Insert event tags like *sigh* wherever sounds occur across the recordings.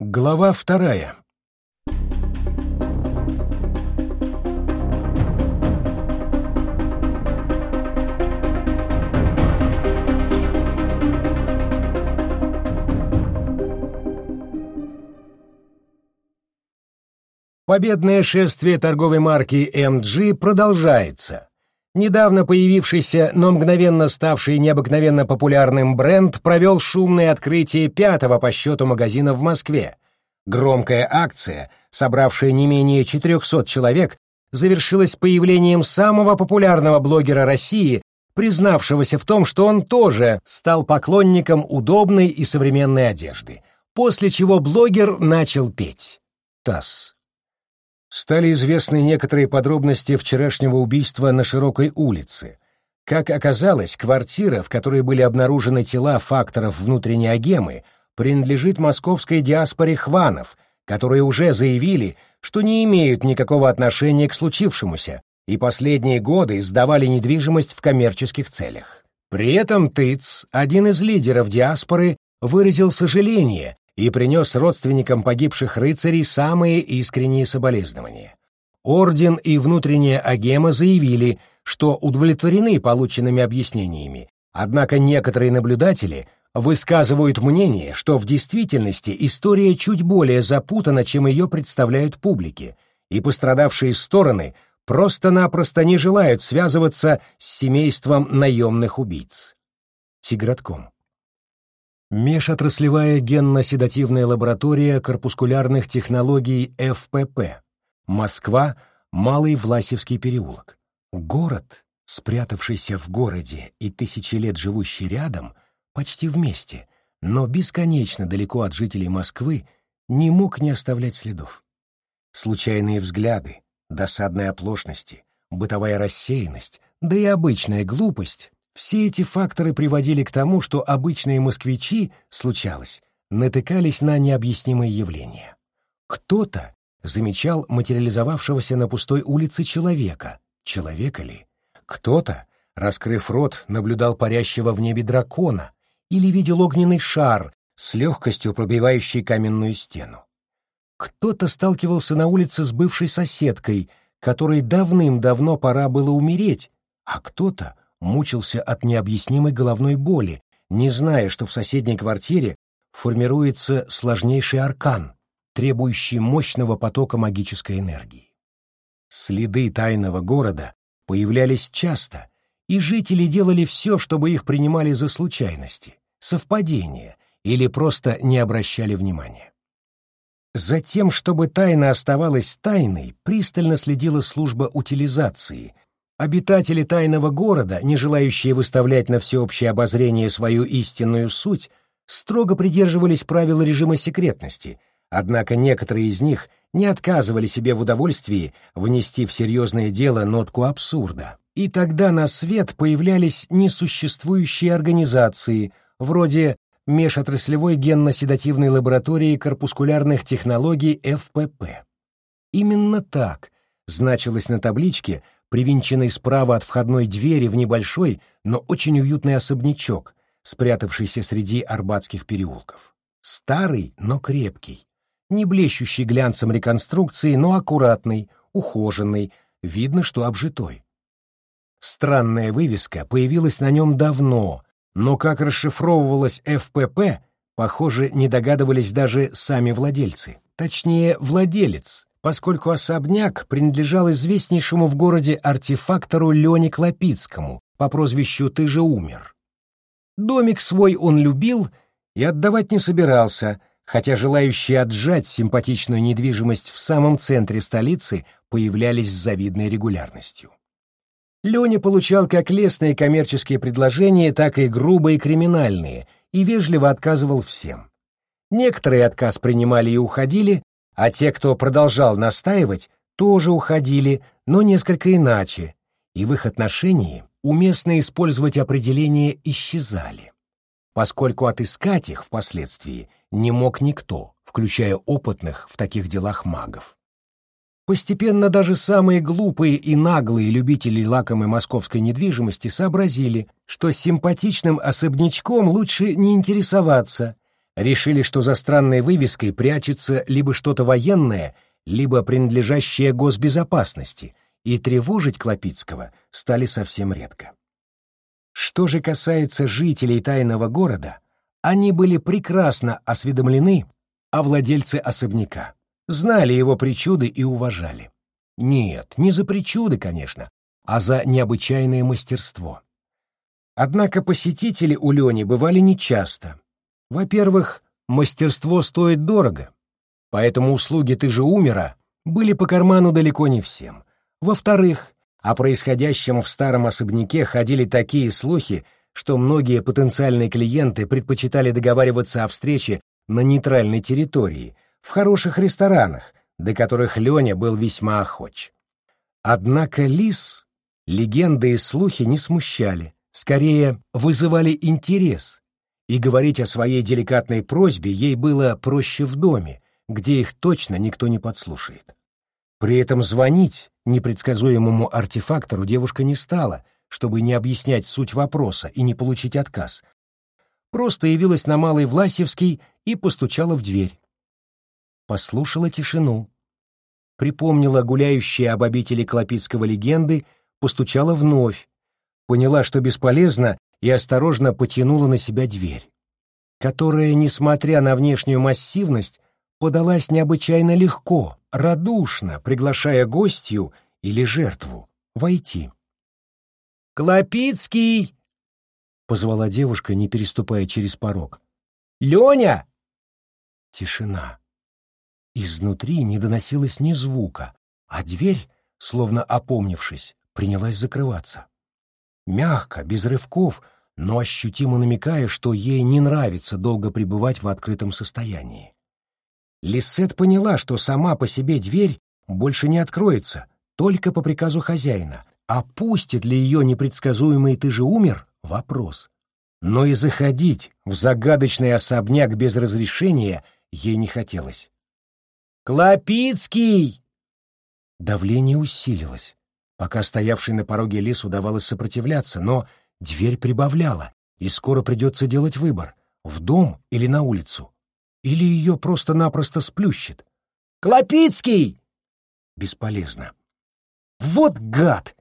Глава вторая. Победное шествие торговой марки MG продолжается. Недавно появившийся, но мгновенно ставший необыкновенно популярным бренд провел шумное открытие пятого по счету магазина в Москве. Громкая акция, собравшая не менее 400 человек, завершилась появлением самого популярного блогера России, признавшегося в том, что он тоже стал поклонником удобной и современной одежды, после чего блогер начал петь. ТАСС стали известны некоторые подробности вчерашнего убийства на широкой улице. Как оказалось, квартира, в которой были обнаружены тела факторов внутренней агемы, принадлежит московской диаспоре хванов, которые уже заявили, что не имеют никакого отношения к случившемуся и последние годы сдавали недвижимость в коммерческих целях. При этом Тыц, один из лидеров диаспоры, выразил сожаление, и принес родственникам погибших рыцарей самые искренние соболезнования. Орден и внутренняя агема заявили, что удовлетворены полученными объяснениями, однако некоторые наблюдатели высказывают мнение, что в действительности история чуть более запутана, чем ее представляют публике, и пострадавшие стороны просто-напросто не желают связываться с семейством наемных убийц. Тигратком. Межотраслевая генно-седативная лаборатория корпускулярных технологий ФПП. Москва, Малый Власевский переулок. Город, спрятавшийся в городе и тысячи лет живущий рядом, почти вместе, но бесконечно далеко от жителей Москвы, не мог не оставлять следов. Случайные взгляды, досадные оплошности, бытовая рассеянность, да и обычная глупость все эти факторы приводили к тому, что обычные москвичи, случалось, натыкались на необъяснимые явления. Кто-то замечал материализовавшегося на пустой улице человека, человека ли? Кто-то, раскрыв рот, наблюдал парящего в небе дракона или видел огненный шар с легкостью пробивающий каменную стену. Кто-то сталкивался на улице с бывшей соседкой, которой давным-давно пора было умереть, а кто-то мучился от необъяснимой головной боли, не зная, что в соседней квартире формируется сложнейший аркан, требующий мощного потока магической энергии. Следы тайного города появлялись часто, и жители делали все, чтобы их принимали за случайности, совпадения или просто не обращали внимания. Затем, чтобы тайна оставалась тайной, пристально следила служба утилизации, Обитатели тайного города, не желающие выставлять на всеобщее обозрение свою истинную суть, строго придерживались правил режима секретности, однако некоторые из них не отказывали себе в удовольствии внести в серьезное дело нотку абсурда. И тогда на свет появлялись несуществующие организации, вроде межотраслевой генно-седативной лаборатории корпускулярных технологий ФПП. Именно так значилось на табличке – привинченный справа от входной двери в небольшой, но очень уютный особнячок, спрятавшийся среди арбатских переулков. Старый, но крепкий, не блещущий глянцем реконструкции, но аккуратный, ухоженный, видно, что обжитой. Странная вывеска появилась на нем давно, но как расшифровывалась ФПП, похоже, не догадывались даже сами владельцы. Точнее, владелец, поскольку особняк принадлежал известнейшему в городе артефактору Лене Клопицкому по прозвищу «Ты же умер». Домик свой он любил и отдавать не собирался, хотя желающие отжать симпатичную недвижимость в самом центре столицы появлялись с завидной регулярностью. Леня получал как лестные коммерческие предложения, так и грубые криминальные, и вежливо отказывал всем. Некоторые отказ принимали и уходили, а те, кто продолжал настаивать, тоже уходили, но несколько иначе, и в их отношении уместно использовать определение «исчезали», поскольку отыскать их впоследствии не мог никто, включая опытных в таких делах магов. Постепенно даже самые глупые и наглые любители лакомой московской недвижимости сообразили, что симпатичным особнячком лучше не интересоваться, решили, что за странной вывеской прячется либо что-то военное, либо принадлежащее госбезопасности, и тревожить Клопицкого стали совсем редко. Что же касается жителей тайного города, они были прекрасно осведомлены о владельце особняка, знали его причуды и уважали. Нет, не за причуды, конечно, а за необычайное мастерство. Однако посетители у Лени бывали нечасто. Во-первых, мастерство стоит дорого, поэтому услуги «ты же умера» были по карману далеко не всем. Во-вторых, о происходящем в старом особняке ходили такие слухи, что многие потенциальные клиенты предпочитали договариваться о встрече на нейтральной территории, в хороших ресторанах, до которых Леня был весьма охоч. Однако Лис легенды и слухи не смущали, скорее вызывали интерес, и говорить о своей деликатной просьбе ей было проще в доме, где их точно никто не подслушает. При этом звонить непредсказуемому артефактору девушка не стала, чтобы не объяснять суть вопроса и не получить отказ. Просто явилась на Малый Власевский и постучала в дверь. Послушала тишину. Припомнила гуляющие об обители Клопицкого легенды, постучала вновь, поняла, что бесполезно, и осторожно потянула на себя дверь, которая, несмотря на внешнюю массивность, подалась необычайно легко, радушно, приглашая гостью или жертву войти. «Клопицкий!» — позвала девушка, не переступая через порог. «Леня!» Тишина. Изнутри не доносилось ни звука, а дверь, словно опомнившись, принялась закрываться. Мягко, без рывков, но ощутимо намекая, что ей не нравится долго пребывать в открытом состоянии. Лисет поняла, что сама по себе дверь больше не откроется, только по приказу хозяина. А пустит ли ее непредсказуемый «ты же умер» — вопрос. Но и заходить в загадочный особняк без разрешения ей не хотелось. «Клопицкий!» Давление усилилось. Пока стоявший на пороге лис удавалось сопротивляться, но дверь прибавляла, и скоро придется делать выбор — в дом или на улицу. Или ее просто-напросто сплющит. «Клопицкий!» Бесполезно. «Вот гад!»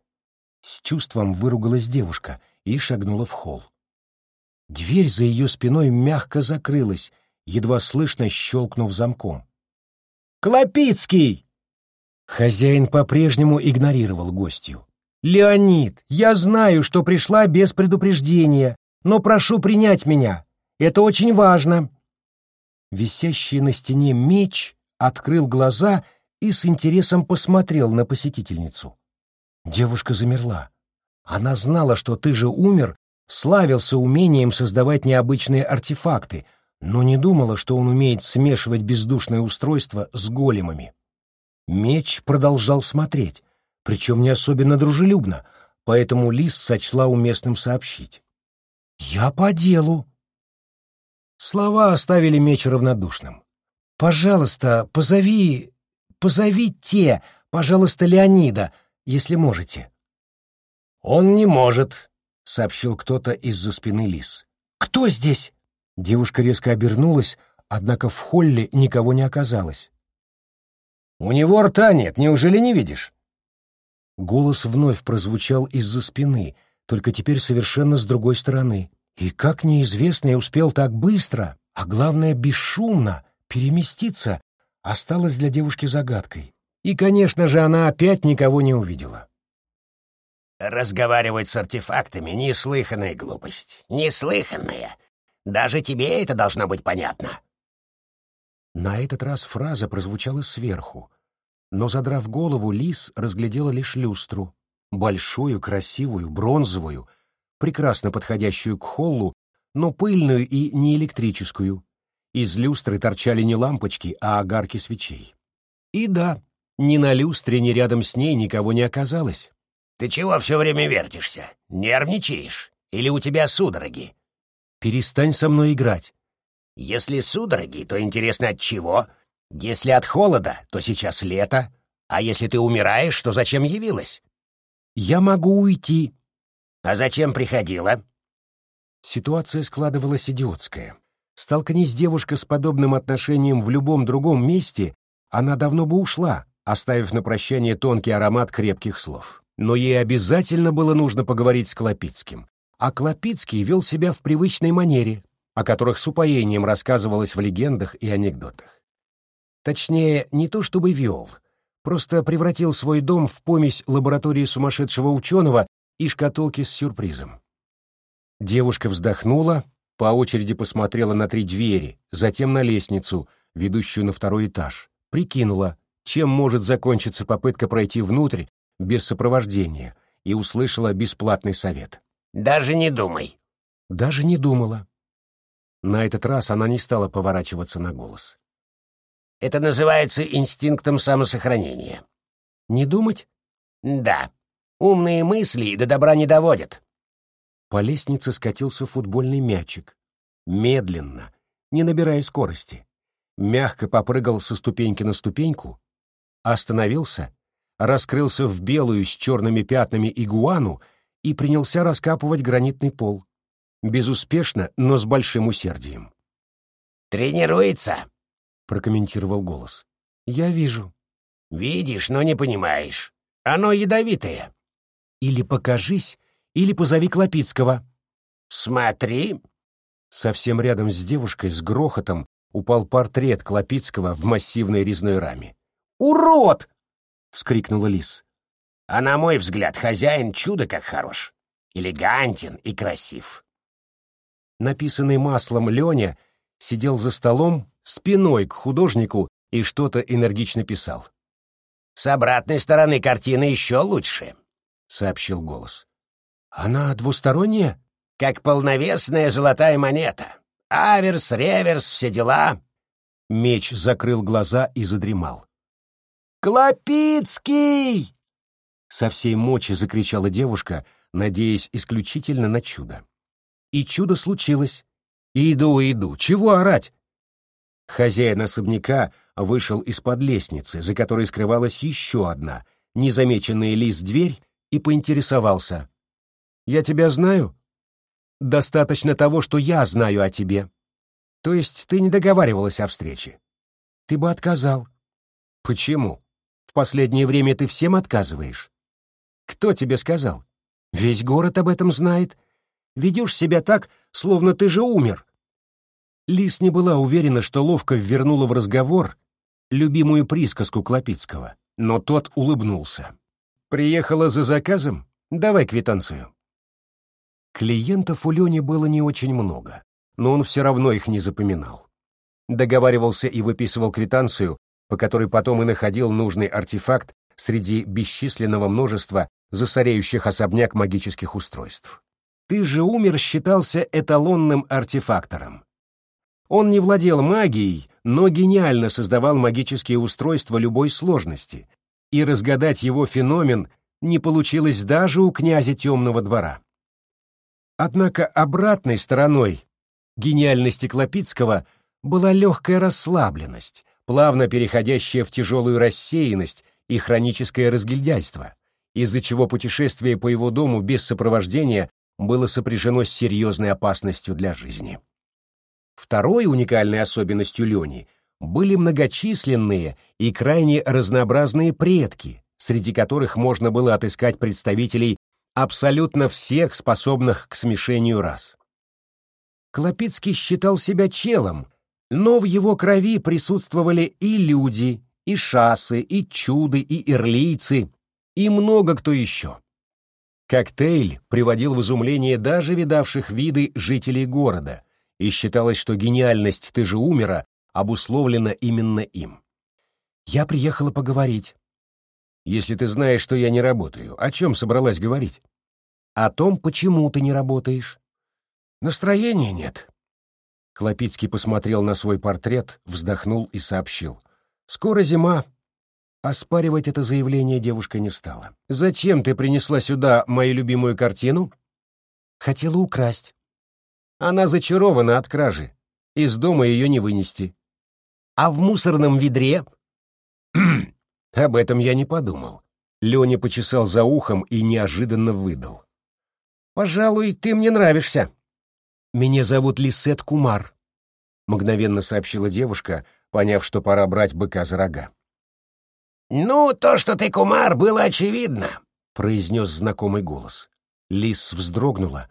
С чувством выругалась девушка и шагнула в холл. Дверь за ее спиной мягко закрылась, едва слышно щелкнув замком. «Клопицкий!» Хозяин по-прежнему игнорировал гостью. «Леонид, я знаю, что пришла без предупреждения, но прошу принять меня. Это очень важно висящий на стене меч, открыл глаза и с интересом посмотрел на посетительницу. Девушка замерла. Она знала, что ты же умер, славился умением создавать необычные артефакты, но не думала, что он умеет смешивать бездушное устройство с големами. Меч продолжал смотреть, причем не особенно дружелюбно, поэтому Лис сочла уместным сообщить. «Я по делу», Слова оставили меч равнодушным. «Пожалуйста, позови... позовите, пожалуйста, Леонида, если можете». «Он не может», — сообщил кто-то из-за спины лис. «Кто здесь?» Девушка резко обернулась, однако в холле никого не оказалось. «У него рта нет, неужели не видишь?» Голос вновь прозвучал из-за спины, только теперь совершенно с другой стороны. И как неизвестный успел так быстро, а главное бесшумно, переместиться, осталось для девушки загадкой. И, конечно же, она опять никого не увидела. «Разговаривать с артефактами — неслыханная глупость. Неслыханная. Даже тебе это должно быть понятно». На этот раз фраза прозвучала сверху, но, задрав голову, лис разглядела лишь люстру. Большую, красивую, бронзовую, прекрасно подходящую к холлу, но пыльную и неэлектрическую. Из люстры торчали не лампочки, а огарки свечей. И да, ни на люстре, ни рядом с ней никого не оказалось. «Ты чего все время вертишься? Нервничаешь? Или у тебя судороги?» «Перестань со мной играть». «Если судороги, то интересно от чего? Если от холода, то сейчас лето. А если ты умираешь, то зачем явилась?» «Я могу уйти», а зачем приходила? Ситуация складывалась идиотская. Столкнись девушка с подобным отношением в любом другом месте, она давно бы ушла, оставив на прощание тонкий аромат крепких слов. Но ей обязательно было нужно поговорить с Клопицким. А Клопицкий вел себя в привычной манере, о которых с упоением рассказывалось в легендах и анекдотах. Точнее, не то чтобы вел, просто превратил свой дом в помесь лаборатории сумасшедшего ученого и шкатулки с сюрпризом. Девушка вздохнула, по очереди посмотрела на три двери, затем на лестницу, ведущую на второй этаж, прикинула, чем может закончиться попытка пройти внутрь без сопровождения, и услышала бесплатный совет. «Даже не думай». Даже не думала. На этот раз она не стала поворачиваться на голос. «Это называется инстинктом самосохранения». «Не думать?» «Да. Умные мысли до добра не доводят». По лестнице скатился футбольный мячик. Медленно, не набирая скорости. Мягко попрыгал со ступеньки на ступеньку, остановился, раскрылся в белую с черными пятнами игуану и принялся раскапывать гранитный пол. Безуспешно, но с большим усердием. «Тренируется», — прокомментировал голос. «Я вижу». «Видишь, но не понимаешь. Оно ядовитое». «Или покажись, или позови Клопицкого». «Смотри». Совсем рядом с девушкой с грохотом упал портрет Клопицкого в массивной резной раме. «Урод!» — вскрикнула Лис. «А на мой взгляд, хозяин чудо как хорош. Элегантен и красив». Написанный маслом Леня сидел за столом спиной к художнику и что-то энергично писал. «С обратной стороны картины еще лучше», — сообщил голос. «Она двусторонняя?» «Как полновесная золотая монета. Аверс, реверс, все дела». Меч закрыл глаза и задремал. «Клопицкий!» Со всей мочи закричала девушка, надеясь исключительно на чудо. И чудо случилось. «Иду, иду, чего орать?» Хозяин особняка вышел из-под лестницы, за которой скрывалась еще одна, незамеченная лист дверь, и поинтересовался. «Я тебя знаю?» «Достаточно того, что я знаю о тебе. То есть ты не договаривалась о встрече?» «Ты бы отказал». «Почему? В последнее время ты всем отказываешь?» «Кто тебе сказал?» «Весь город об этом знает. Ведешь себя так, словно ты же умер». Лис не была уверена, что ловко ввернула в разговор любимую присказку Клопицкого, но тот улыбнулся. «Приехала за заказом? Давай квитанцию». Клиентов у Лени было не очень много, но он все равно их не запоминал. Договаривался и выписывал квитанцию, по которой потом и находил нужный артефакт среди бесчисленного множества засоряющих особняк магических устройств. Ты же умер считался эталонным артефактором. Он не владел магией, но гениально создавал магические устройства любой сложности, и разгадать его феномен не получилось даже у князя Темного двора. Однако обратной стороной гениальности Клопицкого была легкая расслабленность, плавно переходящая в тяжелую рассеянность и хроническое разгильдяйство, из-за чего путешествие по его дому без сопровождения было сопряжено с серьезной опасностью для жизни. Второй уникальной особенностью Лени были многочисленные и крайне разнообразные предки, среди которых можно было отыскать представителей абсолютно всех способных к смешению рас. Клопицкий считал себя челом, но в его крови присутствовали и люди, и шасы, и чуды, и ирлийцы, и много кто еще. Коктейль приводил в изумление даже видавших виды жителей города, и считалось, что гениальность «ты же умера» обусловлена именно им. «Я приехала поговорить». «Если ты знаешь, что я не работаю, о чем собралась говорить?» «О том, почему ты не работаешь». «Настроения нет». Клопицкий посмотрел на свой портрет, вздохнул и сообщил. «Скоро зима, Оспаривать это заявление девушка не стала. «Зачем ты принесла сюда мою любимую картину?» «Хотела украсть». «Она зачарована от кражи. Из дома ее не вынести». «А в мусорном ведре?» *clears throat* «Об этом я не подумал». Леня почесал за ухом и неожиданно выдал. «Пожалуй, ты мне нравишься». «Меня зовут Лисет Кумар». — мгновенно сообщила девушка, поняв, что пора брать быка за рога. «Ну, то, что ты кумар, было очевидно», — произнес знакомый голос. Лис вздрогнула.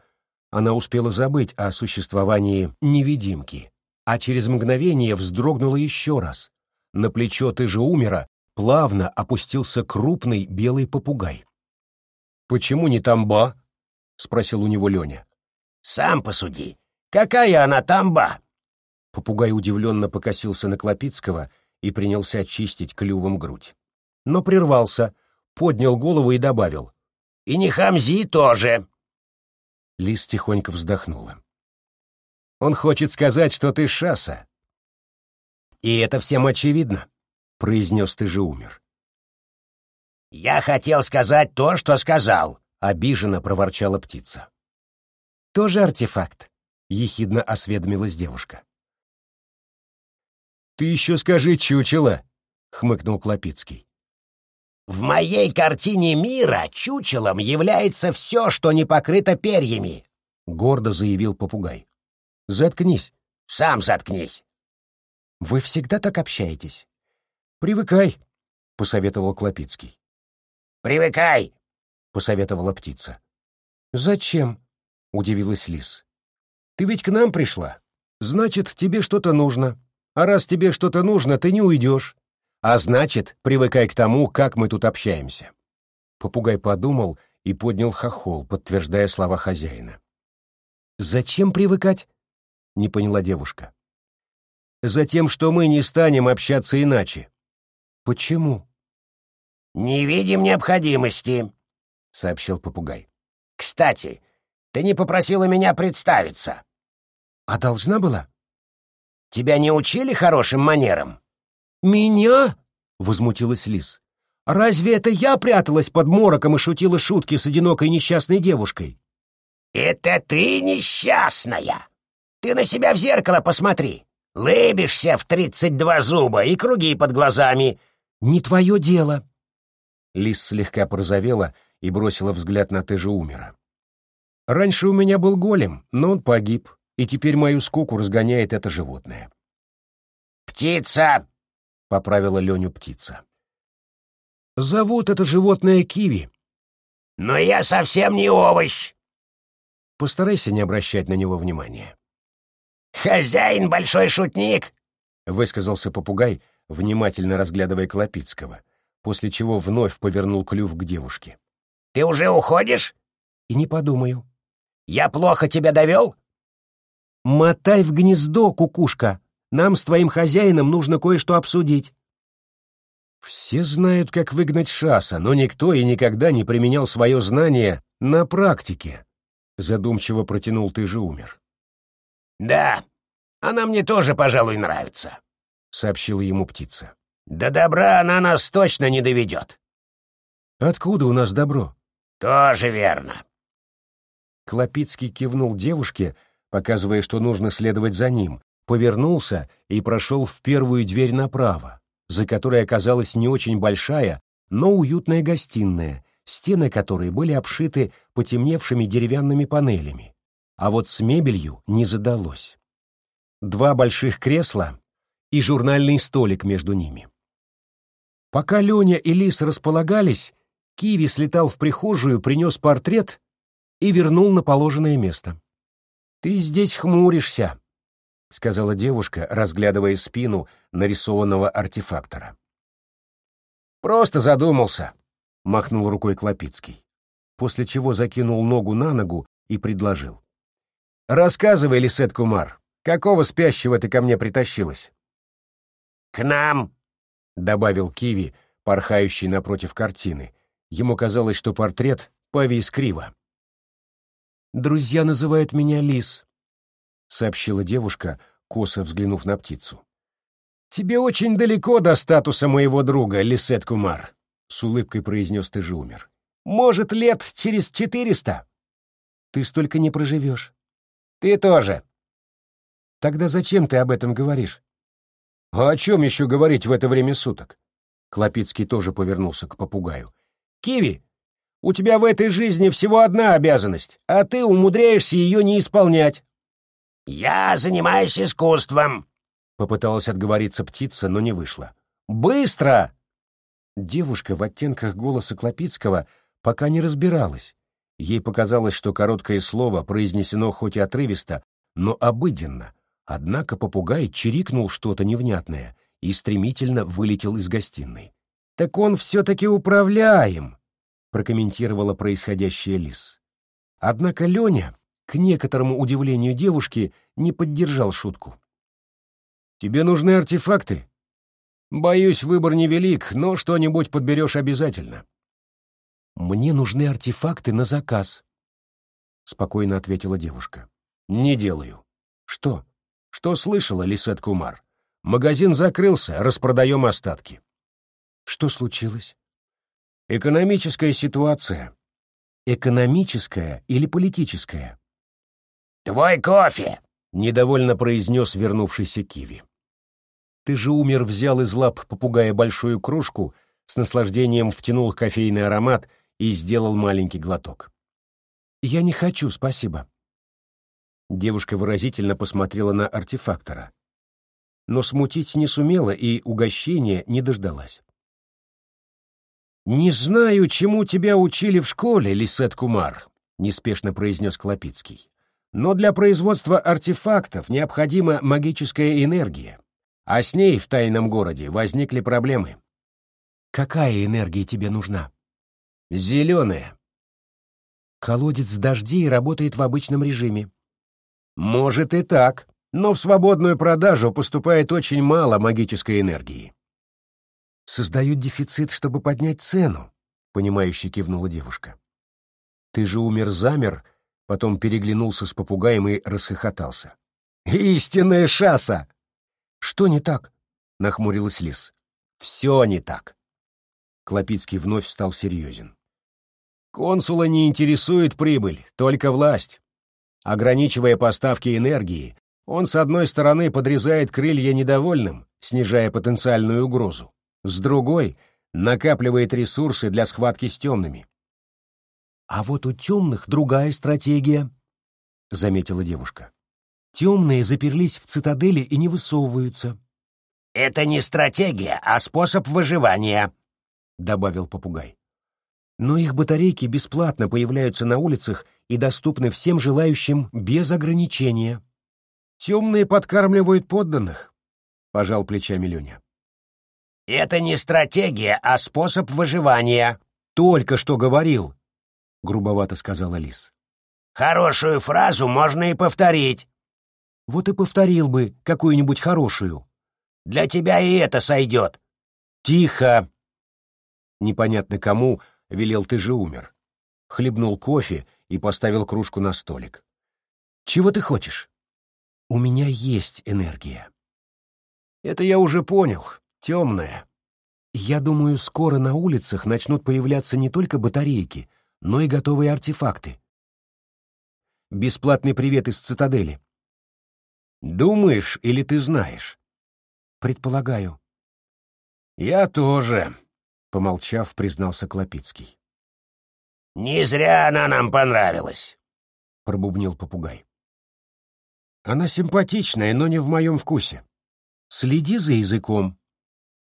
Она успела забыть о существовании невидимки, а через мгновение вздрогнула еще раз. На плечо ты же умера плавно опустился крупный белый попугай. «Почему не тамба?» — спросил у него Леня. «Сам посуди. Какая она тамба?» Попугай удивленно покосился на Клопицкого и принялся очистить клювом грудь. Но прервался, поднял голову и добавил. «И не хамзи тоже!» Лис тихонько вздохнула. «Он хочет сказать, что ты шаса». «И это всем очевидно», — произнес ты же умер. «Я хотел сказать то, что сказал», — обиженно проворчала птица. «Тоже артефакт», — ехидно осведомилась девушка. «Ты еще скажи чучело!» — хмыкнул Клопицкий. «В моей картине мира чучелом является все, что не покрыто перьями», — гордо заявил попугай. «Заткнись». «Сам заткнись». «Вы всегда так общаетесь?» «Привыкай», — посоветовал Клопицкий. «Привыкай», — посоветовала птица. «Зачем?» — удивилась лис. «Ты ведь к нам пришла. Значит, тебе что-то нужно. А раз тебе что-то нужно, ты не уйдешь. А значит, привыкай к тому, как мы тут общаемся. Попугай подумал и поднял хохол, подтверждая слова хозяина. «Зачем привыкать?» — не поняла девушка. «Затем, что мы не станем общаться иначе». «Почему?» «Не видим необходимости», — сообщил попугай. «Кстати, ты не попросила меня представиться». «А должна была?» Тебя не учили хорошим манерам?» «Меня?» — возмутилась Лис. «Разве это я пряталась под мороком и шутила шутки с одинокой несчастной девушкой?» «Это ты несчастная! Ты на себя в зеркало посмотри! Лыбишься в тридцать два зуба и круги под глазами!» «Не твое дело!» Лис слегка порозовела и бросила взгляд на ты же умера. «Раньше у меня был голем, но он погиб и теперь мою скуку разгоняет это животное. «Птица!» — поправила Леню птица. «Зовут это животное Киви». «Но я совсем не овощ!» Постарайся не обращать на него внимания. «Хозяин большой шутник!» — высказался попугай, внимательно разглядывая Клопицкого, после чего вновь повернул клюв к девушке. «Ты уже уходишь?» «И не подумаю». «Я плохо тебя довел?» «Мотай в гнездо, кукушка! Нам с твоим хозяином нужно кое-что обсудить!» Все знают, как выгнать шаса, но никто и никогда не применял свое знание на практике. Задумчиво протянул ты же умер. «Да, она мне тоже, пожалуй, нравится», — сообщила ему птица. «До добра она нас точно не доведет». «Откуда у нас добро?» «Тоже верно». Клопицкий кивнул девушке, показывая, что нужно следовать за ним, повернулся и прошел в первую дверь направо, за которой оказалась не очень большая, но уютная гостиная, стены которой были обшиты потемневшими деревянными панелями, а вот с мебелью не задалось. Два больших кресла и журнальный столик между ними. Пока Леня и Лис располагались, Киви слетал в прихожую, принес портрет и вернул на положенное место. «Ты здесь хмуришься», — сказала девушка, разглядывая спину нарисованного артефактора. «Просто задумался», — махнул рукой Клопицкий, после чего закинул ногу на ногу и предложил. «Рассказывай, Лисет Кумар, какого спящего ты ко мне притащилась?» «К нам», — добавил Киви, порхающий напротив картины. Ему казалось, что портрет повис криво. Друзья называют меня Лис, — сообщила девушка, косо взглянув на птицу. «Тебе очень далеко до статуса моего друга, Лисет Кумар», — с улыбкой произнес ты же умер. «Может, лет через четыреста?» «Ты столько не проживешь». «Ты тоже». «Тогда зачем ты об этом говоришь?» «А о чем еще говорить в это время суток?» Клопицкий тоже повернулся к попугаю. «Киви, у тебя в этой жизни всего одна обязанность, а ты умудряешься ее не исполнять. «Я занимаюсь искусством», — попыталась отговориться птица, но не вышло. «Быстро!» Девушка в оттенках голоса Клопицкого пока не разбиралась. Ей показалось, что короткое слово произнесено хоть и отрывисто, но обыденно. Однако попугай чирикнул что-то невнятное и стремительно вылетел из гостиной. «Так он все-таки управляем!» — прокомментировала происходящее Лис. Однако Леня, к некоторому удивлению девушки, не поддержал шутку. «Тебе нужны артефакты?» «Боюсь, выбор невелик, но что-нибудь подберешь обязательно». «Мне нужны артефакты на заказ», — спокойно ответила девушка. «Не делаю». «Что? Что слышала, Лисет Кумар? Магазин закрылся, распродаем остатки». «Что случилось?» «Экономическая ситуация». «Экономическая или политическая?» «Твой кофе!» — недовольно произнес вернувшийся Киви. Ты же умер взял из лап попугая большую кружку, с наслаждением втянул кофейный аромат и сделал маленький глоток. «Я не хочу, спасибо». Девушка выразительно посмотрела на артефактора, но смутить не сумела и угощения не дождалась. «Не знаю, чему тебя учили в школе, Лисет Кумар», — неспешно произнес Клопицкий. Но для производства артефактов необходима магическая энергия, а с ней в тайном городе возникли проблемы. Какая энергия тебе нужна? Зеленая. Колодец дождей работает в обычном режиме. Может и так, но в свободную продажу поступает очень мало магической энергии. Создают дефицит, чтобы поднять цену, понимающе кивнула девушка. Ты же умер-замер, потом переглянулся с попугаем и расхохотался. «Истинная шаса!» «Что не так?» — нахмурилась Лис. «Все не так». Клопицкий вновь стал серьезен. «Консула не интересует прибыль, только власть. Ограничивая поставки энергии, он, с одной стороны, подрезает крылья недовольным, снижая потенциальную угрозу, с другой — накапливает ресурсы для схватки с темными. А вот у темных другая стратегия, — заметила девушка. Темные заперлись в цитадели и не высовываются. — Это не стратегия, а способ выживания, — добавил попугай. Но их батарейки бесплатно появляются на улицах и доступны всем желающим без ограничения. Темные подкармливают подданных, — пожал плечами Леня. — Это не стратегия, а способ выживания. Только что говорил, грубовато сказала Лис. Хорошую фразу можно и повторить. Вот и повторил бы какую-нибудь хорошую. Для тебя и это сойдет. Тихо. Непонятно кому велел ты же умер. Хлебнул кофе и поставил кружку на столик. Чего ты хочешь? У меня есть энергия. Это я уже понял. Темная. Я думаю, скоро на улицах начнут появляться не только батарейки, но и готовые артефакты. Бесплатный привет из цитадели. Думаешь или ты знаешь? Предполагаю. Я тоже, помолчав, признался Клопицкий. Не зря она нам понравилась, пробубнил попугай. Она симпатичная, но не в моем вкусе. Следи за языком.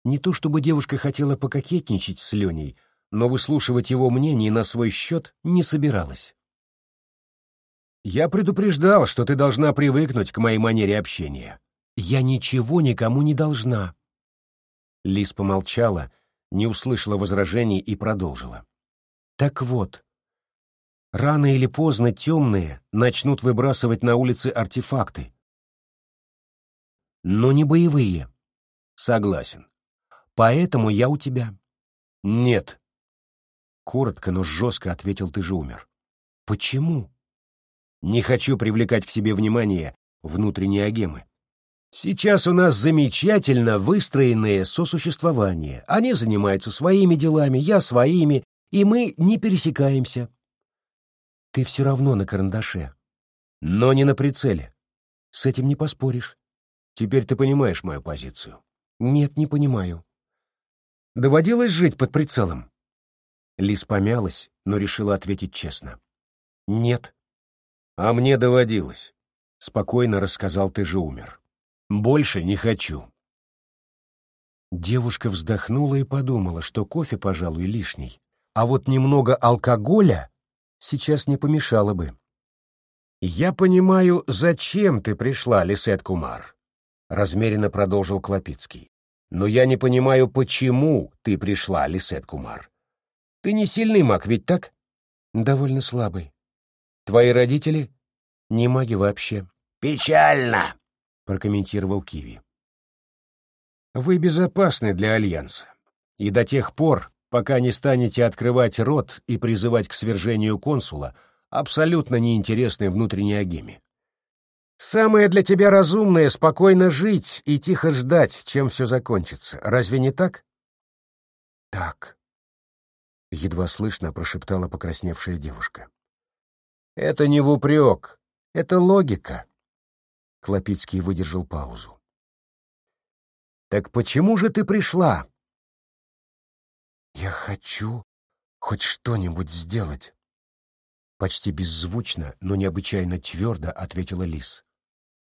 Не то чтобы девушка хотела пококетничать с Леней, но выслушивать его мнение на свой счет не собиралась. «Я предупреждал, что ты должна привыкнуть к моей манере общения. Я ничего никому не должна». Лис помолчала, не услышала возражений и продолжила. «Так вот, рано или поздно темные начнут выбрасывать на улицы артефакты. Но не боевые. Согласен. Поэтому я у тебя. Нет, Коротко, но жестко ответил ты же умер. Почему? Не хочу привлекать к себе внимание внутренние агемы. Сейчас у нас замечательно выстроенное сосуществование. Они занимаются своими делами, я своими, и мы не пересекаемся. Ты все равно на карандаше, но не на прицеле. С этим не поспоришь. Теперь ты понимаешь мою позицию. Нет, не понимаю. Доводилось жить под прицелом? Лис помялась, но решила ответить честно. «Нет». «А мне доводилось. спокойно рассказал ты же умер. Больше не хочу. Девушка вздохнула и подумала, что кофе, пожалуй, лишний, а вот немного алкоголя сейчас не помешало бы. «Я понимаю, зачем ты пришла, Лисет Кумар», — размеренно продолжил Клопицкий. «Но я не понимаю, почему ты пришла, Лисет Кумар. Ты не сильный маг, ведь так?» «Довольно слабый. Твои родители?» «Не маги вообще». «Печально», — прокомментировал Киви. «Вы безопасны для Альянса. И до тех пор, пока не станете открывать рот и призывать к свержению консула, абсолютно неинтересны внутренней агеме. Самое для тебя разумное — спокойно жить и тихо ждать, чем все закончится. Разве не так? Так. Едва слышно прошептала покрасневшая девушка. Это не в упрек, это логика. Клопицкий выдержал паузу. Так почему же ты пришла? Я хочу хоть что-нибудь сделать. Почти беззвучно, но необычайно твердо ответила Лис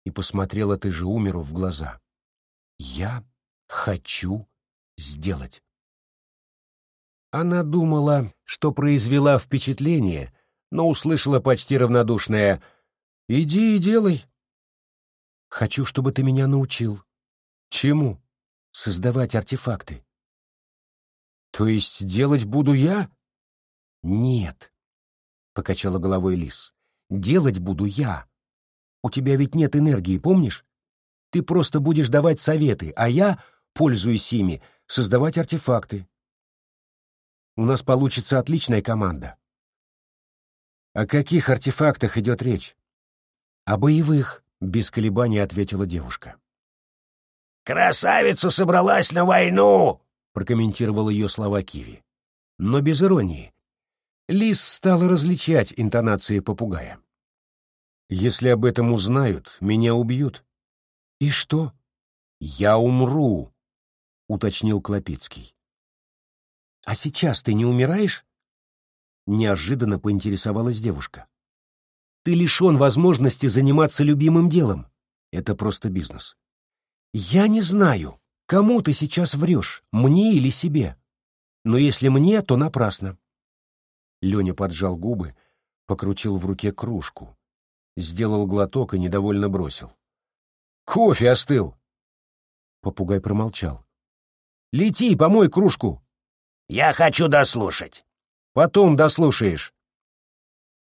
и посмотрела ты же умеру в глаза. Я хочу сделать. Она думала, что произвела впечатление, но услышала почти равнодушное «Иди и делай». «Хочу, чтобы ты меня научил». «Чему?» «Создавать артефакты». «То есть делать буду я?» «Нет», — покачала головой Лис. «Делать буду я. У тебя ведь нет энергии, помнишь? Ты просто будешь давать советы, а я, пользуясь ими, создавать артефакты. У нас получится отличная команда. О каких артефактах идет речь? О боевых, без колебаний ответила девушка. «Красавица собралась на войну!» — прокомментировал ее слова Киви. Но без иронии. Лис стала различать интонации попугая. «Если об этом узнают, меня убьют». «И что?» «Я умру», — уточнил Клопицкий. «А сейчас ты не умираешь?» Неожиданно поинтересовалась девушка. «Ты лишен возможности заниматься любимым делом. Это просто бизнес». «Я не знаю, кому ты сейчас врешь, мне или себе. Но если мне, то напрасно». Леня поджал губы, покрутил в руке кружку, сделал глоток и недовольно бросил. «Кофе остыл!» Попугай промолчал. «Лети, помой кружку!» Я хочу дослушать. Потом дослушаешь.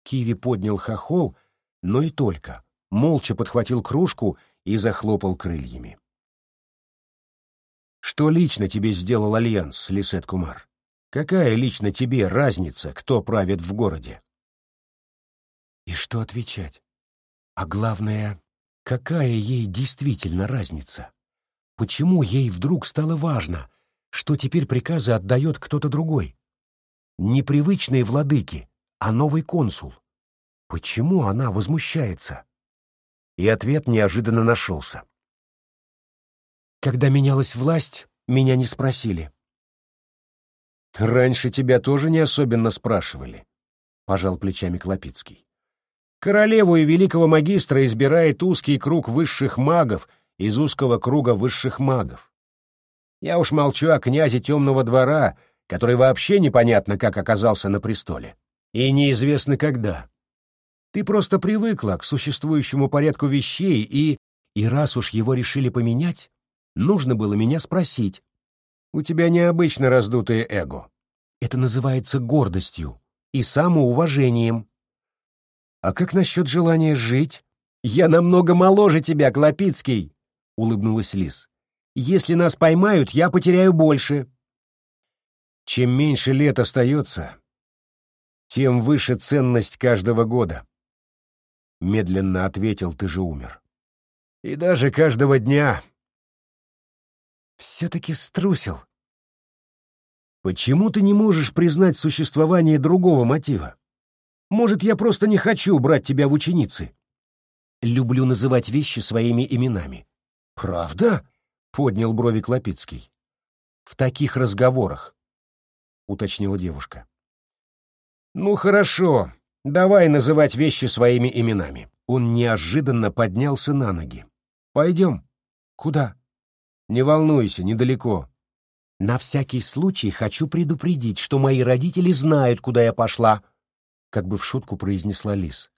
Киви поднял хохол, но и только. Молча подхватил кружку и захлопал крыльями. Что лично тебе сделал Альянс, Лисет Кумар? Какая лично тебе разница, кто правит в городе? И что отвечать? А главное, какая ей действительно разница? Почему ей вдруг стало важно, что теперь приказы отдает кто-то другой. Не привычные владыки, а новый консул. Почему она возмущается? И ответ неожиданно нашелся. Когда менялась власть, меня не спросили. «Раньше тебя тоже не особенно спрашивали», — пожал плечами Клопицкий. «Королеву и великого магистра избирает узкий круг высших магов из узкого круга высших магов. Я уж молчу о князе темного двора, который вообще непонятно как оказался на престоле. И неизвестно когда. Ты просто привыкла к существующему порядку вещей, и... И раз уж его решили поменять, нужно было меня спросить. У тебя необычно раздутое эго. Это называется гордостью и самоуважением. А как насчет желания жить? Я намного моложе тебя, Клопицкий, — улыбнулась Лис. Если нас поймают, я потеряю больше. Чем меньше лет остается, тем выше ценность каждого года. Медленно ответил, ты же умер. И даже каждого дня. Все-таки струсил. Почему ты не можешь признать существование другого мотива? Может, я просто не хочу брать тебя в ученицы? Люблю называть вещи своими именами. Правда? Поднял брови Клопицкий. В таких разговорах, уточнила девушка. Ну хорошо, Давай называть вещи своими именами. Он неожиданно поднялся на ноги. Пойдем. Куда? Не волнуйся, недалеко. На всякий случай хочу предупредить, что мои родители знают, куда я пошла, как бы в шутку произнесла Лис.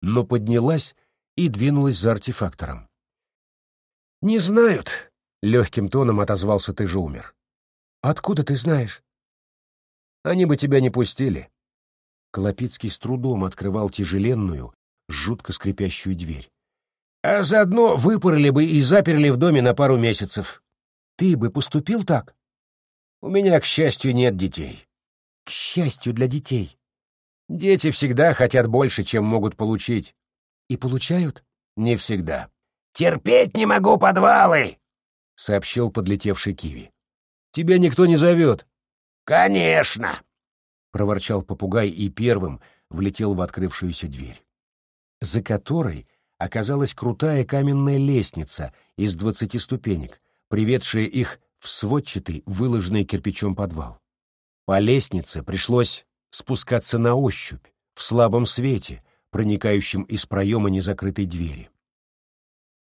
Но поднялась и двинулась за артефактором. «Не знают», — легким тоном отозвался ты же умер. «Откуда ты знаешь?» «Они бы тебя не пустили». Колопицкий с трудом открывал тяжеленную, жутко скрипящую дверь. «А заодно выпороли бы и заперли в доме на пару месяцев. Ты бы поступил так?» «У меня, к счастью, нет детей». «К счастью для детей». «Дети всегда хотят больше, чем могут получить». «И получают?» «Не всегда». «Терпеть не могу подвалы!» — сообщил подлетевший Киви. «Тебя никто не зовет». «Конечно!» — проворчал попугай и первым влетел в открывшуюся дверь, за которой оказалась крутая каменная лестница из двадцати ступенек, приведшая их в сводчатый, выложенный кирпичом подвал. По лестнице пришлось спускаться на ощупь, в слабом свете, проникающем из проема незакрытой двери.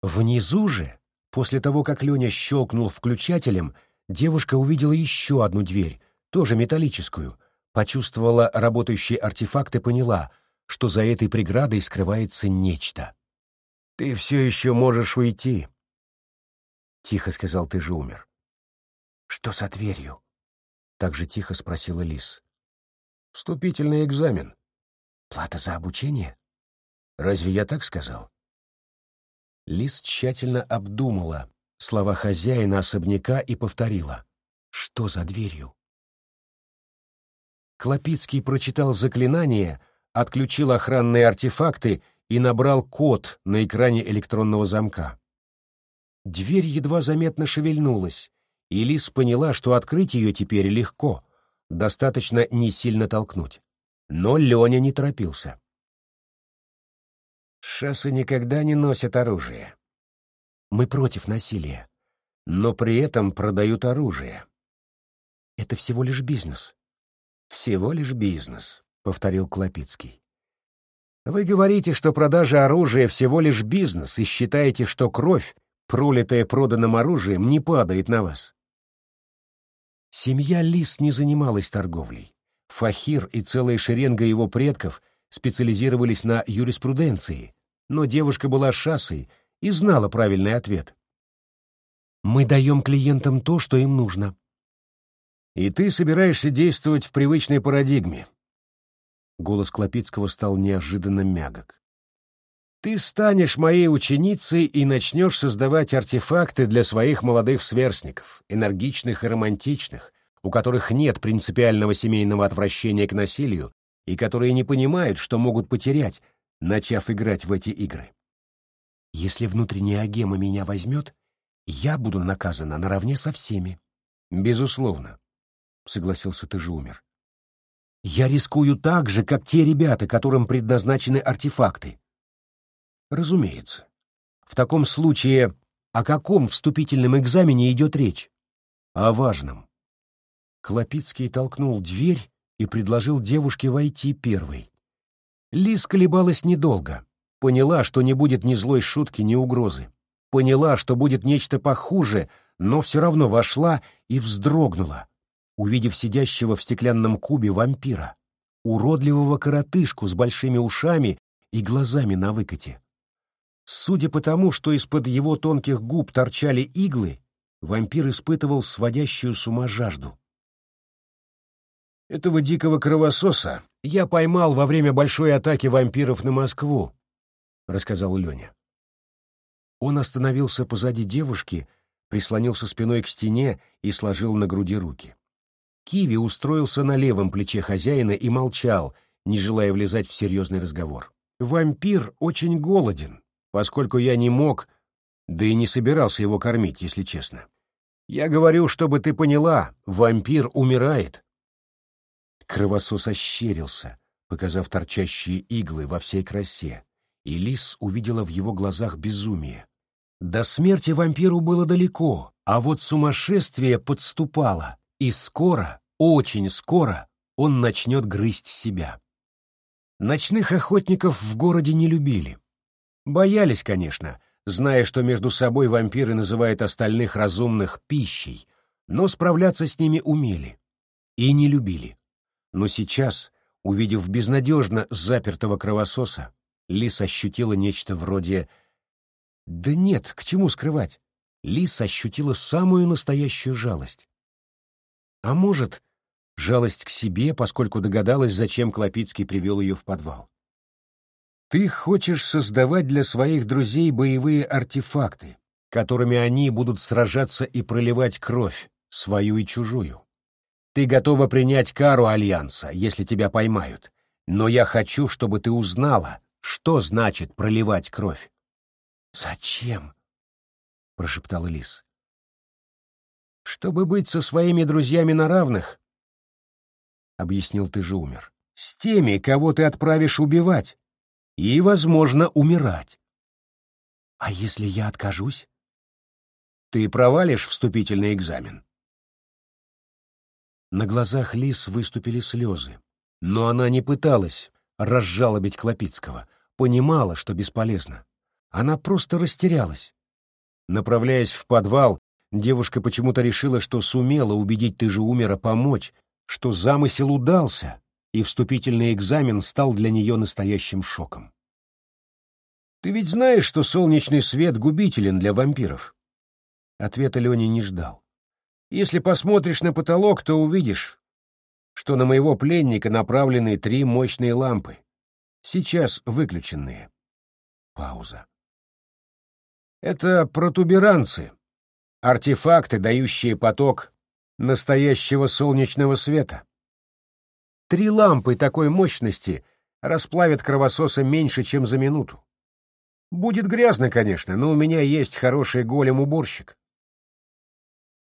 Внизу же, после того, как Леня щелкнул включателем, девушка увидела еще одну дверь, тоже металлическую, почувствовала работающий артефакт и поняла, что за этой преградой скрывается нечто. «Ты все еще можешь уйти», — тихо сказал ты же умер. «Что за дверью?» — так же тихо спросила Лис. «Вступительный экзамен». «Плата за обучение?» «Разве я так сказал?» Лис тщательно обдумала слова хозяина особняка и повторила. «Что за дверью?» Клопицкий прочитал заклинание, отключил охранные артефакты и набрал код на экране электронного замка. Дверь едва заметно шевельнулась, и Лис поняла, что открыть ее теперь легко, достаточно не сильно толкнуть. Но Леня не торопился. Шассы никогда не носят оружие. Мы против насилия, но при этом продают оружие. Это всего лишь бизнес. Всего лишь бизнес, повторил Клопицкий. Вы говорите, что продажа оружия всего лишь бизнес и считаете, что кровь, пролитая проданным оружием, не падает на вас. Семья Лис не занималась торговлей. Фахир и целая шеренга его предков специализировались на юриспруденции, но девушка была шассой и знала правильный ответ. «Мы даем клиентам то, что им нужно». «И ты собираешься действовать в привычной парадигме». Голос Клопицкого стал неожиданно мягок. «Ты станешь моей ученицей и начнешь создавать артефакты для своих молодых сверстников, энергичных и романтичных, у которых нет принципиального семейного отвращения к насилию и которые не понимают, что могут потерять, начав играть в эти игры. Если внутренняя агема меня возьмет, я буду наказана наравне со всеми. Безусловно, согласился ты же умер. Я рискую так же, как те ребята, которым предназначены артефакты. Разумеется. В таком случае о каком вступительном экзамене идет речь? О важном. Клопицкий толкнул дверь и предложил девушке войти первой. Лис колебалась недолго. Поняла, что не будет ни злой шутки, ни угрозы. Поняла, что будет нечто похуже, но все равно вошла и вздрогнула, увидев сидящего в стеклянном кубе вампира, уродливого коротышку с большими ушами и глазами на выкате. Судя по тому, что из-под его тонких губ торчали иглы, вампир испытывал сводящую с ума жажду. Этого дикого кровососа я поймал во время большой атаки вампиров на Москву, — рассказал Леня. Он остановился позади девушки, прислонился спиной к стене и сложил на груди руки. Киви устроился на левом плече хозяина и молчал, не желая влезать в серьезный разговор. «Вампир очень голоден, поскольку я не мог, да и не собирался его кормить, если честно. Я говорю, чтобы ты поняла, вампир умирает, Кровосос ощерился, показав торчащие иглы во всей красе, и Лис увидела в его глазах безумие. До смерти вампиру было далеко, а вот сумасшествие подступало, и скоро, очень скоро, он начнет грызть себя. Ночных охотников в городе не любили. Боялись, конечно, зная, что между собой вампиры называют остальных разумных пищей, но справляться с ними умели. И не любили. Но сейчас, увидев безнадежно запертого кровососа, Лис ощутила нечто вроде... Да нет, к чему скрывать. Лис ощутила самую настоящую жалость. А может, жалость к себе, поскольку догадалась, зачем Клопицкий привел ее в подвал. Ты хочешь создавать для своих друзей боевые артефакты, которыми они будут сражаться и проливать кровь, свою и чужую. Ты готова принять кару Альянса, если тебя поймают, но я хочу, чтобы ты узнала, что значит проливать кровь. «Зачем?» — прошептал Лис. «Чтобы быть со своими друзьями на равных», — объяснил ты же умер, — «с теми, кого ты отправишь убивать и, возможно, умирать». «А если я откажусь?» «Ты провалишь вступительный экзамен». На глазах Лис выступили слезы, но она не пыталась разжалобить Клопицкого, понимала, что бесполезно. Она просто растерялась. Направляясь в подвал, девушка почему-то решила, что сумела убедить ты же умера помочь, что замысел удался, и вступительный экзамен стал для нее настоящим шоком. «Ты ведь знаешь, что солнечный свет губителен для вампиров?» Ответа Леня не ждал. «Если посмотришь на потолок, то увидишь, что на моего пленника направлены три мощные лампы, сейчас выключенные». Пауза. Это протуберанцы, артефакты, дающие поток настоящего солнечного света. Три лампы такой мощности расплавят кровососа меньше, чем за минуту. Будет грязно, конечно, но у меня есть хороший голем-уборщик.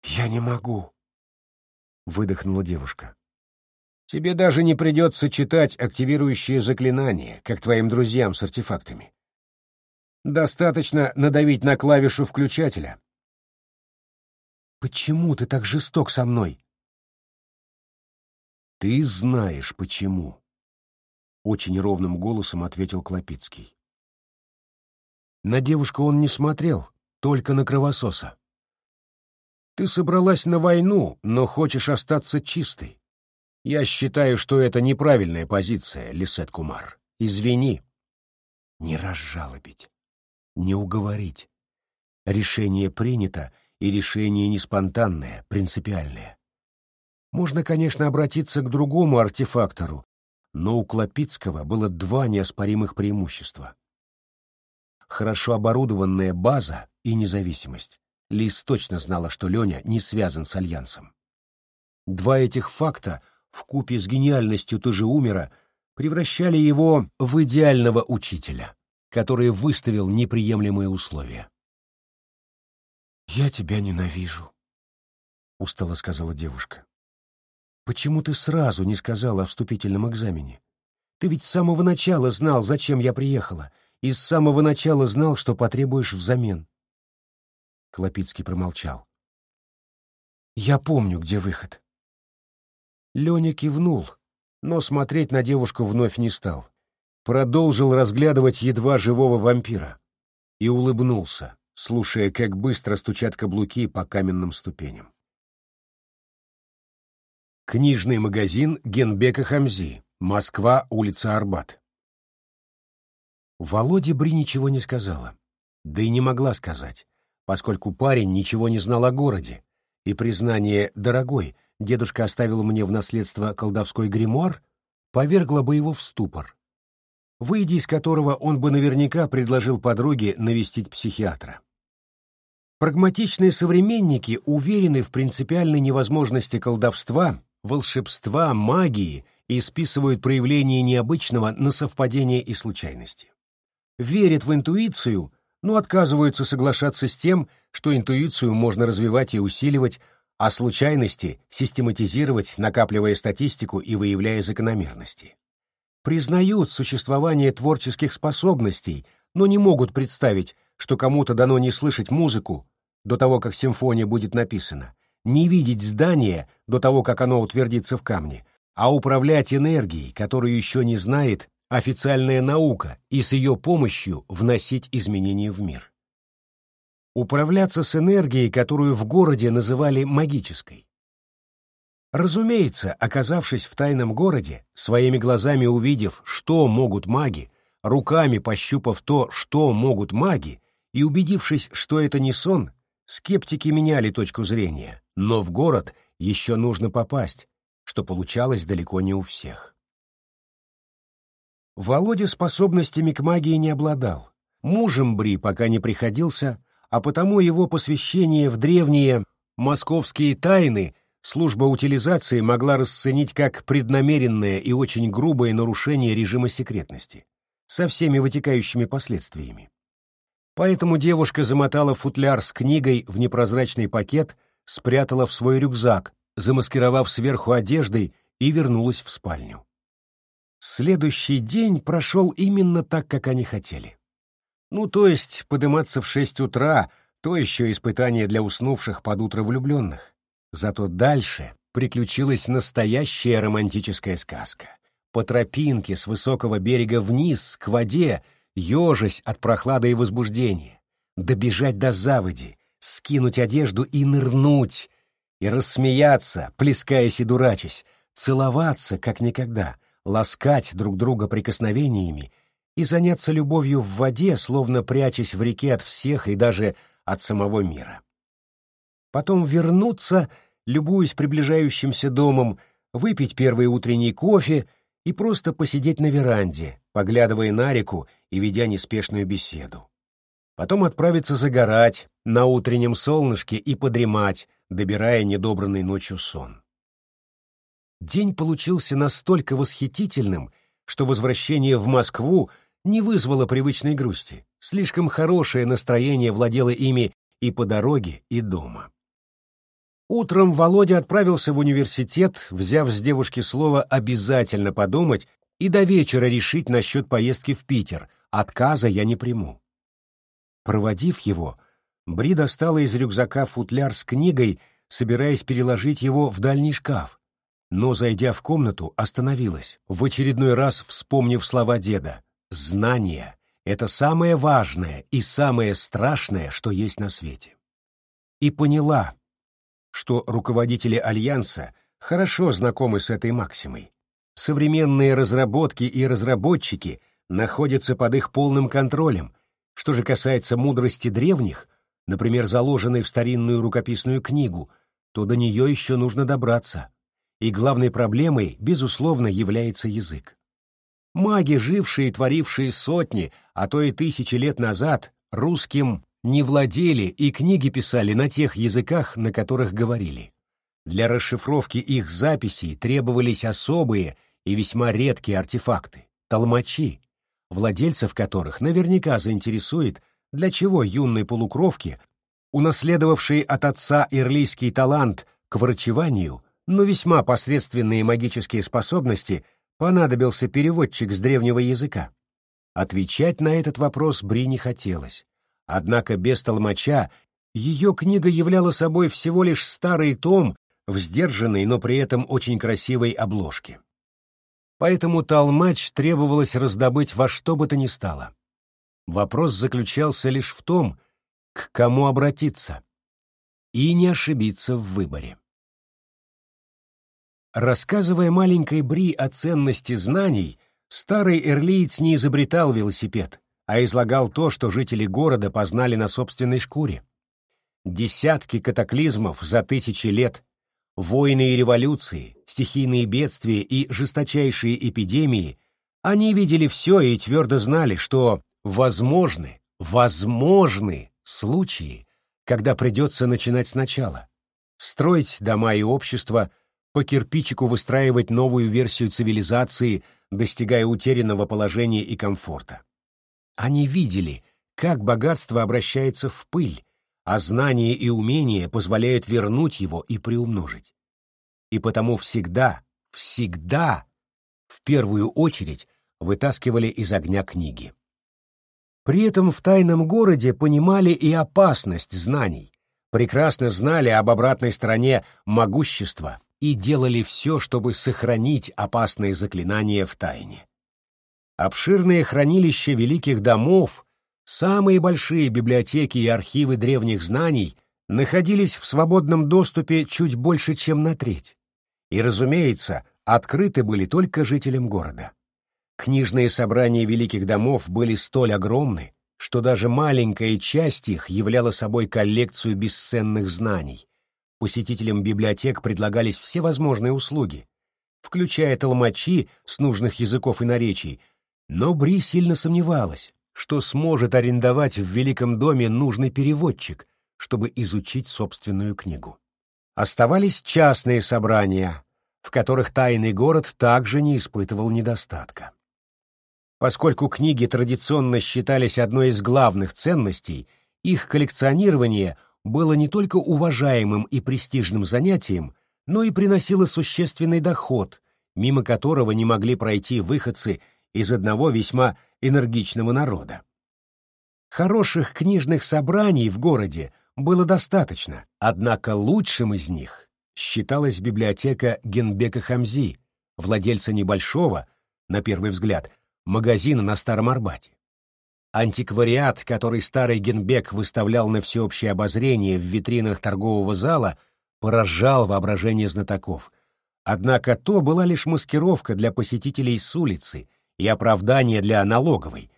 «Я не могу», — выдохнула девушка. «Тебе даже не придется читать активирующие заклинания, как твоим друзьям с артефактами. Достаточно надавить на клавишу включателя. «Почему ты так жесток со мной?» «Ты знаешь, почему», — очень ровным голосом ответил Клопицкий. На девушку он не смотрел, только на кровососа. «Ты собралась на войну, но хочешь остаться чистой. Я считаю, что это неправильная позиция, Лисет Кумар. Извини». «Не разжалобить не уговорить. Решение принято, и решение не спонтанное, принципиальное. Можно, конечно, обратиться к другому артефактору, но у Клопицкого было два неоспоримых преимущества. Хорошо оборудованная база и независимость. Лис точно знала, что Леня не связан с Альянсом. Два этих факта, вкупе с гениальностью тоже умера, превращали его в идеального учителя который выставил неприемлемые условия. «Я тебя ненавижу», — устало сказала девушка. «Почему ты сразу не сказала о вступительном экзамене? Ты ведь с самого начала знал, зачем я приехала, и с самого начала знал, что потребуешь взамен». Клопицкий промолчал. «Я помню, где выход». Леня кивнул, но смотреть на девушку вновь не стал продолжил разглядывать едва живого вампира и улыбнулся, слушая, как быстро стучат каблуки по каменным ступеням. Книжный магазин Генбека Хамзи, Москва, улица Арбат. Володе Бри ничего не сказала, да и не могла сказать, поскольку парень ничего не знал о городе, и признание «дорогой» дедушка оставил мне в наследство колдовской гримуар повергло бы его в ступор, выйдя из которого он бы наверняка предложил подруге навестить психиатра. Прагматичные современники уверены в принципиальной невозможности колдовства, волшебства, магии и списывают проявление необычного на совпадение и случайности. Верят в интуицию, но отказываются соглашаться с тем, что интуицию можно развивать и усиливать, а случайности систематизировать, накапливая статистику и выявляя закономерности. Признают существование творческих способностей, но не могут представить, что кому-то дано не слышать музыку до того, как симфония будет написана, не видеть здание до того, как оно утвердится в камне, а управлять энергией, которую еще не знает, официальная наука и с ее помощью вносить изменения в мир. Управляться с энергией, которую в городе называли магической. Разумеется, оказавшись в тайном городе, своими глазами увидев, что могут маги, руками пощупав то, что могут маги, и убедившись, что это не сон, скептики меняли точку зрения, но в город еще нужно попасть, что получалось далеко не у всех. Володя способностями к магии не обладал. Мужем Бри пока не приходился, а потому его посвящение в древние московские тайны служба утилизации могла расценить как преднамеренное и очень грубое нарушение режима секретности, со всеми вытекающими последствиями. Поэтому девушка замотала футляр с книгой в непрозрачный пакет, спрятала в свой рюкзак, замаскировав сверху одеждой, и вернулась в спальню. Следующий день прошел именно так, как они хотели. Ну, то есть подниматься в шесть утра — то еще испытание для уснувших под утро влюбленных. Зато дальше приключилась настоящая романтическая сказка. По тропинке с высокого берега вниз, к воде, ежась от прохлады и возбуждения, добежать до заводи, скинуть одежду и нырнуть, и рассмеяться, плескаясь и дурачась, целоваться, как никогда, ласкать друг друга прикосновениями и заняться любовью в воде, словно прячась в реке от всех и даже от самого мира потом вернуться, любуясь приближающимся домом, выпить первый утренний кофе и просто посидеть на веранде, поглядывая на реку и ведя неспешную беседу. Потом отправиться загорать на утреннем солнышке и подремать, добирая недобранный ночью сон. День получился настолько восхитительным, что возвращение в Москву не вызвало привычной грусти. Слишком хорошее настроение владело ими и по дороге, и дома. Утром Володя отправился в университет, взяв с девушки слово «обязательно подумать» и до вечера решить насчет поездки в Питер. Отказа я не приму. Проводив его, Бри достала из рюкзака футляр с книгой, собираясь переложить его в дальний шкаф. Но, зайдя в комнату, остановилась, в очередной раз вспомнив слова деда. «Знание — это самое важное и самое страшное, что есть на свете». И поняла, что руководители Альянса хорошо знакомы с этой максимой. Современные разработки и разработчики находятся под их полным контролем. Что же касается мудрости древних, например, заложенной в старинную рукописную книгу, то до нее еще нужно добраться. И главной проблемой, безусловно, является язык. Маги, жившие и творившие сотни, а то и тысячи лет назад, русским не владели и книги писали на тех языках, на которых говорили. Для расшифровки их записей требовались особые и весьма редкие артефакты — толмачи, владельцев которых наверняка заинтересует, для чего юной полукровке, унаследовавшей от отца ирлийский талант к врачеванию, но весьма посредственные магические способности, понадобился переводчик с древнего языка. Отвечать на этот вопрос Бри не хотелось. Однако без толмача ее книга являла собой всего лишь старый том в сдержанной, но при этом очень красивой обложке. Поэтому толмач требовалось раздобыть во что бы то ни стало. Вопрос заключался лишь в том, к кому обратиться, и не ошибиться в выборе. Рассказывая маленькой Бри о ценности знаний, старый эрлиец не изобретал велосипед, а излагал то, что жители города познали на собственной шкуре. Десятки катаклизмов за тысячи лет, войны и революции, стихийные бедствия и жесточайшие эпидемии, они видели все и твердо знали, что возможны, возможны случаи, когда придется начинать сначала, строить дома и общество, по кирпичику выстраивать новую версию цивилизации, достигая утерянного положения и комфорта. Они видели, как богатство обращается в пыль, а знания и умения позволяют вернуть его и приумножить. И потому всегда, всегда, в первую очередь, вытаскивали из огня книги. При этом в тайном городе понимали и опасность знаний, прекрасно знали об обратной стороне могущества и делали все, чтобы сохранить опасные заклинания в тайне. Обширные хранилища великих домов, самые большие библиотеки и архивы древних знаний находились в свободном доступе чуть больше, чем на треть. И, разумеется, открыты были только жителям города. Книжные собрания великих домов были столь огромны, что даже маленькая часть их являла собой коллекцию бесценных знаний. Посетителям библиотек предлагались все возможные услуги, включая толмачи с нужных языков и наречий, но Бри сильно сомневалась, что сможет арендовать в Великом доме нужный переводчик, чтобы изучить собственную книгу. Оставались частные собрания, в которых тайный город также не испытывал недостатка. Поскольку книги традиционно считались одной из главных ценностей, их коллекционирование было не только уважаемым и престижным занятием, но и приносило существенный доход, мимо которого не могли пройти выходцы из одного весьма энергичного народа. Хороших книжных собраний в городе было достаточно, однако лучшим из них считалась библиотека Генбека Хамзи, владельца небольшого, на первый взгляд, магазина на Старом Арбате. Антиквариат, который старый Генбек выставлял на всеобщее обозрение в витринах торгового зала, поражал воображение знатоков. Однако то была лишь маскировка для посетителей с улицы и оправдание для налоговой.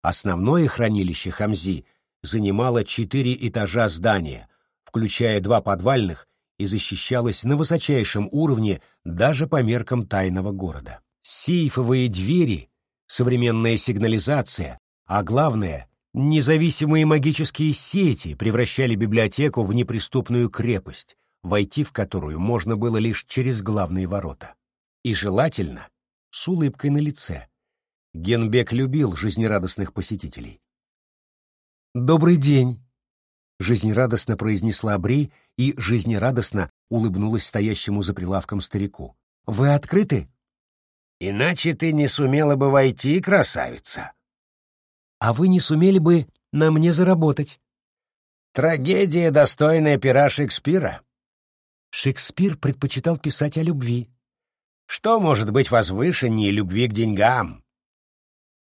Основное хранилище Хамзи занимало четыре этажа здания, включая два подвальных, и защищалось на высочайшем уровне даже по меркам тайного города. Сейфовые двери современная сигнализация, а главное, независимые магические сети превращали библиотеку в неприступную крепость, войти в которую можно было лишь через главные ворота. И желательно с улыбкой на лице. Генбек любил жизнерадостных посетителей. «Добрый день!» — жизнерадостно произнесла Бри и жизнерадостно улыбнулась стоящему за прилавком старику. «Вы открыты?» Иначе ты не сумела бы войти, красавица. А вы не сумели бы на мне заработать. Трагедия, достойная пера Шекспира. Шекспир предпочитал писать о любви. Что может быть возвышеннее любви к деньгам?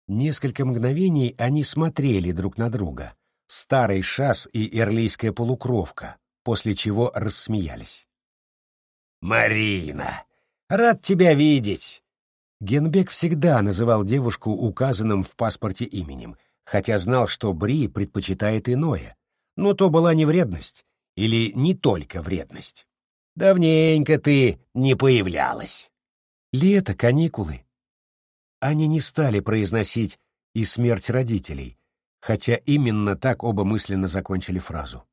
Несколько мгновений они смотрели друг на друга, старый шас и эрлийская полукровка, после чего рассмеялись. «Марина, рад тебя видеть. Генбек всегда называл девушку указанным в паспорте именем, хотя знал, что Бри предпочитает иное. Но то была не вредность, или не только вредность. «Давненько ты не появлялась». «Лето, каникулы». Они не стали произносить «и смерть родителей», хотя именно так оба мысленно закончили фразу.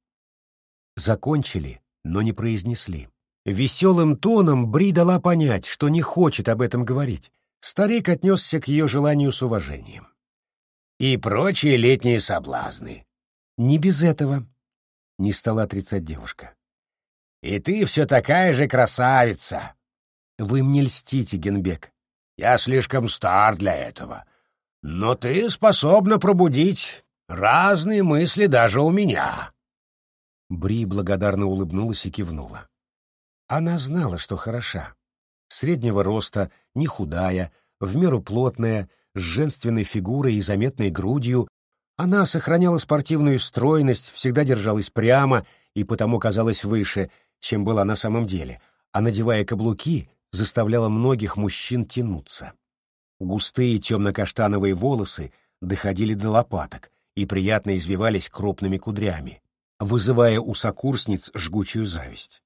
Закончили, но не произнесли. Веселым тоном Бри дала понять, что не хочет об этом говорить. Старик отнесся к ее желанию с уважением. «И прочие летние соблазны». «Не без этого», — не стала отрицать девушка. «И ты все такая же красавица». «Вы мне льстите, Генбек». «Я слишком стар для этого. Но ты способна пробудить разные мысли даже у меня». Бри благодарно улыбнулась и кивнула. Она знала, что хороша. Среднего роста, не худая, в меру плотная, с женственной фигурой и заметной грудью, она сохраняла спортивную стройность, всегда держалась прямо и потому казалась выше, чем была на самом деле, а надевая каблуки, заставляла многих мужчин тянуться. Густые темно-каштановые волосы доходили до лопаток и приятно извивались крупными кудрями, вызывая у сокурсниц жгучую зависть.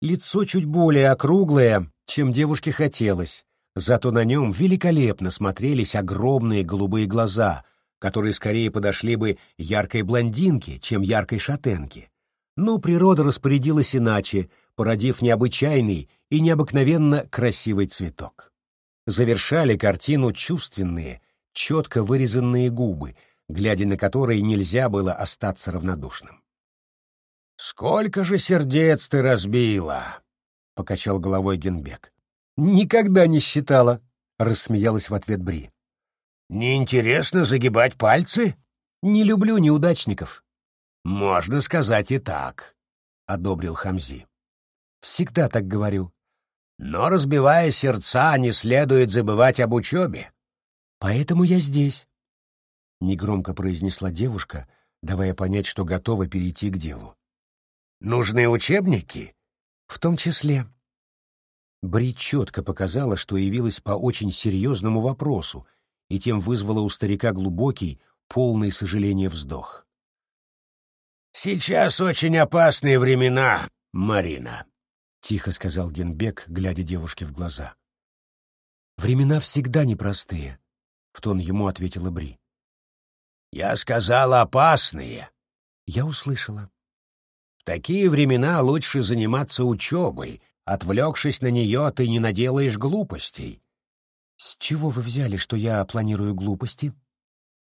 Лицо чуть более округлое, чем девушке хотелось, зато на нем великолепно смотрелись огромные голубые глаза, которые скорее подошли бы яркой блондинке, чем яркой шатенке. Но природа распорядилась иначе, породив необычайный и необыкновенно красивый цветок. Завершали картину чувственные, четко вырезанные губы, глядя на которые нельзя было остаться равнодушным. «Сколько же сердец ты разбила!» — покачал головой Генбек. «Никогда не считала!» — рассмеялась в ответ Бри. «Неинтересно загибать пальцы?» «Не люблю неудачников». «Можно сказать и так», — одобрил Хамзи. «Всегда так говорю». «Но, разбивая сердца, не следует забывать об учебе. Поэтому я здесь, — негромко произнесла девушка, давая понять, что готова перейти к делу. Нужны учебники? В том числе. Бри четко показала, что явилась по очень серьезному вопросу, и тем вызвала у старика глубокий, полный сожаления вздох. «Сейчас очень опасные времена, Марина», — тихо сказал Генбек, глядя девушке в глаза. «Времена всегда непростые», — в тон ему ответила Бри. «Я сказала опасные». «Я услышала». «В такие времена лучше заниматься учебой. Отвлекшись на нее, ты не наделаешь глупостей». «С чего вы взяли, что я планирую глупости?»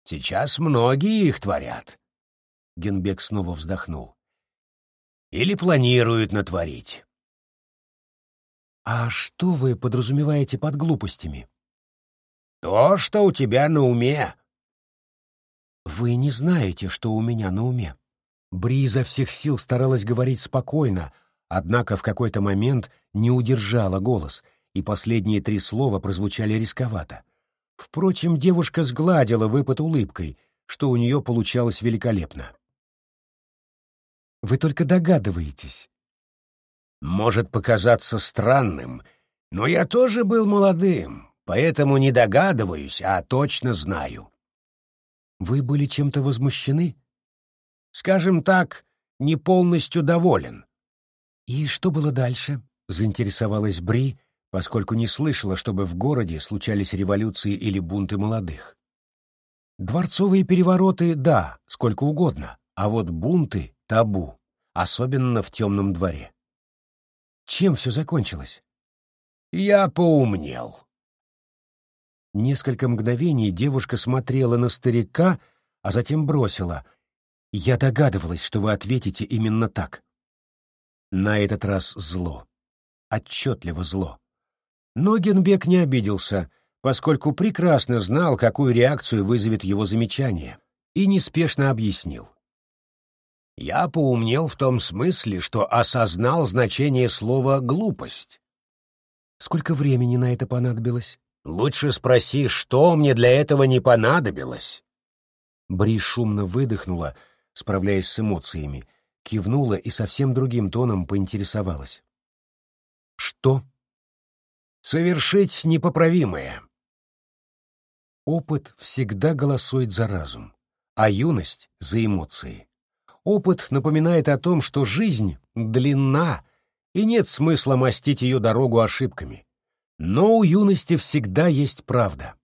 «Сейчас многие их творят». Генбек снова вздохнул. «Или планируют натворить». «А что вы подразумеваете под глупостями?» «То, что у тебя на уме». «Вы не знаете, что у меня на уме». Бри изо всех сил старалась говорить спокойно, однако в какой-то момент не удержала голос, и последние три слова прозвучали рисковато. Впрочем, девушка сгладила выпад улыбкой, что у нее получалось великолепно. «Вы только догадываетесь, может показаться странным, но я тоже был молодым, поэтому не догадываюсь, а точно знаю. Вы были чем-то возмущены? Скажем так, не полностью доволен. И что было дальше? Заинтересовалась Бри, поскольку не слышала, чтобы в городе случались революции или бунты молодых. Дворцовые перевороты — да, сколько угодно, а вот бунты — табу, особенно в темном дворе. Чем все закончилось? Я поумнел. Несколько мгновений девушка смотрела на старика, а затем бросила. Я догадывалась, что вы ответите именно так. На этот раз зло. Отчетливо зло. Но Генбек не обиделся, поскольку прекрасно знал, какую реакцию вызовет его замечание, и неспешно объяснил. Я поумнел в том смысле, что осознал значение слова «глупость». Сколько времени на это понадобилось? Лучше спроси, что мне для этого не понадобилось. Бри шумно выдохнула, справляясь с эмоциями, кивнула и совсем другим тоном поинтересовалась. Что? Совершить непоправимое. Опыт всегда голосует за разум, а юность — за эмоции. Опыт напоминает о том, что жизнь длинна, и нет смысла мастить ее дорогу ошибками. Но у юности всегда есть правда.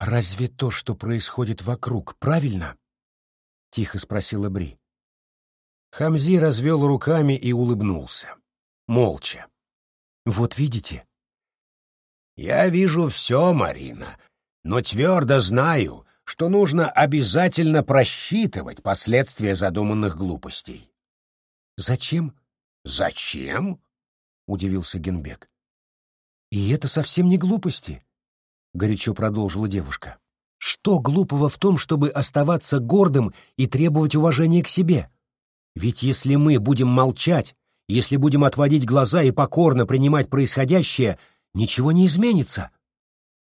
«Разве то, что происходит вокруг, правильно?» — тихо спросила Бри. Хамзи развел руками и улыбнулся. Молча. «Вот видите?» «Я вижу все, Марина, но твердо знаю, что нужно обязательно просчитывать последствия задуманных глупостей. «Зачем?» «Зачем?» — удивился Генбек. «И это совсем не глупости», — горячо продолжила девушка. «Что глупого в том, чтобы оставаться гордым и требовать уважения к себе? Ведь если мы будем молчать, если будем отводить глаза и покорно принимать происходящее, ничего не изменится».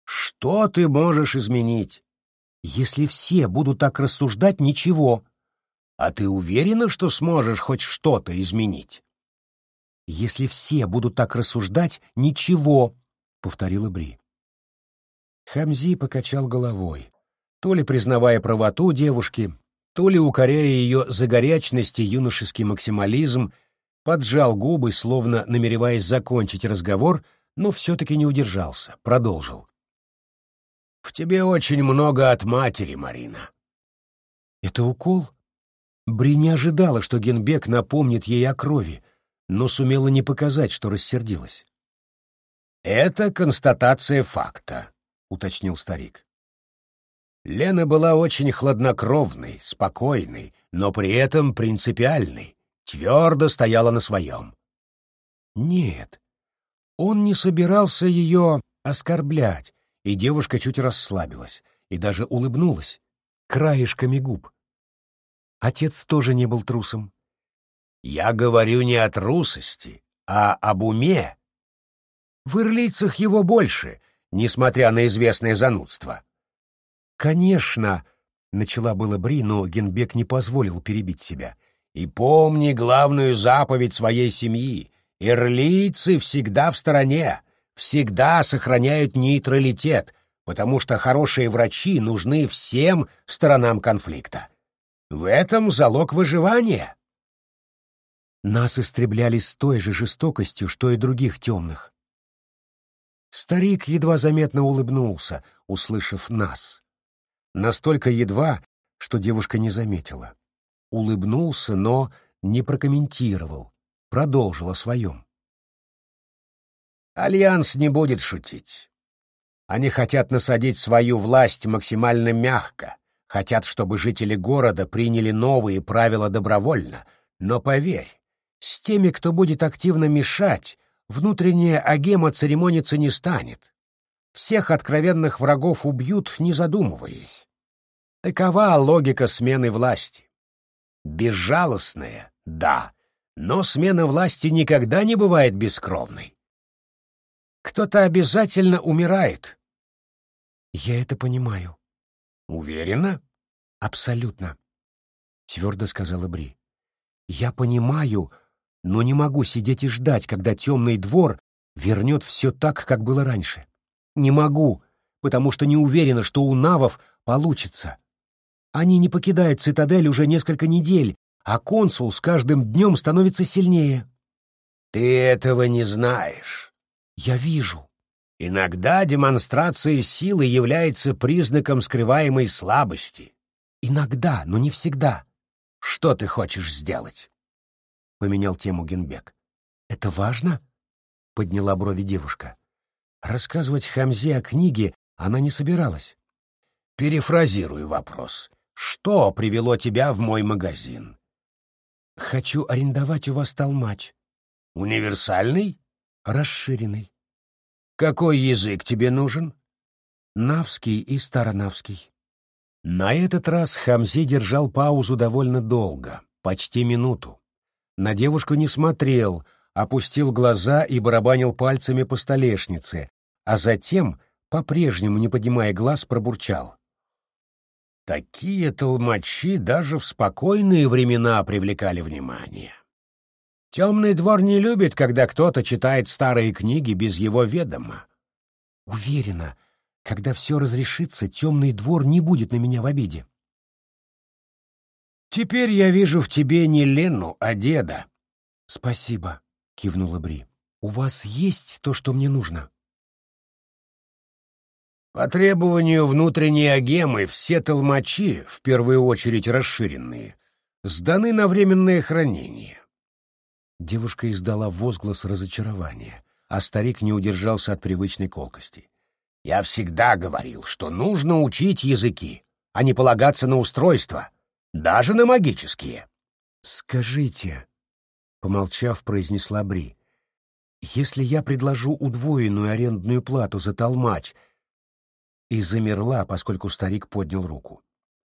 «Что ты можешь изменить?» Если все будут так рассуждать, ничего. А ты уверена, что сможешь хоть что-то изменить? Если все будут так рассуждать, ничего, повторила Бри. Хамзи покачал головой, то ли признавая правоту девушки, то ли укоряя ее за горячность и юношеский максимализм, поджал губы, словно намереваясь закончить разговор, но все-таки не удержался, продолжил. В тебе очень много от матери, Марина. Это укол? Бри не ожидала, что Генбек напомнит ей о крови, но сумела не показать, что рассердилась. Это констатация факта, уточнил старик. Лена была очень хладнокровной, спокойной, но при этом принципиальной, твердо стояла на своем. Нет, он не собирался ее оскорблять, и девушка чуть расслабилась и даже улыбнулась, краешками губ. Отец тоже не был трусом. «Я говорю не о трусости, а об уме. В ирлицах его больше, несмотря на известное занудство. «Конечно!» — начала было Бри, но Генбек не позволил перебить себя. «И помни главную заповедь своей семьи. Ирлийцы всегда в стороне, всегда сохраняют нейтралитет, потому что хорошие врачи нужны всем сторонам конфликта. В этом залог выживания». Нас истребляли с той же жестокостью, что и других темных. Старик едва заметно улыбнулся, услышав нас. Настолько едва, что девушка не заметила. Улыбнулся, но не прокомментировал, продолжил о своем. Альянс не будет шутить. Они хотят насадить свою власть максимально мягко, хотят, чтобы жители города приняли новые правила добровольно, но поверь, с теми, кто будет активно мешать, внутренняя агема церемониться не станет. Всех откровенных врагов убьют, не задумываясь. Такова логика смены власти. Безжалостная, да, но смена власти никогда не бывает бескровной. Кто-то обязательно умирает. Я это понимаю. Уверена? Абсолютно, — твердо сказала Бри. Я понимаю, но не могу сидеть и ждать, когда темный двор вернет все так, как было раньше. Не могу, потому что не уверена, что у навов получится. Они не покидают цитадель уже несколько недель, а консул с каждым днем становится сильнее. Ты этого не знаешь. Я вижу. Иногда демонстрация силы является признаком скрываемой слабости. Иногда, но не всегда. Что ты хочешь сделать? Поменял тему Генбек. Это важно? Подняла брови девушка. Рассказывать Хамзе о книге она не собиралась. Перефразирую вопрос. Что привело тебя в мой магазин? Хочу арендовать у вас толмач. Универсальный? Расширенный. Какой язык тебе нужен? Навский и старонавский. На этот раз Хамзе держал паузу довольно долго, почти минуту. На девушку не смотрел, опустил глаза и барабанил пальцами по столешнице, а затем, по-прежнему не поднимая глаз, пробурчал. Такие толмачи даже в спокойные времена привлекали внимание. Темный двор не любит, когда кто-то читает старые книги без его ведома. Уверена, когда все разрешится, темный двор не будет на меня в обиде. Теперь я вижу в тебе не Лену, а деда. Спасибо, кивнула Бри. У вас есть то, что мне нужно? По требованию внутренней агемы все толмачи, в первую очередь расширенные, сданы на временное хранение. Девушка издала возглас разочарования, а старик не удержался от привычной колкости. «Я всегда говорил, что нужно учить языки, а не полагаться на устройства, даже на магические». «Скажите», — помолчав, произнесла Бри, — «если я предложу удвоенную арендную плату за толмач, — и замерла, поскольку старик поднял руку.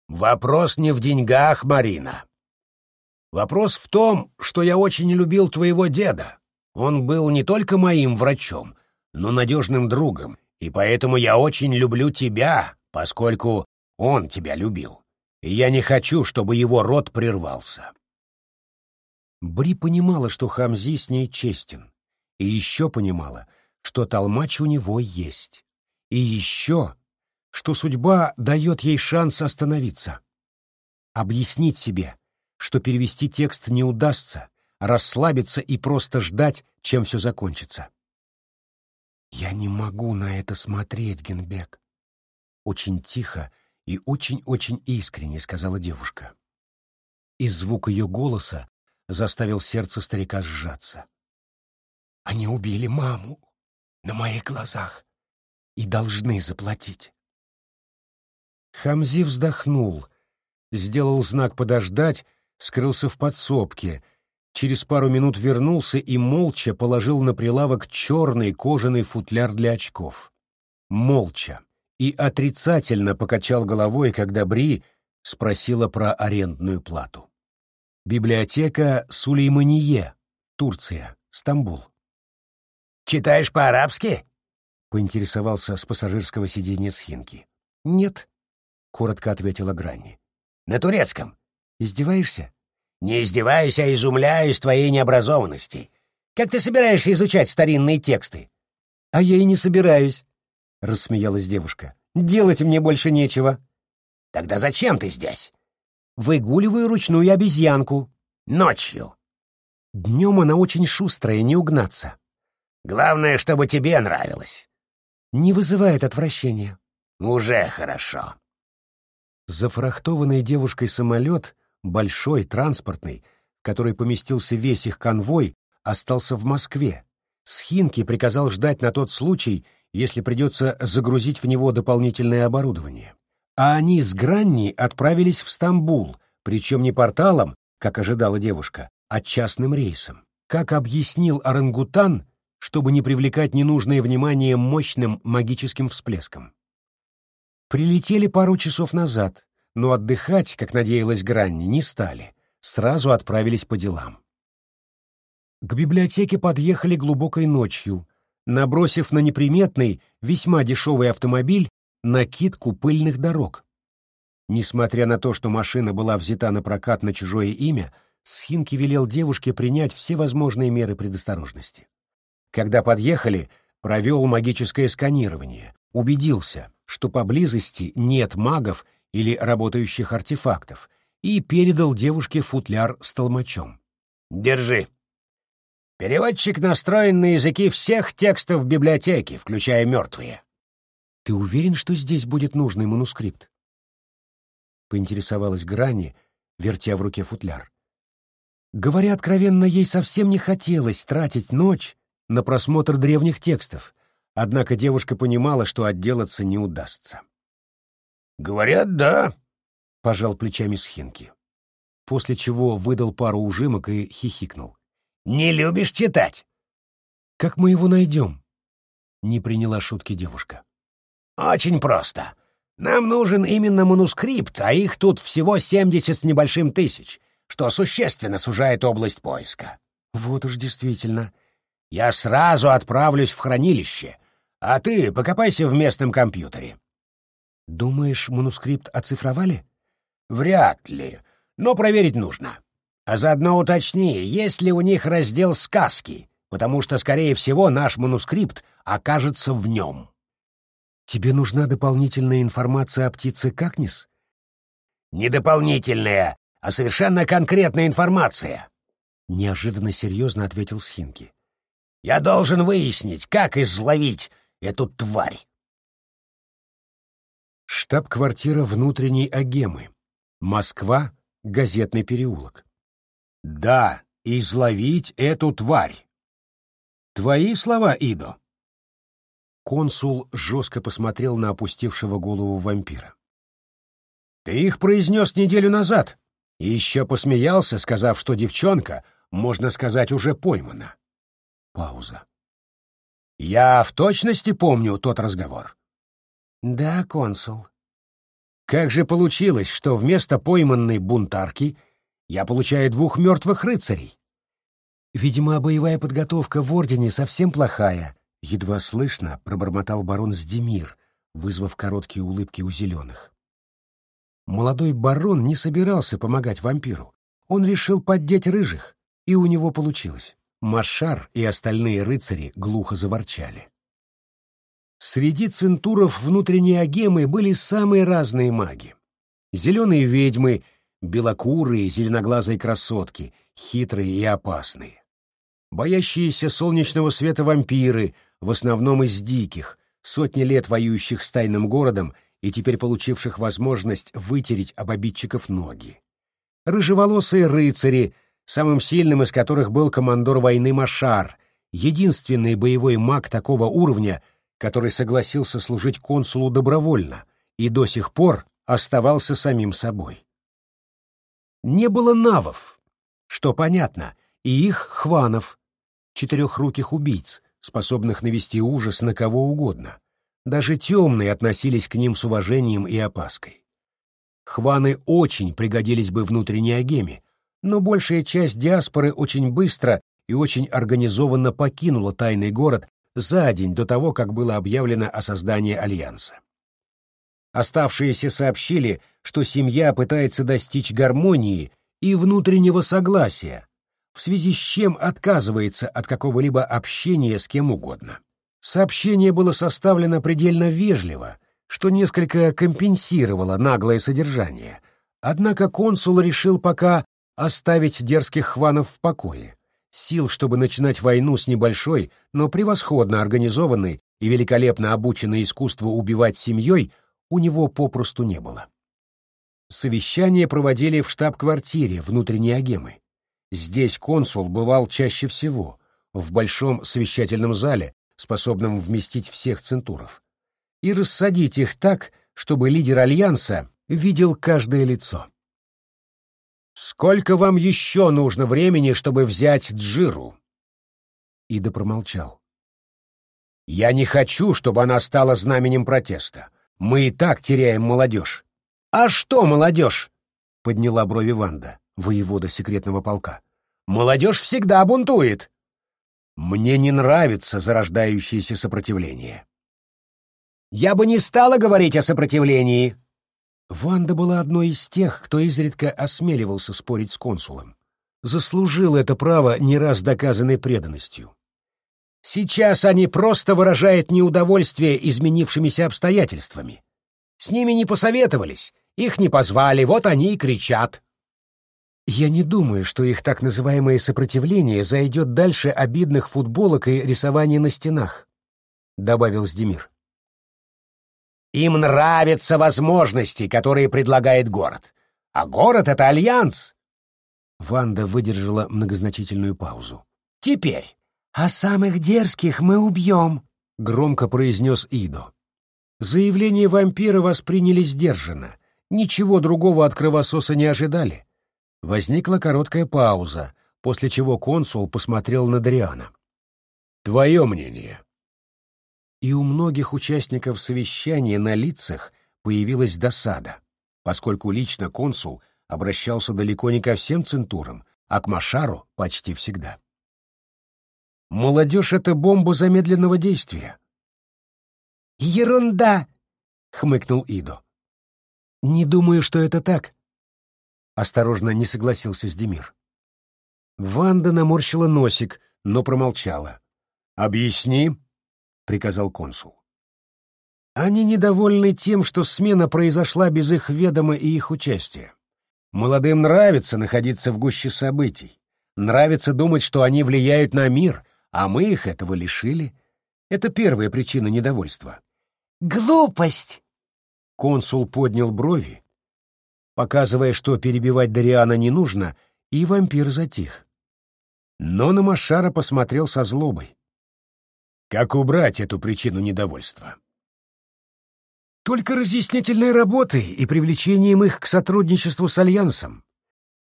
«Вопрос не в деньгах, Марина. Вопрос в том, что я очень любил твоего деда. Он был не только моим врачом, но надежным другом, и поэтому я очень люблю тебя, поскольку он тебя любил. И я не хочу, чтобы его род прервался». Бри понимала, что Хамзи с ней честен, и еще понимала, что толмач у него есть. И еще, что судьба дает ей шанс остановиться. Объяснить себе, что перевести текст не удастся, расслабиться и просто ждать, чем все закончится. «Я не могу на это смотреть, Генбек», — очень тихо и очень-очень искренне сказала девушка. И звук ее голоса заставил сердце старика сжаться. «Они убили маму на моих глазах и должны заплатить. Хамзи вздохнул, сделал знак подождать, скрылся в подсобке, через пару минут вернулся и молча положил на прилавок черный кожаный футляр для очков. Молча. И отрицательно покачал головой, когда Бри спросила про арендную плату. Библиотека Сулеймание, Турция, Стамбул. «Читаешь по-арабски?» — поинтересовался с пассажирского сиденья Схинки. «Нет», — коротко ответила Гранни. «На турецком». «Издеваешься?» «Не издеваюсь, а изумляюсь твоей необразованности. Как ты собираешься изучать старинные тексты?» «А я и не собираюсь», — рассмеялась девушка. «Делать мне больше нечего». «Тогда зачем ты здесь?» «Выгуливаю ручную обезьянку». «Ночью». «Днем она очень шустрая, не угнаться». «Главное, чтобы тебе нравилось». «Не вызывает отвращения». «Уже хорошо». Зафрахтованный девушкой самолет, большой, транспортный, в который поместился весь их конвой, остался в Москве. Схинки приказал ждать на тот случай, если придется загрузить в него дополнительное оборудование. А они с Гранни отправились в Стамбул, причем не порталом, как ожидала девушка, а частным рейсом. Как объяснил орангутан, чтобы не привлекать ненужное внимание мощным магическим всплеском. Прилетели пару часов назад, но отдыхать, как надеялась Гранни, не стали. Сразу отправились по делам. К библиотеке подъехали глубокой ночью, набросив на неприметный, весьма дешевый автомобиль накидку пыльных дорог. Несмотря на то, что машина была взята на прокат на чужое имя, Схинки велел девушке принять все возможные меры предосторожности. Когда подъехали, провел магическое сканирование, убедился, что поблизости нет магов или работающих артефактов, и передал девушке футляр с толмачом. «Держи», Переводчик настроен на языки всех текстов библиотеки, включая мертвые. Ты уверен, что здесь будет нужный манускрипт? Поинтересовалась Грани, вертя в руке футляр. Говоря откровенно, ей совсем не хотелось тратить ночь на просмотр древних текстов, однако девушка понимала, что отделаться не удастся. «Говорят, да», — пожал плечами Схинки, после чего выдал пару ужимок и хихикнул. Не любишь читать? Как мы его найдем? Не приняла шутки девушка. Очень просто. Нам нужен именно манускрипт, а их тут всего семьдесят с небольшим тысяч, что существенно сужает область поиска. Вот уж действительно. Я сразу отправлюсь в хранилище, а ты покопайся в местном компьютере. Думаешь, манускрипт оцифровали? Вряд ли, но проверить нужно. А заодно уточни, есть ли у них раздел «Сказки», потому что, скорее всего, наш манускрипт окажется в нем. Тебе нужна дополнительная информация о птице Какнис? Не дополнительная, а совершенно конкретная информация. Неожиданно серьезно ответил Схинки. Я должен выяснить, как изловить эту тварь. Штаб-квартира внутренней Агемы. Москва, газетный переулок. Да, изловить эту тварь. Твои слова, Идо? Консул жестко посмотрел на опустившего голову вампира. Ты их произнес неделю назад и еще посмеялся, сказав, что девчонка, можно сказать, уже поймана. Пауза. Я в точности помню тот разговор. Да, консул. Как же получилось, что вместо пойманной бунтарки я получаю двух мертвых рыцарей. Видимо, боевая подготовка в Ордене совсем плохая. Едва слышно пробормотал барон Сдемир, вызвав короткие улыбки у зеленых. Молодой барон не собирался помогать вампиру. Он решил поддеть рыжих, и у него получилось. Машар и остальные рыцари глухо заворчали. Среди центуров внутренней агемы были самые разные маги. Зеленые ведьмы — белокурые, зеленоглазые красотки, хитрые и опасные. Боящиеся солнечного света вампиры, в основном из диких, сотни лет воюющих с тайным городом и теперь получивших возможность вытереть об обидчиков ноги. Рыжеволосые рыцари, самым сильным из которых был командор войны Машар, единственный боевой маг такого уровня, который согласился служить консулу добровольно и до сих пор оставался самим собой не было навов, что понятно, и их хванов, четырехруких убийц, способных навести ужас на кого угодно. Даже темные относились к ним с уважением и опаской. Хваны очень пригодились бы внутренней агеме, но большая часть диаспоры очень быстро и очень организованно покинула тайный город за день до того, как было объявлено о создании Альянса. Оставшиеся сообщили, что семья пытается достичь гармонии и внутреннего согласия, в связи с чем отказывается от какого-либо общения с кем угодно. Сообщение было составлено предельно вежливо, что несколько компенсировало наглое содержание, однако консул решил пока оставить дерзких хванов в покое. Сил, чтобы начинать войну с небольшой, но превосходно организованной и великолепно обученной искусству убивать семьей, у него попросту не было. Совещание проводили в штаб-квартире внутренней агемы. Здесь консул бывал чаще всего, в большом совещательном зале, способном вместить всех центуров, и рассадить их так, чтобы лидер Альянса видел каждое лицо. «Сколько вам еще нужно времени, чтобы взять Джиру?» Ида промолчал. «Я не хочу, чтобы она стала знаменем протеста. Мы и так теряем молодежь». «А что молодежь?» — подняла брови Ванда, воевода секретного полка. «Молодежь всегда бунтует». «Мне не нравится зарождающееся сопротивление». «Я бы не стала говорить о сопротивлении», Ванда была одной из тех, кто изредка осмеливался спорить с консулом. Заслужил это право не раз доказанной преданностью. Сейчас они просто выражают неудовольствие изменившимися обстоятельствами. С ними не посоветовались, их не позвали, вот они и кричат. Я не думаю, что их так называемое сопротивление зайдет дальше обидных футболок и рисования на стенах, — добавил Сдемир. Им нравятся возможности, которые предлагает город. А город — это альянс. Ванда выдержала многозначительную паузу. Теперь. «А самых дерзких мы убьем», — громко произнес Идо. Заявление вампира восприняли сдержанно. Ничего другого от кровососа не ожидали. Возникла короткая пауза, после чего консул посмотрел на Дриана. «Твое мнение?» и у многих участников совещания на лицах появилась досада, поскольку лично консул обращался далеко не ко всем центурам, а к Машару почти всегда. «Молодежь — это бомба замедленного действия». «Ерунда!» — хмыкнул Идо. «Не думаю, что это так», — осторожно не согласился с Демир. Ванда наморщила носик, но промолчала. «Объясни», приказал консул. Они недовольны тем, что смена произошла без их ведома и их участия. Молодым нравится находиться в гуще событий, нравится думать, что они влияют на мир, а мы их этого лишили. Это первая причина недовольства. «Глупость!» Консул поднял брови, показывая, что перебивать Дариана не нужно, и вампир затих. Но на Машара посмотрел со злобой. Как убрать эту причину недовольства? Только разъяснительной работой и привлечением их к сотрудничеству с Альянсом.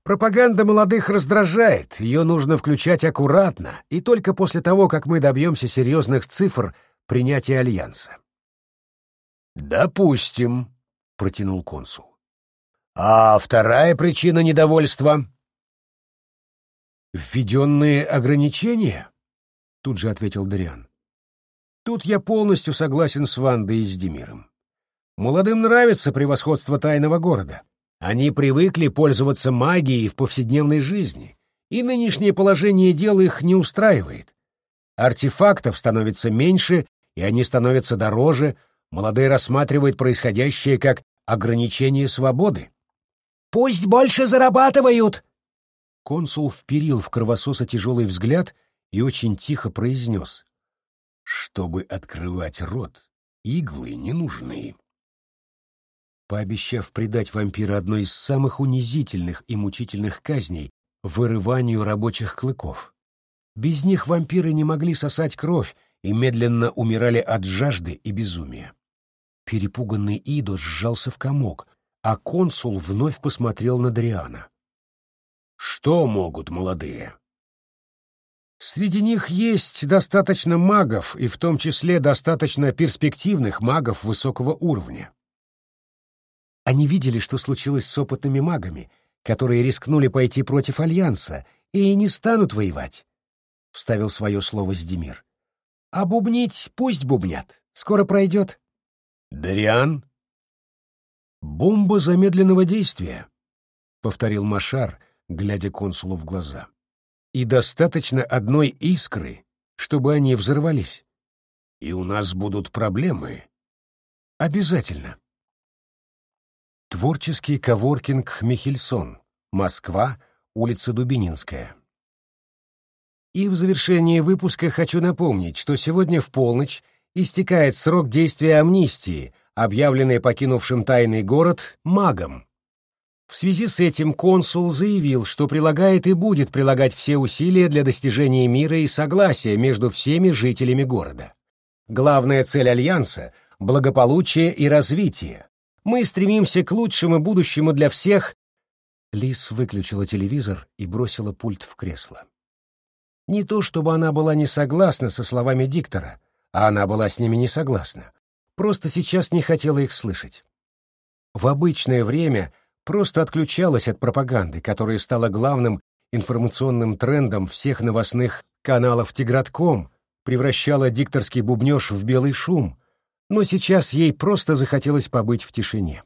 Пропаганда молодых раздражает, ее нужно включать аккуратно и только после того, как мы добьемся серьезных цифр принятия Альянса. «Допустим», — протянул консул. «А вторая причина недовольства?» «Введенные ограничения?» — тут же ответил Дариан. Тут я полностью согласен с Вандой и с Демиром. Молодым нравится превосходство тайного города. Они привыкли пользоваться магией в повседневной жизни, и нынешнее положение дел их не устраивает. Артефактов становится меньше, и они становятся дороже, молодые рассматривают происходящее как ограничение свободы. «Пусть больше зарабатывают!» Консул вперил в кровососа тяжелый взгляд и очень тихо произнес. Чтобы открывать рот, иглы не нужны. Пообещав предать вампира одной из самых унизительных и мучительных казней — вырыванию рабочих клыков. Без них вампиры не могли сосать кровь и медленно умирали от жажды и безумия. Перепуганный Идо сжался в комок, а консул вновь посмотрел на Дриана. «Что могут молодые?» Среди них есть достаточно магов, и в том числе достаточно перспективных магов высокого уровня. Они видели, что случилось с опытными магами, которые рискнули пойти против Альянса и не станут воевать, — вставил свое слово Сдемир. А бубнить пусть бубнят. Скоро пройдет. Дариан? Бомба замедленного действия, — повторил Машар, глядя консулу в глаза. И достаточно одной искры, чтобы они взорвались. И у нас будут проблемы. Обязательно. Творческий коворкинг Михельсон. Москва, улица Дубининская. И в завершение выпуска хочу напомнить, что сегодня в полночь истекает срок действия амнистии, объявленной покинувшим тайный город магом. В связи с этим консул заявил, что прилагает и будет прилагать все усилия для достижения мира и согласия между всеми жителями города. Главная цель Альянса — благополучие и развитие. Мы стремимся к лучшему будущему для всех. Лис выключила телевизор и бросила пульт в кресло. Не то чтобы она была не согласна со словами диктора, а она была с ними не согласна. Просто сейчас не хотела их слышать. В обычное время просто отключалась от пропаганды, которая стала главным информационным трендом всех новостных каналов Тигратком, превращала дикторский бубнёж в белый шум, но сейчас ей просто захотелось побыть в тишине.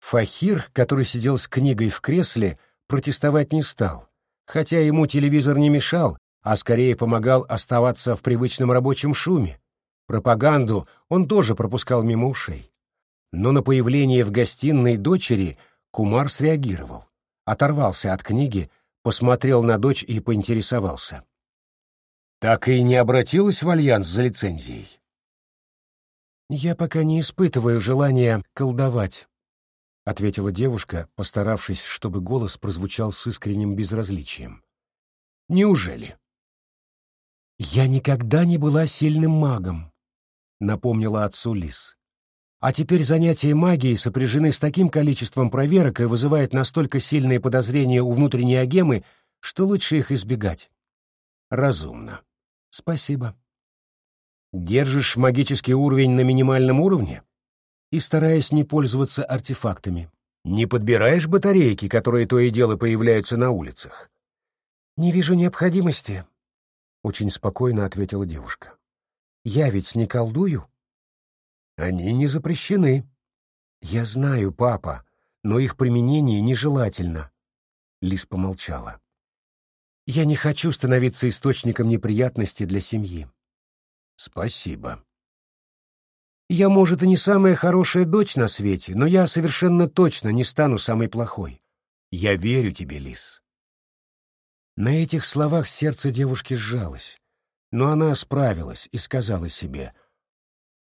Фахир, который сидел с книгой в кресле, протестовать не стал, хотя ему телевизор не мешал, а скорее помогал оставаться в привычном рабочем шуме. Пропаганду он тоже пропускал мимо ушей. Но на появление в гостиной дочери Кумар среагировал, оторвался от книги, посмотрел на дочь и поинтересовался. «Так и не обратилась в Альянс за лицензией?» «Я пока не испытываю желания колдовать», — ответила девушка, постаравшись, чтобы голос прозвучал с искренним безразличием. «Неужели?» «Я никогда не была сильным магом», — напомнила отцу Лис. «А теперь занятия магией сопряжены с таким количеством проверок и вызывают настолько сильные подозрения у внутренней агемы, что лучше их избегать». «Разумно. Спасибо». «Держишь магический уровень на минимальном уровне?» «И стараясь не пользоваться артефактами». «Не подбираешь батарейки, которые то и дело появляются на улицах?» «Не вижу необходимости», — очень спокойно ответила девушка. «Я ведь не колдую?» «Они не запрещены». «Я знаю, папа, но их применение нежелательно». Лис помолчала. «Я не хочу становиться источником неприятностей для семьи». «Спасибо». «Я, может, и не самая хорошая дочь на свете, но я совершенно точно не стану самой плохой. Я верю тебе, Лис. На этих словах сердце девушки сжалось, но она справилась и сказала себе.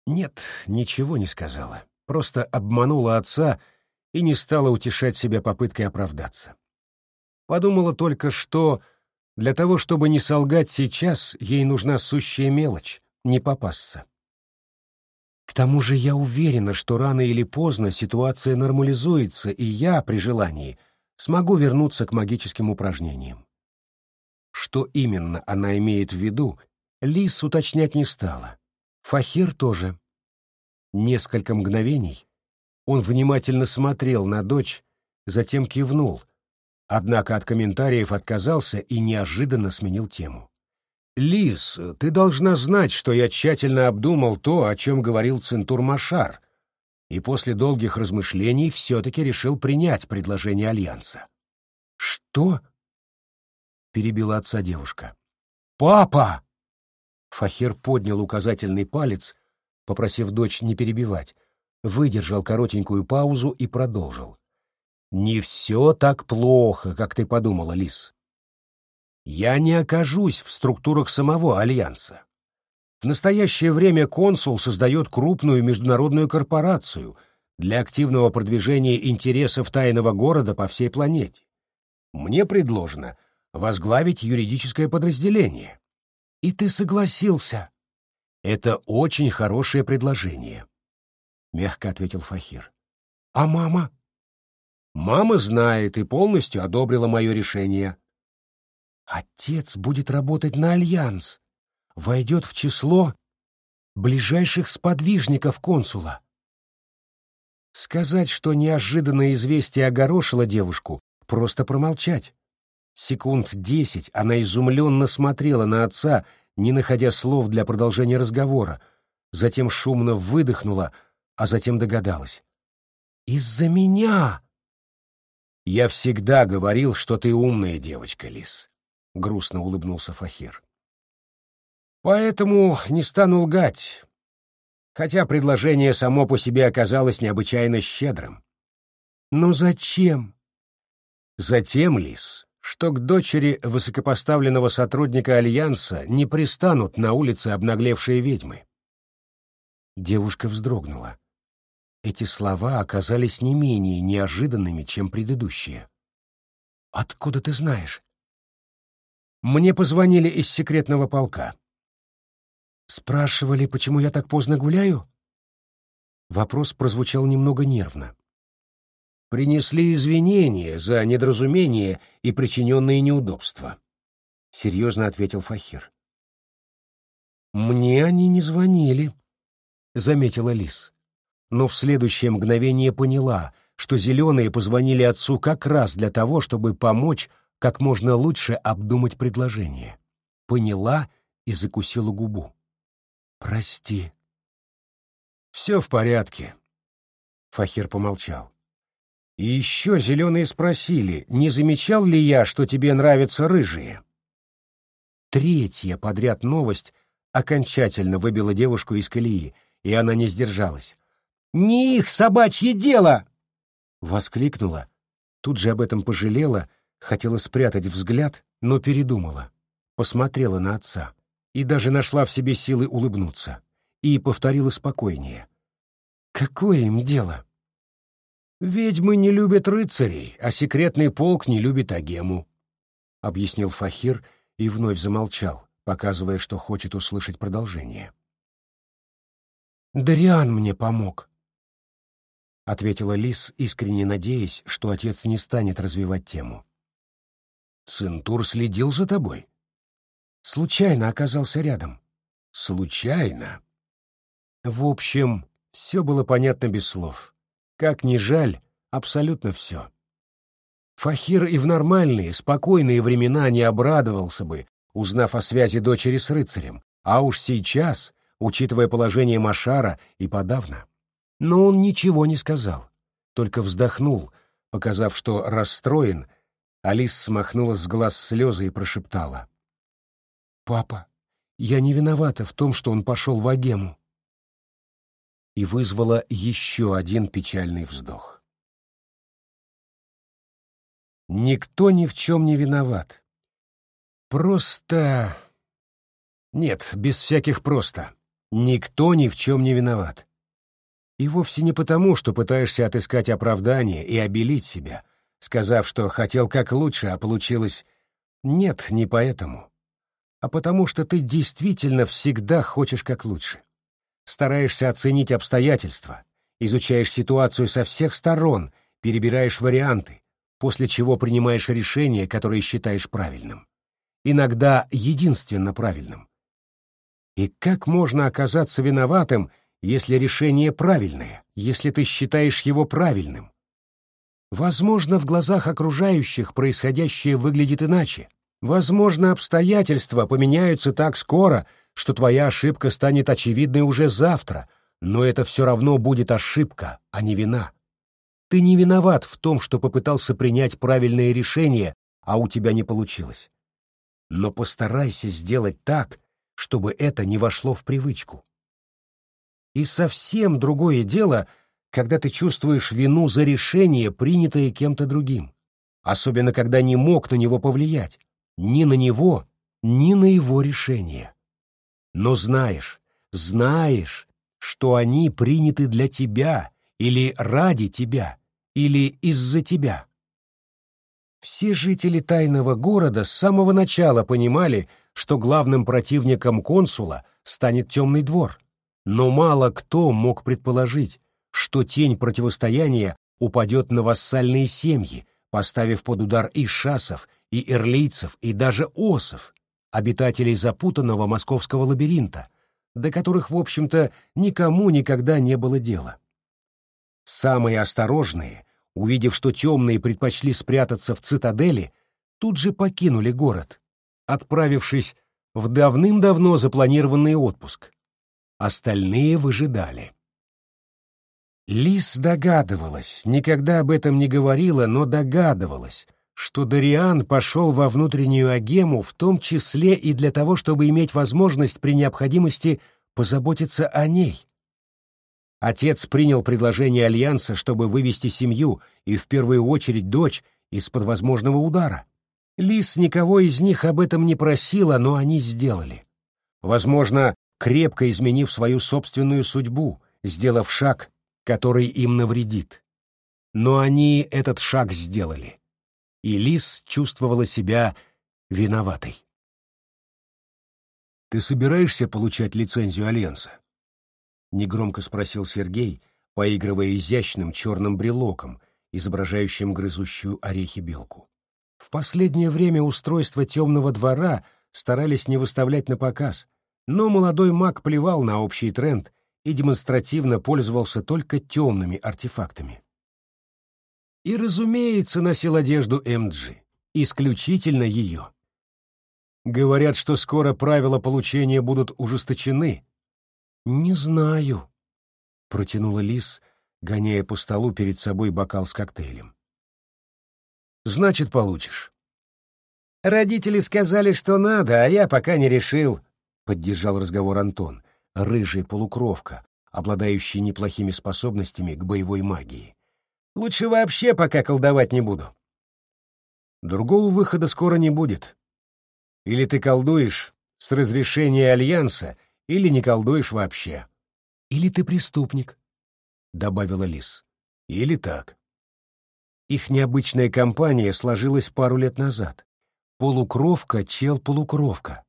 Нет, ничего не сказала, просто обманула отца и не стала утешать себя попыткой оправдаться. Подумала только, что для того, чтобы не солгать сейчас, ей нужна сущая мелочь — не попасться. К тому же я уверена, что рано или поздно ситуация нормализуется, и я, при желании, смогу вернуться к магическим упражнениям. Что именно она имеет в виду, Лис уточнять не стала. Фахир тоже. Несколько мгновений он внимательно смотрел на дочь, затем кивнул, однако от комментариев отказался и неожиданно сменил тему. «Лис, ты должна знать, что я тщательно обдумал то, о чем говорил Центур Машар, и после долгих размышлений все-таки решил принять предложение Альянса». «Что?» — перебила отца девушка. «Папа!» Фахир поднял указательный палец, попросив дочь не перебивать, выдержал коротенькую паузу и продолжил. «Не все так плохо, как ты подумала, Лис. Я не окажусь в структурах самого Альянса. В настоящее время консул создает крупную международную корпорацию для активного продвижения интересов тайного города по всей планете. Мне предложено — возглавить юридическое подразделение. И ты согласился. Это очень хорошее предложение, — мягко ответил Фахир. А мама? Мама знает и полностью одобрила мое решение. Отец будет работать на Альянс, войдет в число ближайших сподвижников консула. Сказать, что неожиданное известие огорошило девушку, просто промолчать. Секунд десять она изумленно смотрела на отца, не находя слов для продолжения разговора, затем шумно выдохнула, а затем догадалась. «Из-за меня!» «Я всегда говорил, что ты умная девочка, Лис», — грустно улыбнулся Фахир. «Поэтому не стану лгать, хотя предложение само по себе оказалось необычайно щедрым. Но зачем? Затем, Лис, что к дочери высокопоставленного сотрудника Альянса не пристанут на улице обнаглевшие ведьмы. Девушка вздрогнула. Эти слова оказались не менее неожиданными, чем предыдущие. «Откуда ты знаешь?» «Мне позвонили из секретного полка». «Спрашивали, почему я так поздно гуляю?» Вопрос прозвучал немного нервно принесли извинения за недоразумение и причиненные неудобства. Серьезно ответил Фахир. «Мне они не звонили», — заметила Лис. Но в следующее мгновение поняла, что зеленые позвонили отцу как раз для того, чтобы помочь как можно лучше обдумать предложение. Поняла и закусила губу. «Прости». «Все в порядке», — Фахир помолчал. И еще зеленые спросили, не замечал ли я, что тебе нравятся рыжие? Третья подряд новость окончательно выбила девушку из колеи, и она не сдержалась. «Не их собачье дело!» Воскликнула, тут же об этом пожалела, хотела спрятать взгляд, но передумала. Посмотрела на отца и даже нашла в себе силы улыбнуться. И повторила спокойнее. «Какое им дело?» «Ведьмы не любят рыцарей, а секретный полк не любит агему», — объяснил Фахир и вновь замолчал, показывая, что хочет услышать продолжение. «Дариан мне помог», — ответила Лис, искренне надеясь, что отец не станет развивать тему. «Центур следил за тобой?» «Случайно оказался рядом». «Случайно?» В общем, все было понятно без слов. Как ни жаль, абсолютно все. Фахир и в нормальные, спокойные времена не обрадовался бы, узнав о связи дочери с рыцарем, а уж сейчас, учитывая положение Машара, и подавно. Но он ничего не сказал, только вздохнул, показав, что расстроен, Алис смахнула с глаз слезы и прошептала. «Папа, я не виновата в том, что он пошел в Агему и вызвала еще один печальный вздох. Никто ни в чем не виноват. Просто... Нет, без всяких «просто». Никто ни в чем не виноват. И вовсе не потому, что пытаешься отыскать оправдание и обелить себя, сказав, что хотел как лучше, а получилось... Нет, не поэтому. А потому что ты действительно всегда хочешь как лучше стараешься оценить обстоятельства, изучаешь ситуацию со всех сторон, перебираешь варианты, после чего принимаешь решение, которое считаешь правильным. Иногда единственно правильным. И как можно оказаться виноватым, если решение правильное, если ты считаешь его правильным? Возможно, в глазах окружающих происходящее выглядит иначе. Возможно, обстоятельства поменяются так скоро, что твоя ошибка станет очевидной уже завтра, но это все равно будет ошибка, а не вина. Ты не виноват в том, что попытался принять правильное решение, а у тебя не получилось. Но постарайся сделать так, чтобы это не вошло в привычку. И совсем другое дело, когда ты чувствуешь вину за решение, принятое кем-то другим, особенно когда не мог на него повлиять, ни на него, ни на его решение. Но знаешь, знаешь, что они приняты для тебя или ради тебя, или из-за тебя. Все жители тайного города с самого начала понимали, что главным противником консула станет темный двор, но мало кто мог предположить, что тень противостояния упадет на вассальные семьи, поставив под удар и шасов, и эрлийцев, и даже осов, обитателей запутанного московского лабиринта, до которых, в общем-то, никому никогда не было дела. Самые осторожные, увидев, что темные предпочли спрятаться в цитадели, тут же покинули город, отправившись в давным-давно запланированный отпуск. Остальные выжидали. Лис догадывалась, никогда об этом не говорила, но догадывалась, что Дариан пошел во внутреннюю агему в том числе и для того, чтобы иметь возможность при необходимости позаботиться о ней. Отец принял предложение Альянса, чтобы вывести семью и в первую очередь дочь из-под возможного удара. Лис никого из них об этом не просила, но они сделали. Возможно, крепко изменив свою собственную судьбу, сделав шаг, который им навредит. Но они этот шаг сделали. И Лис чувствовала себя виноватой. «Ты собираешься получать лицензию Альянса?» — негромко спросил Сергей, поигрывая изящным черным брелоком, изображающим грызущую орехи белку. В последнее время устройство темного двора старались не выставлять на показ, но молодой маг плевал на общий тренд и демонстративно пользовался только темными артефактами. И, разумеется, носил одежду МГ, исключительно ее. Говорят, что скоро правила получения будут ужесточены. Не знаю, протянула Лис, гоняя по столу перед собой бокал с коктейлем. Значит, получишь. Родители сказали, что надо, а я пока не решил, поддержал разговор Антон рыжая полукровка, обладающий неплохими способностями к боевой магии. Лучше вообще пока колдовать не буду. Другого выхода скоро не будет. Или ты колдуешь с разрешения Альянса, или не колдуешь вообще. Или ты преступник, — добавила Лис. Или так. Их необычная компания сложилась пару лет назад. Полукровка, чел-полукровка.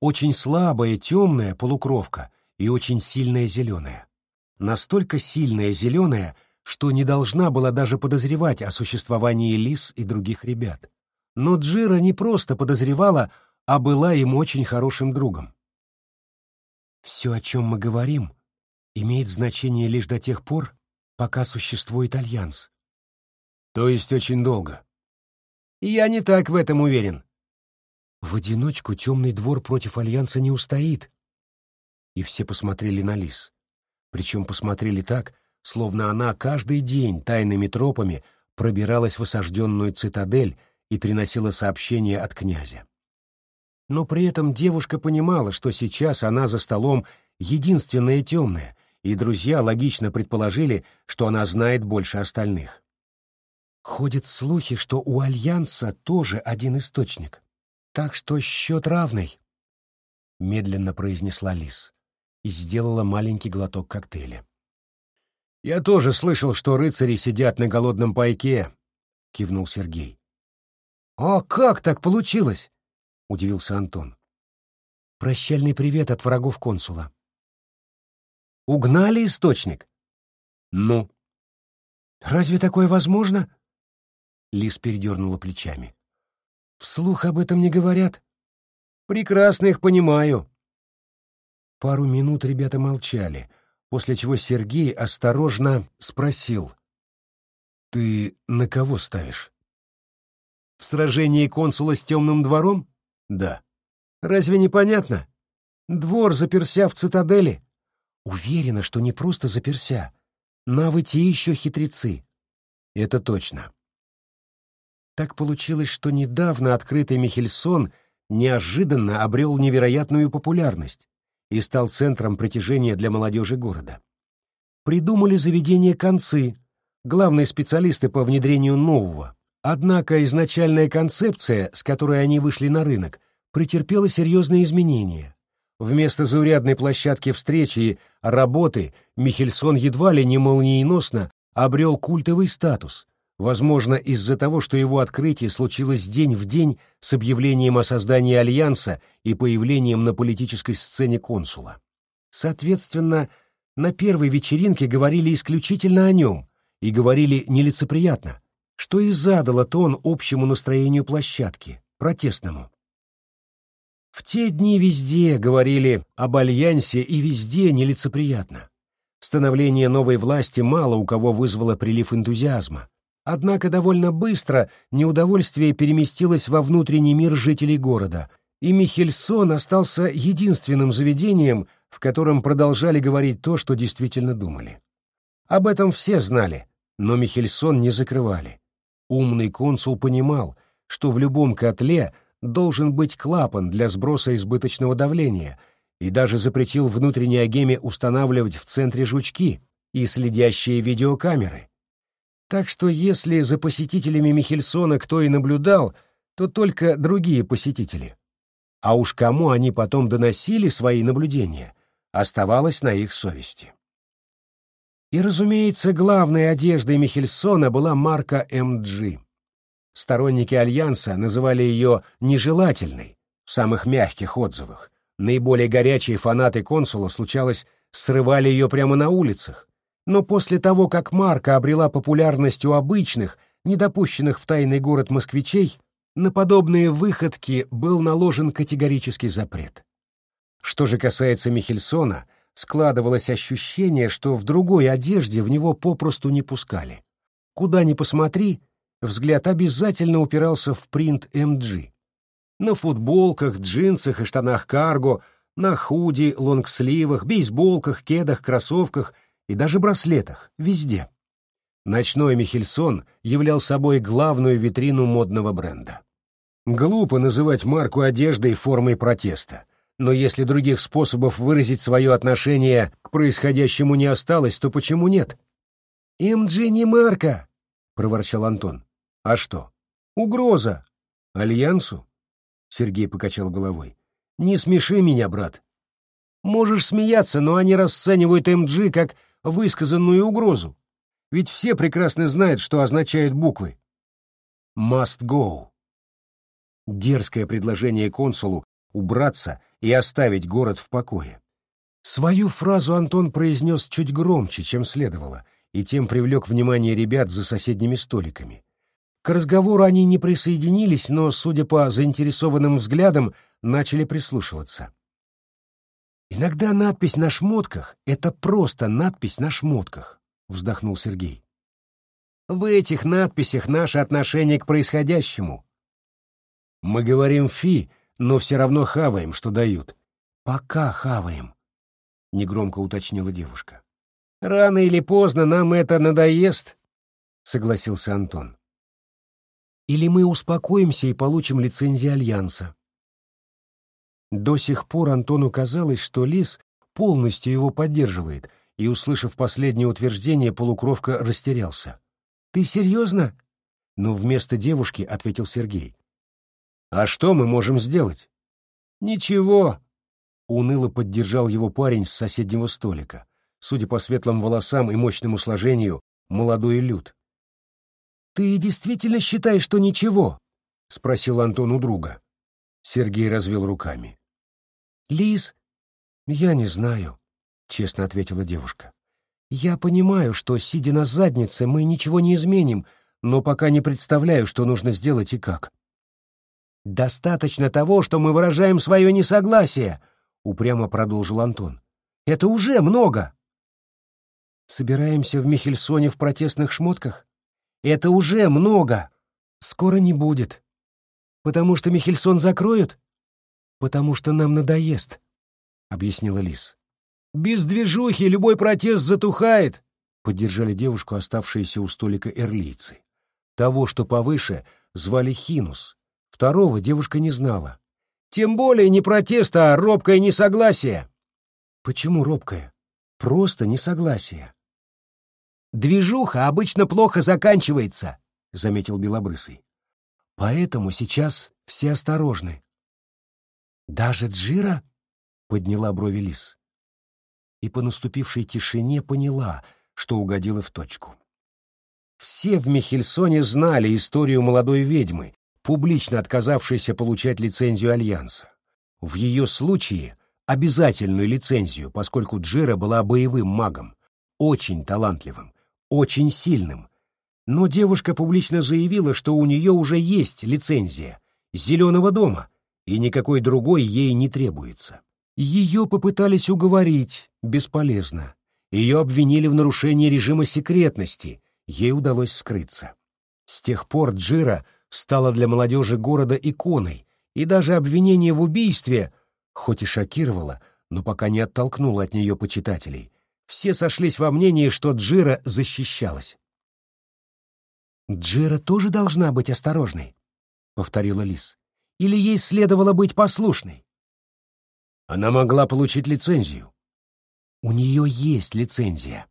Очень слабая, темная полукровка — и очень сильная зеленая. Настолько сильная зеленая, что не должна была даже подозревать о существовании лис и других ребят. Но Джира не просто подозревала, а была им очень хорошим другом. «Все, о чем мы говорим, имеет значение лишь до тех пор, пока существует Альянс». «То есть очень долго?» «Я не так в этом уверен». «В одиночку темный двор против Альянса не устоит», и все посмотрели на Лис. Причем посмотрели так, словно она каждый день тайными тропами пробиралась в осажденную цитадель и приносила сообщения от князя. Но при этом девушка понимала, что сейчас она за столом единственная темная, и друзья логично предположили, что она знает больше остальных. Ходят слухи, что у Альянса тоже один источник. Так что счет равный, — медленно произнесла Лис и сделала маленький глоток коктейля. «Я тоже слышал, что рыцари сидят на голодном пайке», — кивнул Сергей. «А как так получилось?» — удивился Антон. «Прощальный привет от врагов консула». «Угнали источник?» «Ну?» «Разве такое возможно?» Лис передернула плечами. «Вслух об этом не говорят?» «Прекрасно их понимаю», Пару минут ребята молчали, после чего Сергей осторожно спросил. «Ты на кого ставишь?» «В сражении консула с темным двором?» «Да». «Разве не понятно? Двор заперся в цитадели». «Уверена, что не просто заперся. Навы те еще хитрецы». «Это точно». Так получилось, что недавно открытый Михельсон неожиданно обрел невероятную популярность и стал центром притяжения для молодежи города. Придумали заведение концы, главные специалисты по внедрению нового. Однако изначальная концепция, с которой они вышли на рынок, претерпела серьезные изменения. Вместо заурядной площадки встречи работы Михельсон едва ли не молниеносно обрел культовый статус, возможно, из-за того, что его открытие случилось день в день с объявлением о создании альянса и появлением на политической сцене консула. Соответственно, на первой вечеринке говорили исключительно о нем и говорили нелицеприятно, что и задало тон общему настроению площадки, протестному. В те дни везде говорили об альянсе и везде нелицеприятно. Становление новой власти мало у кого вызвало прилив энтузиазма, Однако довольно быстро неудовольствие переместилось во внутренний мир жителей города, и Михельсон остался единственным заведением, в котором продолжали говорить то, что действительно думали. Об этом все знали, но Михельсон не закрывали. Умный консул понимал, что в любом котле должен быть клапан для сброса избыточного давления, и даже запретил внутренней агеме устанавливать в центре жучки и следящие видеокамеры. Так что если за посетителями Михельсона кто и наблюдал, то только другие посетители. А уж кому они потом доносили свои наблюдения, оставалось на их совести. И, разумеется, главной одеждой Михельсона была марка MG. Сторонники Альянса называли ее нежелательной в самых мягких отзывах. Наиболее горячие фанаты консула, случалось, срывали ее прямо на улицах. Но после того, как марка обрела популярность у обычных, недопущенных в тайный город москвичей, на подобные выходки был наложен категорический запрет. Что же касается Михельсона, складывалось ощущение, что в другой одежде в него попросту не пускали. Куда ни посмотри, взгляд обязательно упирался в принт MG. На футболках, джинсах и штанах карго, на худи, лонгсливах, бейсболках, кедах, кроссовках и даже браслетах, везде. Ночной Михельсон являл собой главную витрину модного бренда. Глупо называть марку одеждой формой протеста, но если других способов выразить свое отношение к происходящему не осталось, то почему нет? «МГ не марка!» — проворчал Антон. А что? Угроза. Альянсу? Сергей покачал головой. Не смеши меня, брат. Можешь смеяться, но они расценивают МГ как высказанную угрозу. Ведь все прекрасно знают, что означают буквы. Must go. Дерзкое предложение консулу убраться и оставить город в покое. Свою фразу Антон произнес чуть громче, чем следовало, и тем привлек внимание ребят за соседними столиками. К разговору они не присоединились, но, судя по заинтересованным взглядам, начали прислушиваться. «Иногда надпись на шмотках — это просто надпись на шмотках», — вздохнул Сергей. «В этих надписях наше отношение к происходящему. Мы говорим «фи», но все равно хаваем, что дают». «Пока хаваем», — негромко уточнила девушка. «Рано или поздно нам это надоест», — согласился Антон или мы успокоимся и получим лицензии Альянса. До сих пор Антону казалось, что Лис полностью его поддерживает, и, услышав последнее утверждение, полукровка растерялся. «Ты серьезно?» Но вместо девушки ответил Сергей. «А что мы можем сделать?» «Ничего», — уныло поддержал его парень с соседнего столика. Судя по светлым волосам и мощному сложению, молодой люд. «Ты действительно считаешь, что ничего?» — спросил Антон у друга. Сергей развел руками. «Лиз, я не знаю», — честно ответила девушка. «Я понимаю, что, сидя на заднице, мы ничего не изменим, но пока не представляю, что нужно сделать и как». «Достаточно того, что мы выражаем свое несогласие», — упрямо продолжил Антон. «Это уже много». «Собираемся в Михельсоне в протестных шмотках?» Это уже много. Скоро не будет. Потому что Михельсон закроют? Потому что нам надоест, — объяснила Лис. Без движухи любой протест затухает, — поддержали девушку оставшиеся у столика эрлийцы. Того, что повыше, звали Хинус. Второго девушка не знала. Тем более не протест, а робкое несогласие. Почему робкое? Просто несогласие. Движуха обычно плохо заканчивается, — заметил Белобрысый. Поэтому сейчас все осторожны. Даже Джира? — подняла брови Лис. И по наступившей тишине поняла, что угодила в точку. Все в Михельсоне знали историю молодой ведьмы, публично отказавшейся получать лицензию Альянса. В ее случае обязательную лицензию, поскольку Джира была боевым магом, очень талантливым, очень сильным. Но девушка публично заявила, что у нее уже есть лицензия «Зеленого дома», и никакой другой ей не требуется. Ее попытались уговорить, бесполезно. Ее обвинили в нарушении режима секретности, ей удалось скрыться. С тех пор Джира стала для молодежи города иконой, и даже обвинение в убийстве, хоть и шокировало, но пока не оттолкнуло от нее почитателей, все сошлись во мнении, что Джира защищалась. «Джира тоже должна быть осторожной», — повторила Лис. «Или ей следовало быть послушной?» Она могла получить лицензию. У нее есть лицензия.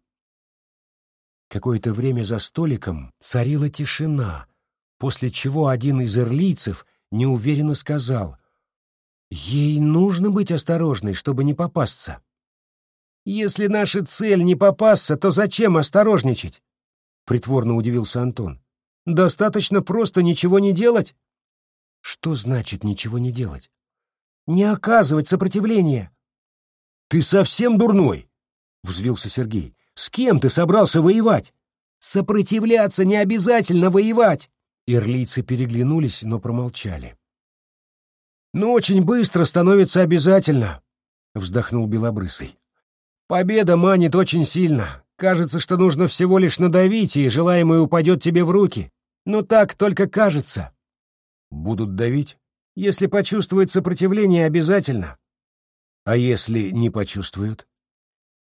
Какое-то время за столиком царила тишина, после чего один из ирлийцев неуверенно сказал, «Ей нужно быть осторожной, чтобы не попасться». «Если наша цель не попасться, то зачем осторожничать?» — притворно удивился Антон. «Достаточно просто ничего не делать». «Что значит ничего не делать?» «Не оказывать сопротивления». «Ты совсем дурной!» — взвился Сергей. «С кем ты собрался воевать?» «Сопротивляться не обязательно воевать!» Ирлийцы переглянулись, но промолчали. «Ну, очень быстро становится обязательно», — вздохнул Белобрысый. «Победа манит очень сильно. Кажется, что нужно всего лишь надавить, и желаемое упадет тебе в руки. Но так только кажется». «Будут давить?» «Если почувствуют сопротивление, обязательно». «А если не почувствуют?»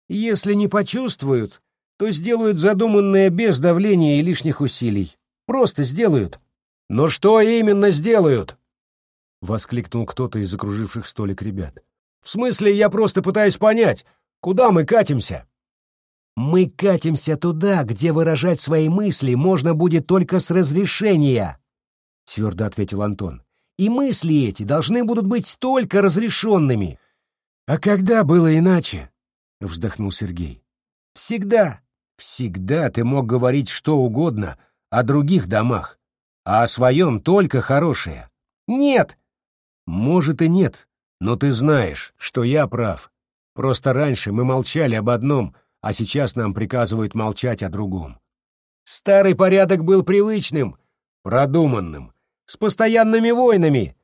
«Если не почувствуют, то сделают задуманное без давления и лишних усилий. Просто сделают. Но что именно сделают? Воскликнул кто-то из окруживших столик ребят. В смысле, я просто пытаюсь понять, куда мы катимся? Мы катимся туда, где выражать свои мысли можно будет только с разрешения, твердо ответил Антон. И мысли эти должны будут быть только разрешенными. А когда было иначе? вздохнул Сергей. Всегда, всегда ты мог говорить что угодно, о других домах, а о своем только хорошее. Нет! Может и нет, но ты знаешь, что я прав. Просто раньше мы молчали об одном, а сейчас нам приказывают молчать о другом. Старый порядок был привычным, продуманным, с постоянными войнами.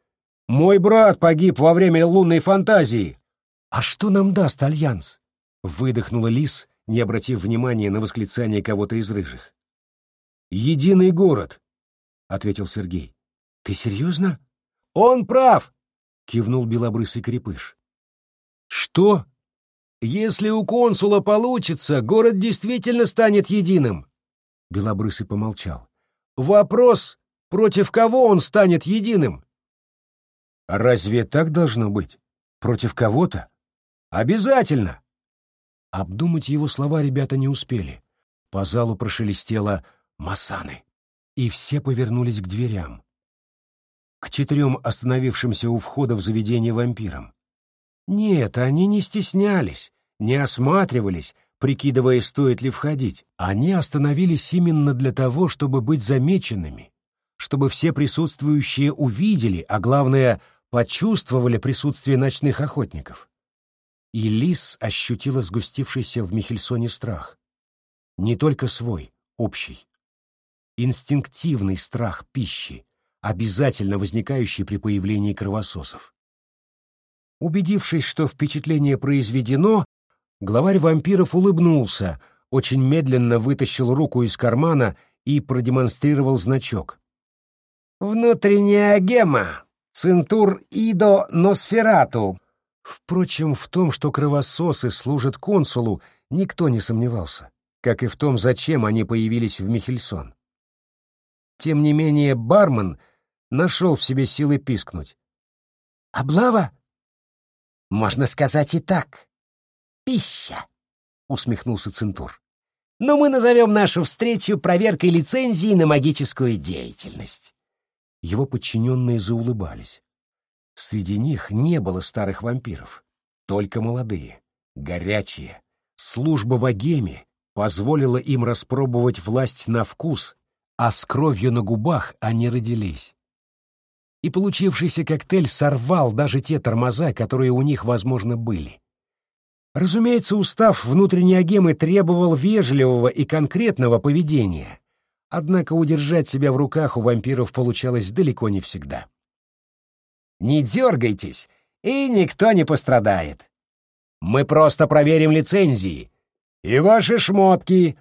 Мой брат погиб во время лунной фантазии. А что нам даст альянс? Выдохнула Лис, не обратив внимания на восклицание кого-то из рыжих. «Единый город», — ответил Сергей. «Ты серьезно?» «Он прав!» — кивнул белобрысый крепыш. «Что? Если у консула получится, город действительно станет единым!» Белобрысый помолчал. «Вопрос, против кого он станет единым?» «А разве так должно быть? Против кого-то?» «Обязательно!» Обдумать его слова ребята не успели. По залу прошелестело Масаны. И все повернулись к дверям. К четырем остановившимся у входа в заведение вампирам. Нет, они не стеснялись, не осматривались, прикидывая, стоит ли входить. Они остановились именно для того, чтобы быть замеченными, чтобы все присутствующие увидели, а главное, почувствовали присутствие ночных охотников. И Лис ощутила сгустившийся в Михельсоне страх. Не только свой, общий инстинктивный страх пищи, обязательно возникающий при появлении кровососов. Убедившись, что впечатление произведено, главарь вампиров улыбнулся, очень медленно вытащил руку из кармана и продемонстрировал значок. «Внутренняя гема! Центур Идо Носферату!» Впрочем, в том, что кровососы служат консулу, никто не сомневался, как и в том, зачем они появились в Михельсон. Тем не менее бармен нашел в себе силы пискнуть. «Облава?» «Можно сказать и так. Пища», — усмехнулся Центур. «Но мы назовем нашу встречу проверкой лицензии на магическую деятельность». Его подчиненные заулыбались. Среди них не было старых вампиров, только молодые, горячие. Служба в Агеме позволила им распробовать власть на вкус а с кровью на губах они родились. И получившийся коктейль сорвал даже те тормоза, которые у них, возможно, были. Разумеется, устав внутренней агемы требовал вежливого и конкретного поведения, однако удержать себя в руках у вампиров получалось далеко не всегда. «Не дергайтесь, и никто не пострадает. Мы просто проверим лицензии. И ваши шмотки,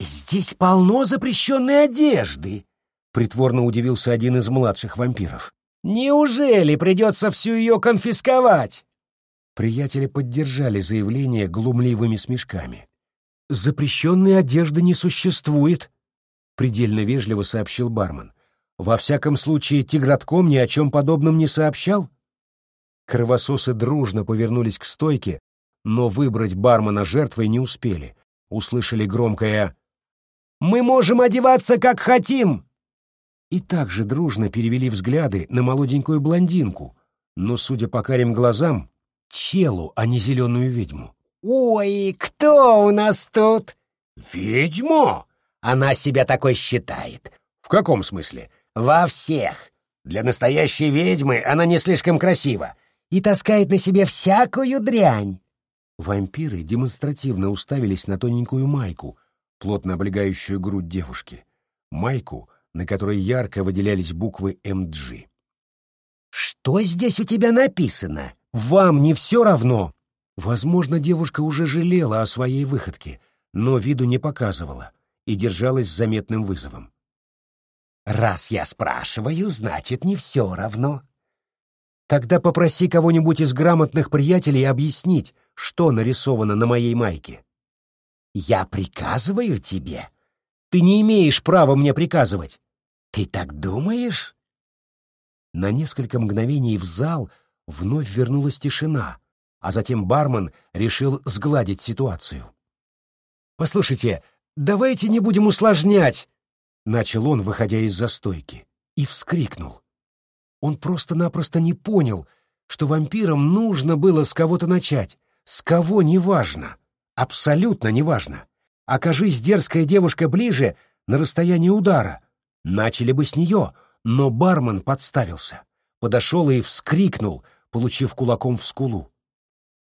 «Здесь полно запрещенной одежды», — притворно удивился один из младших вампиров. Неужели придется всю ее конфисковать? Приятели поддержали заявление глумливыми смешками. «Запрещенной одежды не существует», — предельно вежливо сообщил бармен. «Во всяком случае, Тигратком ни о чем подобном не сообщал». Кровососы дружно повернулись к стойке, но выбрать бармена жертвой не успели. Услышали громкое «Мы можем одеваться, как хотим!» И также дружно перевели взгляды на молоденькую блондинку, но, судя по карим глазам, челу, а не зеленую ведьму. «Ой, кто у нас тут?» «Ведьма! Она себя такой считает». «В каком смысле?» «Во всех. Для настоящей ведьмы она не слишком красива и таскает на себе всякую дрянь». Вампиры демонстративно уставились на тоненькую майку, плотно облегающую грудь девушки. Майку, на которой ярко выделялись буквы «МГ». «Что здесь у тебя написано?» Вам не все равно? Возможно, девушка уже жалела о своей выходке, но виду не показывала и держалась с заметным вызовом. «Раз я спрашиваю, значит, не все равно». «Тогда попроси кого-нибудь из грамотных приятелей объяснить, что нарисовано на моей майке». «Я приказываю тебе?» «Ты не имеешь права мне приказывать». «Ты так думаешь?» На несколько мгновений в зал — вновь вернулась тишина, а затем бармен решил сгладить ситуацию. «Послушайте, давайте не будем усложнять!» — начал он, выходя из застойки, и вскрикнул. Он просто-напросто не понял, что вампирам нужно было с кого-то начать, с кого неважно, абсолютно неважно. Окажись дерзкая девушка ближе, на расстоянии удара, начали бы с нее, но бармен подставился, подошел и вскрикнул, получив кулаком в скулу.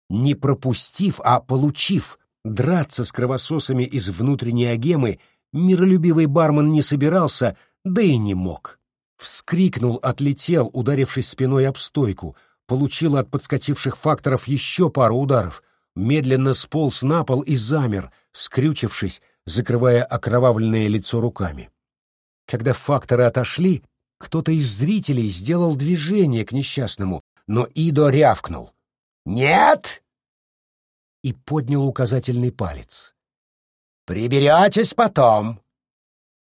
Не пропустив, а получив, драться с кровососами из внутренней агемы миролюбивый бармен не собирался, да и не мог. Вскрикнул, отлетел, ударившись спиной об стойку, получил от подскочивших факторов еще пару ударов, медленно сполз на пол и замер, скрючившись, закрывая окровавленное лицо руками. Когда факторы отошли, кто-то из зрителей сделал движение к несчастному, но Идо рявкнул. «Нет!» И поднял указательный палец. «Приберетесь потом!»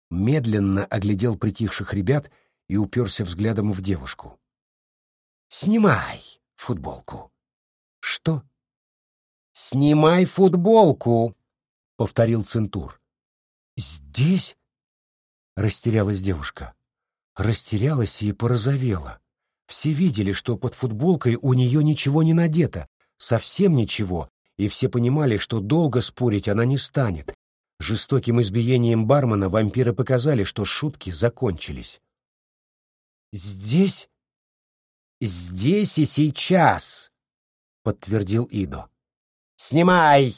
Медленно оглядел притихших ребят и уперся взглядом в девушку. «Снимай футболку». «Что?» «Снимай футболку», — повторил Центур. «Здесь?» — растерялась девушка. Растерялась и порозовела. Все видели, что под футболкой у нее ничего не надето, совсем ничего, и все понимали, что долго спорить она не станет. Жестоким избиением бармена вампиры показали, что шутки закончились. «Здесь?» «Здесь и сейчас», — подтвердил Идо. «Снимай!»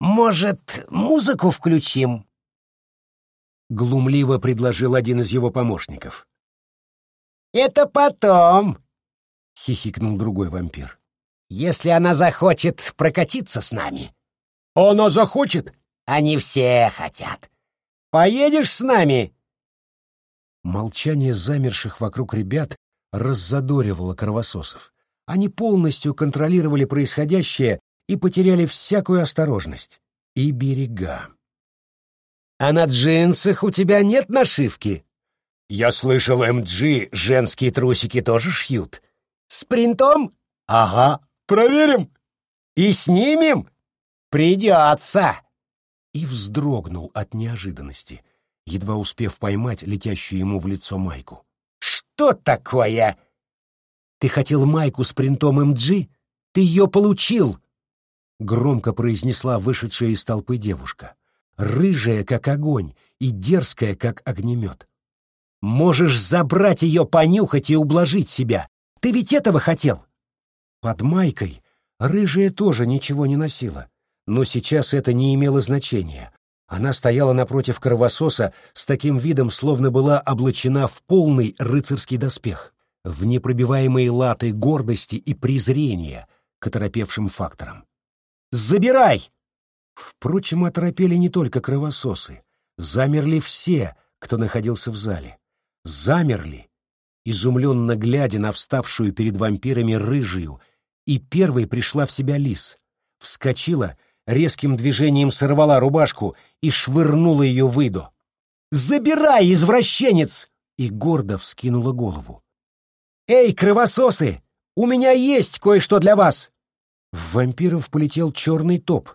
«Может, музыку включим?» Глумливо предложил один из его помощников. «Это потом», — хихикнул другой вампир. «Если она захочет прокатиться с нами». «Она захочет?» «Они все хотят. Поедешь с нами?» Молчание замерших вокруг ребят раззадоривало кровососов. Они полностью контролировали происходящее и потеряли всякую осторожность и берега. «А на джинсах у тебя нет нашивки?» Я слышал, МГ женские трусики тоже шьют. С принтом? Ага. Проверим. И снимем? Придется. И вздрогнул от неожиданности, едва успев поймать летящую ему в лицо майку. Что такое? Ты хотел майку с принтом МГ? Ты ее получил. Громко произнесла вышедшая из толпы девушка. Рыжая, как огонь, и дерзкая, как огнемет. Можешь забрать ее, понюхать и ублажить себя. Ты ведь этого хотел. Под майкой рыжая тоже ничего не носила, но сейчас это не имело значения. Она стояла напротив кровососа с таким видом, словно была облачена в полный рыцарский доспех, в непробиваемые латы гордости и презрения к оторопевшим факторам. «Забирай!» Впрочем, оторопели не только кровососы. Замерли все, кто находился в зале замерли изумленно глядя на вставшую перед вампирами рыжую, и первой пришла в себя лис. Вскочила, резким движением сорвала рубашку и швырнула ее в Иду. «Забирай, извращенец!» и гордо вскинула голову. «Эй, кровососы! У меня есть кое-что для вас!» В вампиров полетел черный топ,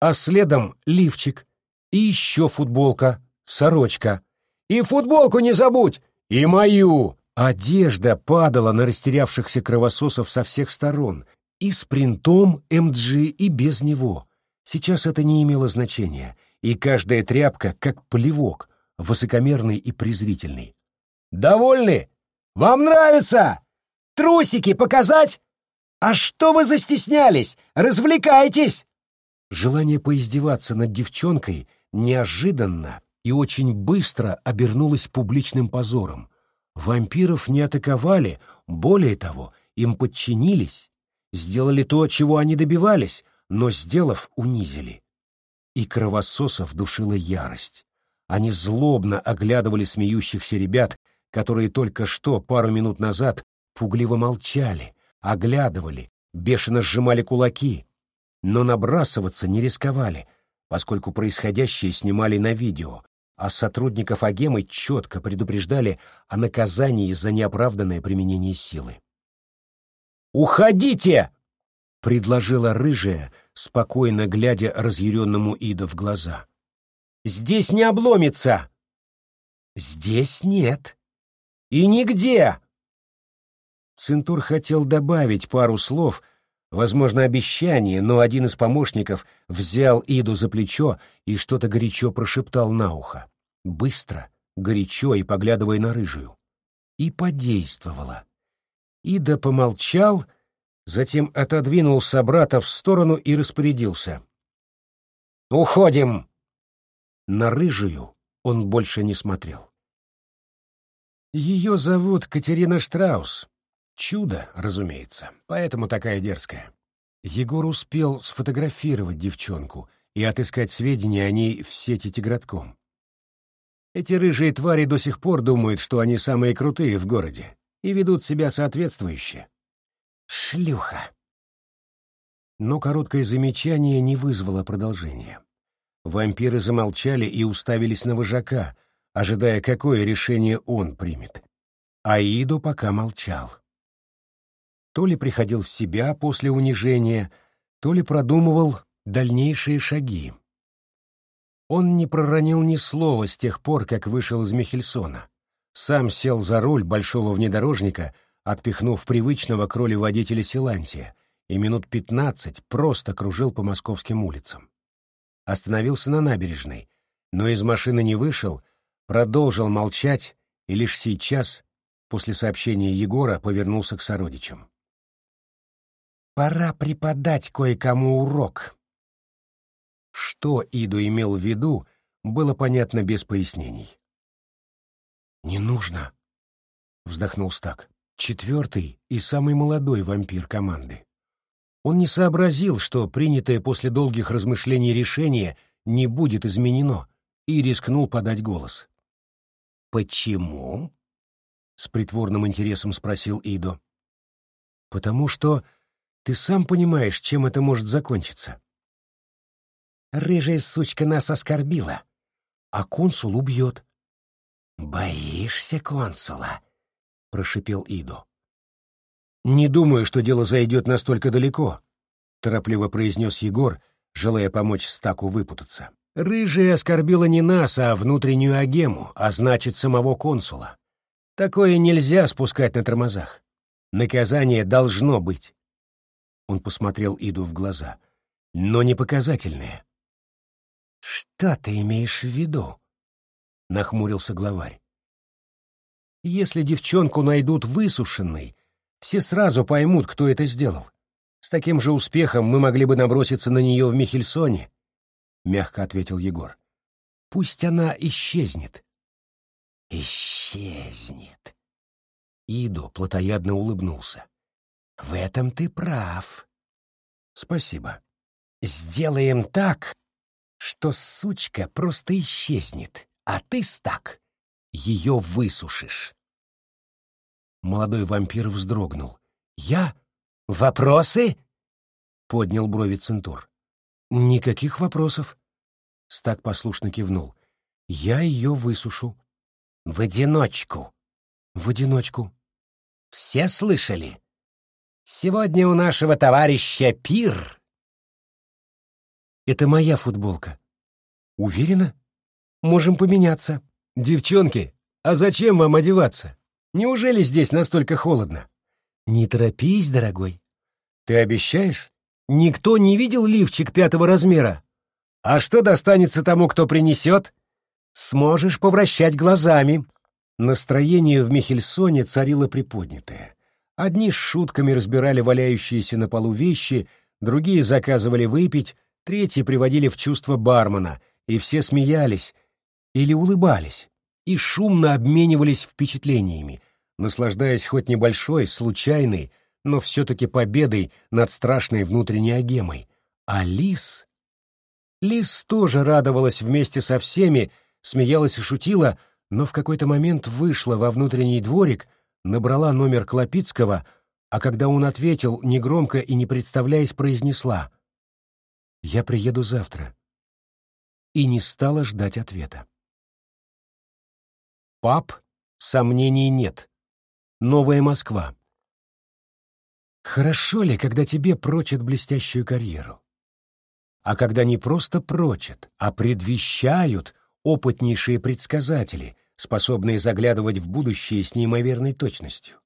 а следом лифчик, и еще футболка, сорочка. «И футболку не забудь! И мою!» Одежда падала на растерявшихся кровососов со всех сторон, и с принтом МГ, и без него. Сейчас это не имело значения, и каждая тряпка как плевок, высокомерный и презрительный. «Довольны? Вам нравится? Трусики показать? А что вы застеснялись? Развлекайтесь!» Желание поиздеваться над девчонкой неожиданно и очень быстро обернулось публичным позором. Вампиров не атаковали, более того, им подчинились, сделали то, чего они добивались, но, сделав, унизили. И кровососов душила ярость. Они злобно оглядывали смеющихся ребят, которые только что, пару минут назад, пугливо молчали, оглядывали, бешено сжимали кулаки, но набрасываться не рисковали, поскольку происходящее снимали на видео, а сотрудников Агемы четко предупреждали о наказании за неоправданное применение силы. «Уходите!» — предложила рыжая, спокойно глядя разъяренному Ида в глаза. «Здесь не обломится!» «Здесь нет!» «И нигде!» Центур хотел добавить пару слов, возможно, обещание, но один из помощников взял Иду за плечо и что-то горячо прошептал на ухо. Быстро, горячо и поглядывая на рыжую. И подействовало. Ида помолчал, затем отодвинул собрата в сторону и распорядился. «Уходим!» На рыжую он больше не смотрел. Ее зовут Катерина Штраус. Чудо, разумеется, поэтому такая дерзкая. Егор успел сфотографировать девчонку и отыскать сведения о ней в сети Тигратком. Эти рыжие твари до сих пор думают, что они самые крутые в городе, и ведут себя соответствующе. Шлюха! Но короткое замечание не вызвало продолжения. Вампиры замолчали и уставились на вожака, ожидая, какое решение он примет. Аиду пока молчал. То ли приходил в себя после унижения, то ли продумывал дальнейшие шаги. Он не проронил ни слова с тех пор, как вышел из Михельсона. Сам сел за руль большого внедорожника, отпихнув привычного к роли водителя Силантия, и минут пятнадцать просто кружил по московским улицам. Остановился на набережной, но из машины не вышел, продолжил молчать и лишь сейчас, после сообщения Егора, повернулся к сородичам. «Пора преподать кое-кому урок». Что Иду имел в виду, было понятно без пояснений. «Не нужно», — вздохнул Стак, четвертый и самый молодой вампир команды. Он не сообразил, что принятое после долгих размышлений решение не будет изменено, и рискнул подать голос. «Почему?» — с притворным интересом спросил Идо. «Потому что ты сам понимаешь, чем это может закончиться». «Рыжая сучка нас оскорбила, а консул убьет». «Боишься консула?» — прошипел Идо. «Не думаю, что дело зайдет настолько далеко», — торопливо произнес Егор, желая помочь Стаку выпутаться. Рыжая оскорбила не нас, а внутреннюю агему, а значит, самого консула. Такое нельзя спускать на тормозах. Наказание должно быть. Он посмотрел Иду в глаза. Но не показательное. «Что ты имеешь в виду?» — нахмурился главарь. «Если девчонку найдут высушенной, все сразу поймут, кто это сделал. С таким же успехом мы могли бы наброситься на нее в Михельсоне — мягко ответил Егор. «Пусть она исчезнет». «Исчезнет». Идо плотоядно улыбнулся. «В этом ты прав». «Спасибо». «Сделаем так, что сучка просто исчезнет, а ты, стак, ее высушишь». Молодой вампир вздрогнул. «Я? Вопросы?» — поднял брови Центур. «Никаких вопросов». Стак послушно кивнул. «Я ее высушу». «В одиночку». «В одиночку». «Все слышали? Сегодня у нашего товарища пир». «Это моя футболка». «Уверена? Можем поменяться». «Девчонки, а зачем вам одеваться? Неужели здесь настолько холодно?» «Не торопись, дорогой». «Ты обещаешь?» «Никто не видел лифчик пятого размера?» «А что достанется тому, кто принесет?» «Сможешь повращать глазами». Настроение в Михельсоне царило приподнятое. Одни с шутками разбирали валяющиеся на полу вещи, другие заказывали выпить, третьи приводили в чувство бармена, и все смеялись или улыбались, и шумно обменивались впечатлениями, наслаждаясь хоть небольшой, случайной, но все-таки победой над страшной внутренней агемой. А Лис... Лис тоже радовалась вместе со всеми, смеялась и шутила, но в какой-то момент вышла во внутренний дворик, набрала номер Клопицкого, а когда он ответил, негромко и не представляясь, произнесла «Я приеду завтра» и не стала ждать ответа. Пап, сомнений нет. Новая Москва. Хорошо ли, когда тебе прочат блестящую карьеру? А когда не просто прочат, а предвещают опытнейшие предсказатели, способные заглядывать в будущее с неимоверной точностью.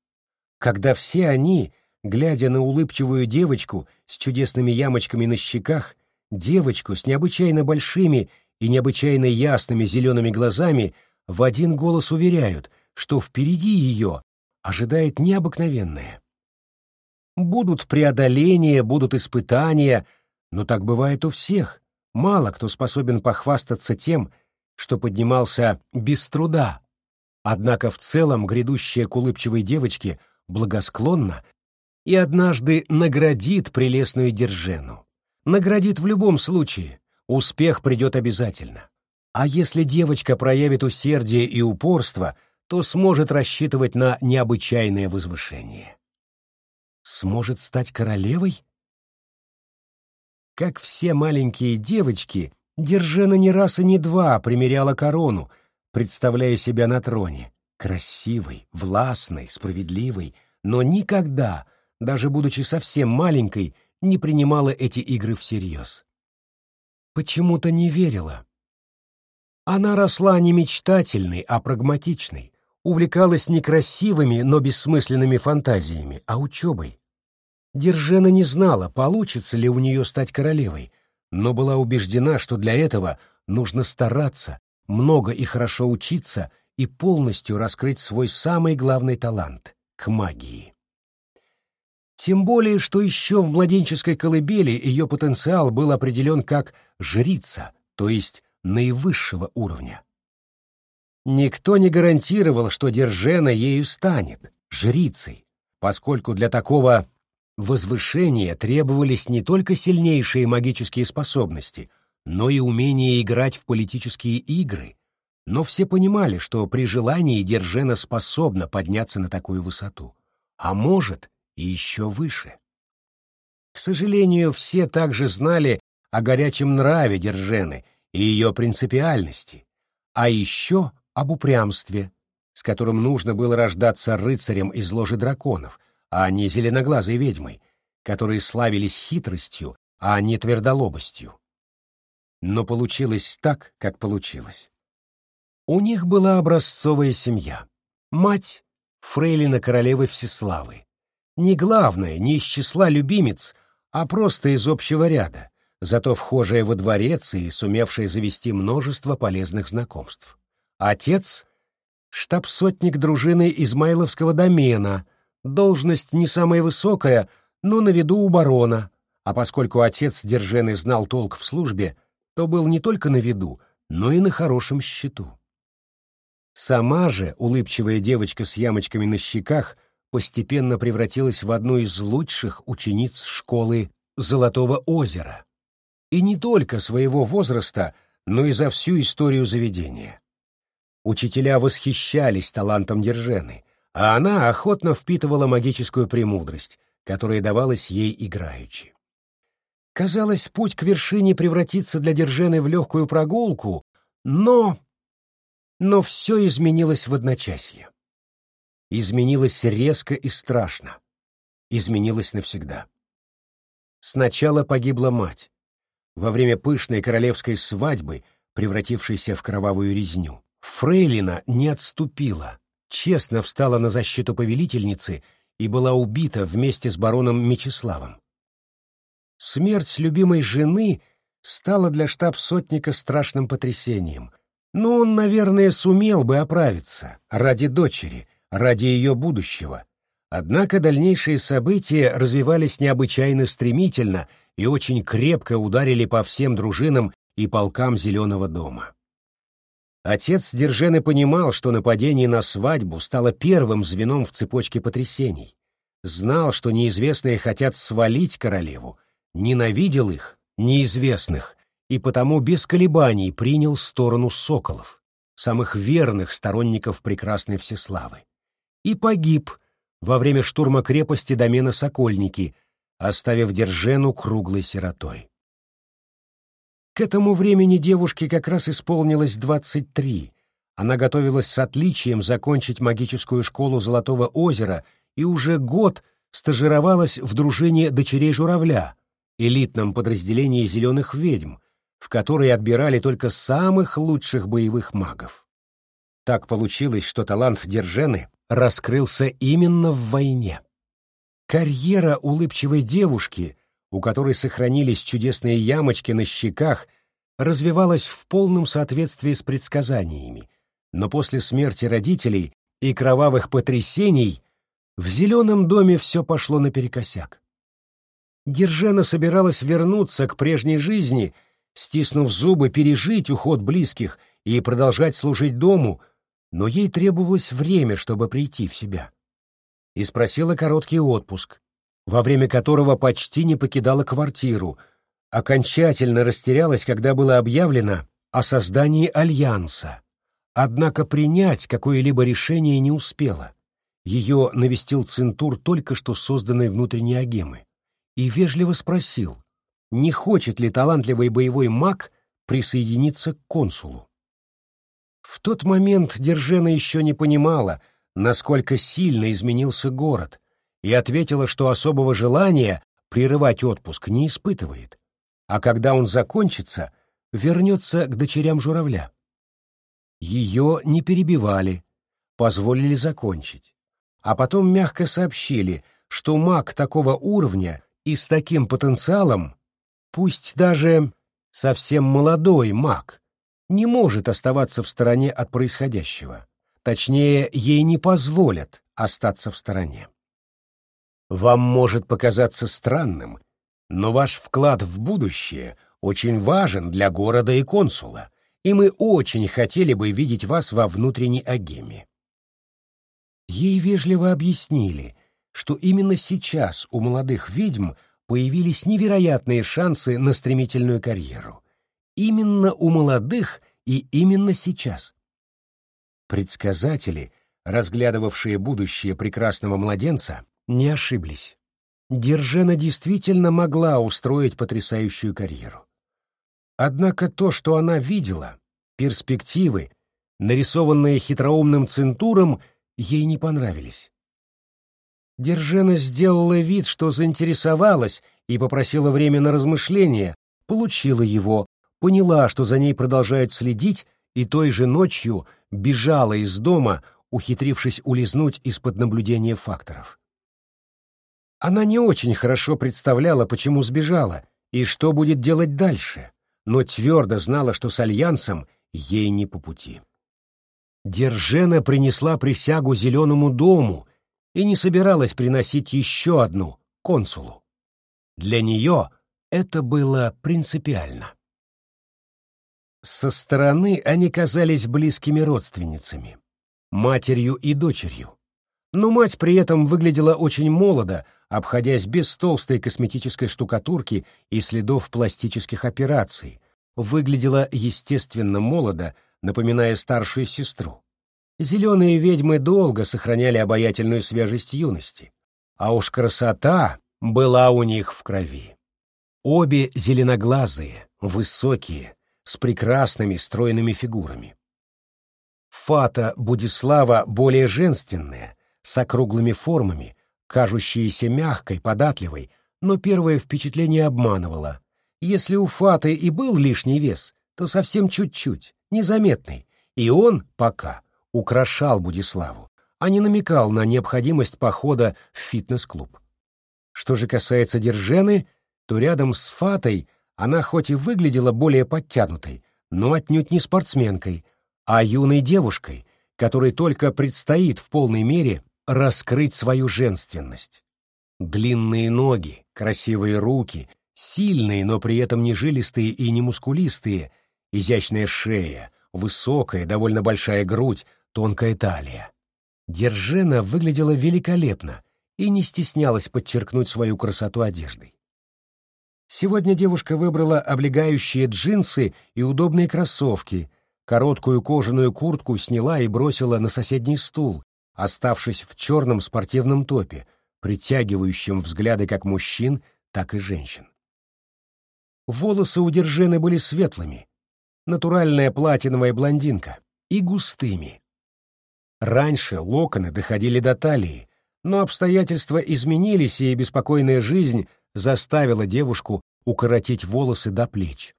Когда все они, глядя на улыбчивую девочку с чудесными ямочками на щеках, девочку с необычайно большими и необычайно ясными зелеными глазами, в один голос уверяют, что впереди ее ожидает необыкновенное. Будут преодоления, будут испытания, но так бывает у всех. Мало кто способен похвастаться тем, что поднимался без труда. Однако в целом грядущая к улыбчивой девочке благосклонна и однажды наградит прелестную Держену. Наградит в любом случае, успех придет обязательно. А если девочка проявит усердие и упорство, то сможет рассчитывать на необычайное возвышение. Сможет стать королевой? Как все маленькие девочки, Держена не раз и не два примеряла корону, представляя себя на троне, красивой, властной, справедливой, но никогда, даже будучи совсем маленькой, не принимала эти игры всерьез. Почему-то не верила, она росла не мечтательной, а прагматичной, увлекалась не красивыми, но бессмысленными фантазиями, а учебой. Держена не знала, получится ли у нее стать королевой, но была убеждена, что для этого нужно стараться, много и хорошо учиться и полностью раскрыть свой самый главный талант — к магии. Тем более, что еще в младенческой колыбели ее потенциал был определен как «жрица», то есть наивысшего уровня. Никто не гарантировал, что Держена ею станет, жрицей, поскольку для такого возвышения требовались не только сильнейшие магические способности, но и умение играть в политические игры, но все понимали, что при желании Держена способна подняться на такую высоту, а может и еще выше. К сожалению, все также знали о горячем нраве Держены и ее принципиальности, а еще об упрямстве, с которым нужно было рождаться рыцарем из ложи драконов, а не зеленоглазой ведьмой, которые славились хитростью, а не твердолобостью. Но получилось так, как получилось. У них была образцовая семья. Мать — фрейлина королевы Всеславы. Не главная, не из числа любимец, а просто из общего ряда, зато вхожая во дворец и сумевшая завести множество полезных знакомств. Отец — штаб-сотник дружины Измайловского домена, должность не самая высокая, но на виду у барона, а поскольку отец Держены знал толк в службе, то был не только на виду, но и на хорошем счету. Сама же улыбчивая девочка с ямочками на щеках постепенно превратилась в одну из лучших учениц школы Золотого озера и не только своего возраста, но и за всю историю заведения. Учителя восхищались талантом Держены, а она охотно впитывала магическую премудрость, которая давалась ей играючи. Казалось, путь к вершине превратится для Держены в легкую прогулку, но... Но все изменилось в одночасье. Изменилось резко и страшно. Изменилось навсегда. Сначала погибла мать. Во время пышной королевской свадьбы, превратившейся в кровавую резню, Фрейлина не отступила, честно встала на защиту повелительницы и была убита вместе с бароном Мечиславом. Смерть любимой жены стала для штаб-сотника страшным потрясением, но он, наверное, сумел бы оправиться ради дочери, ради ее будущего. Однако дальнейшие события развивались необычайно стремительно и очень крепко ударили по всем дружинам и полкам Зеленого дома. Отец Держены понимал, что нападение на свадьбу стало первым звеном в цепочке потрясений. Знал, что неизвестные хотят свалить королеву, ненавидел их, неизвестных, и потому без колебаний принял сторону соколов, самых верных сторонников прекрасной Всеславы. И погиб во время штурма крепости домена Сокольники, оставив Держену круглой сиротой. К этому времени девушке как раз исполнилось двадцать три. Она готовилась с отличием закончить магическую школу Золотого озера и уже год стажировалась в дружине дочерей журавля, элитном подразделении зеленых ведьм, в которой отбирали только самых лучших боевых магов. Так получилось, что талант Держены раскрылся именно в войне. Карьера улыбчивой девушки, у которой сохранились чудесные ямочки на щеках, развивалась в полном соответствии с предсказаниями, но после смерти родителей и кровавых потрясений в зеленом доме все пошло наперекосяк. Держена собиралась вернуться к прежней жизни, стиснув зубы, пережить уход близких и продолжать служить дому, но ей требовалось время, чтобы прийти в себя. И спросила короткий отпуск, во время которого почти не покидала квартиру, окончательно растерялась, когда было объявлено о создании альянса. Однако принять какое-либо решение не успела. Ее навестил Центур только что созданной внутренней агемы и вежливо спросил, не хочет ли талантливый боевой маг присоединиться к консулу. В тот момент Держена еще не понимала, насколько сильно изменился город, и ответила, что особого желания прерывать отпуск не испытывает, а когда он закончится, вернется к дочерям журавля. Ее не перебивали, позволили закончить, а потом мягко сообщили, что маг такого уровня и с таким потенциалом, пусть даже совсем молодой маг, не может оставаться в стороне от происходящего. Точнее, ей не позволят остаться в стороне. Вам может показаться странным, но ваш вклад в будущее очень важен для города и консула, и мы очень хотели бы видеть вас во внутренней агеме. Ей вежливо объяснили, что именно сейчас у молодых ведьм появились невероятные шансы на стремительную карьеру. Именно у молодых и именно сейчас. Предсказатели, разглядывавшие будущее прекрасного младенца, не ошиблись. Держена действительно могла устроить потрясающую карьеру. Однако то, что она видела, перспективы, нарисованные хитроумным центуром, ей не понравились. Держена сделала вид, что заинтересовалась и попросила время на размышление, получила его, поняла, что за ней продолжают следить, и той же ночью бежала из дома, ухитрившись улизнуть из-под наблюдения факторов. Она не очень хорошо представляла, почему сбежала и что будет делать дальше, но твердо знала, что с Альянсом ей не по пути. Держена принесла присягу Зеленому дому и не собиралась приносить еще одну консулу. Для нее это было принципиально. Со стороны они казались близкими родственницами, матерью и дочерью. Но мать при этом выглядела очень молодо, обходясь без толстой косметической штукатурки и следов пластических операций, выглядела естественно молодо, напоминая старшую сестру. Зеленые ведьмы долго сохраняли обаятельную свежесть юности, а уж красота была у них в крови. Обе зеленоглазые, высокие, с прекрасными стройными фигурами. Фата Будислава более женственная, с округлыми формами, кажущаяся мягкой, податливой, но первое впечатление обманывало. Если у Фаты и был лишний вес, то совсем чуть-чуть, незаметный, и он пока украшал Будиславу, а не намекал на необходимость похода в фитнес-клуб. Что же касается Держены, то рядом с Фатой она хоть и выглядела более подтянутой, но отнюдь не спортсменкой, а юной девушкой, которой только предстоит в полной мере раскрыть свою женственность. Длинные ноги, красивые руки, сильные, но при этом не жилистые и не мускулистые, изящная шея, высокая, довольно большая грудь, тонкая талия. Держена выглядела великолепно и не стеснялась подчеркнуть свою красоту одеждой. Сегодня девушка выбрала облегающие джинсы и удобные кроссовки, короткую кожаную куртку сняла и бросила на соседний стул, оставшись в черном спортивном топе, притягивающем взгляды как мужчин, так и женщин. Волосы у Держены были светлыми, натуральная платиновая блондинка, и густыми. Раньше локоны доходили до талии, но обстоятельства изменились, и беспокойная жизнь заставила девушку укоротить волосы до плеч.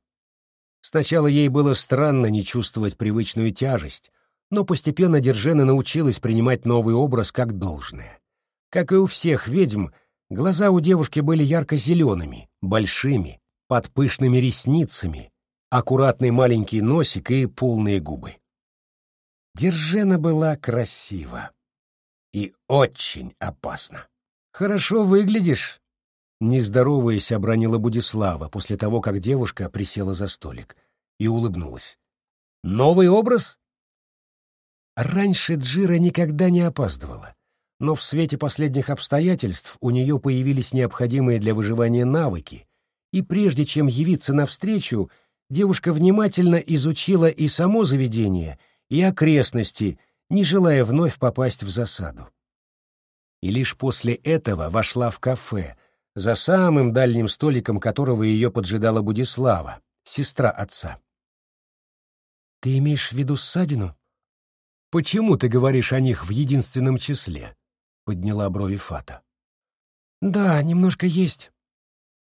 Сначала ей было странно не чувствовать привычную тяжесть, но постепенно Держена научилась принимать новый образ как должное. Как и у всех ведьм, глаза у девушки были ярко-зелеными, большими, под пышными ресницами, аккуратный маленький носик и полные губы. Держена была красива и очень опасна. «Хорошо выглядишь», — нездороваясь обронила Будислава после того, как девушка присела за столик и улыбнулась. «Новый образ?» Раньше Джира никогда не опаздывала, но в свете последних обстоятельств у нее появились необходимые для выживания навыки, и прежде чем явиться навстречу, девушка внимательно изучила и само заведение, и окрестности, не желая вновь попасть в засаду. И лишь после этого вошла в кафе, за самым дальним столиком которого ее поджидала Будислава, сестра отца. «Ты имеешь в виду ссадину?» «Почему ты говоришь о них в единственном числе?» — подняла брови Фата. «Да, немножко есть».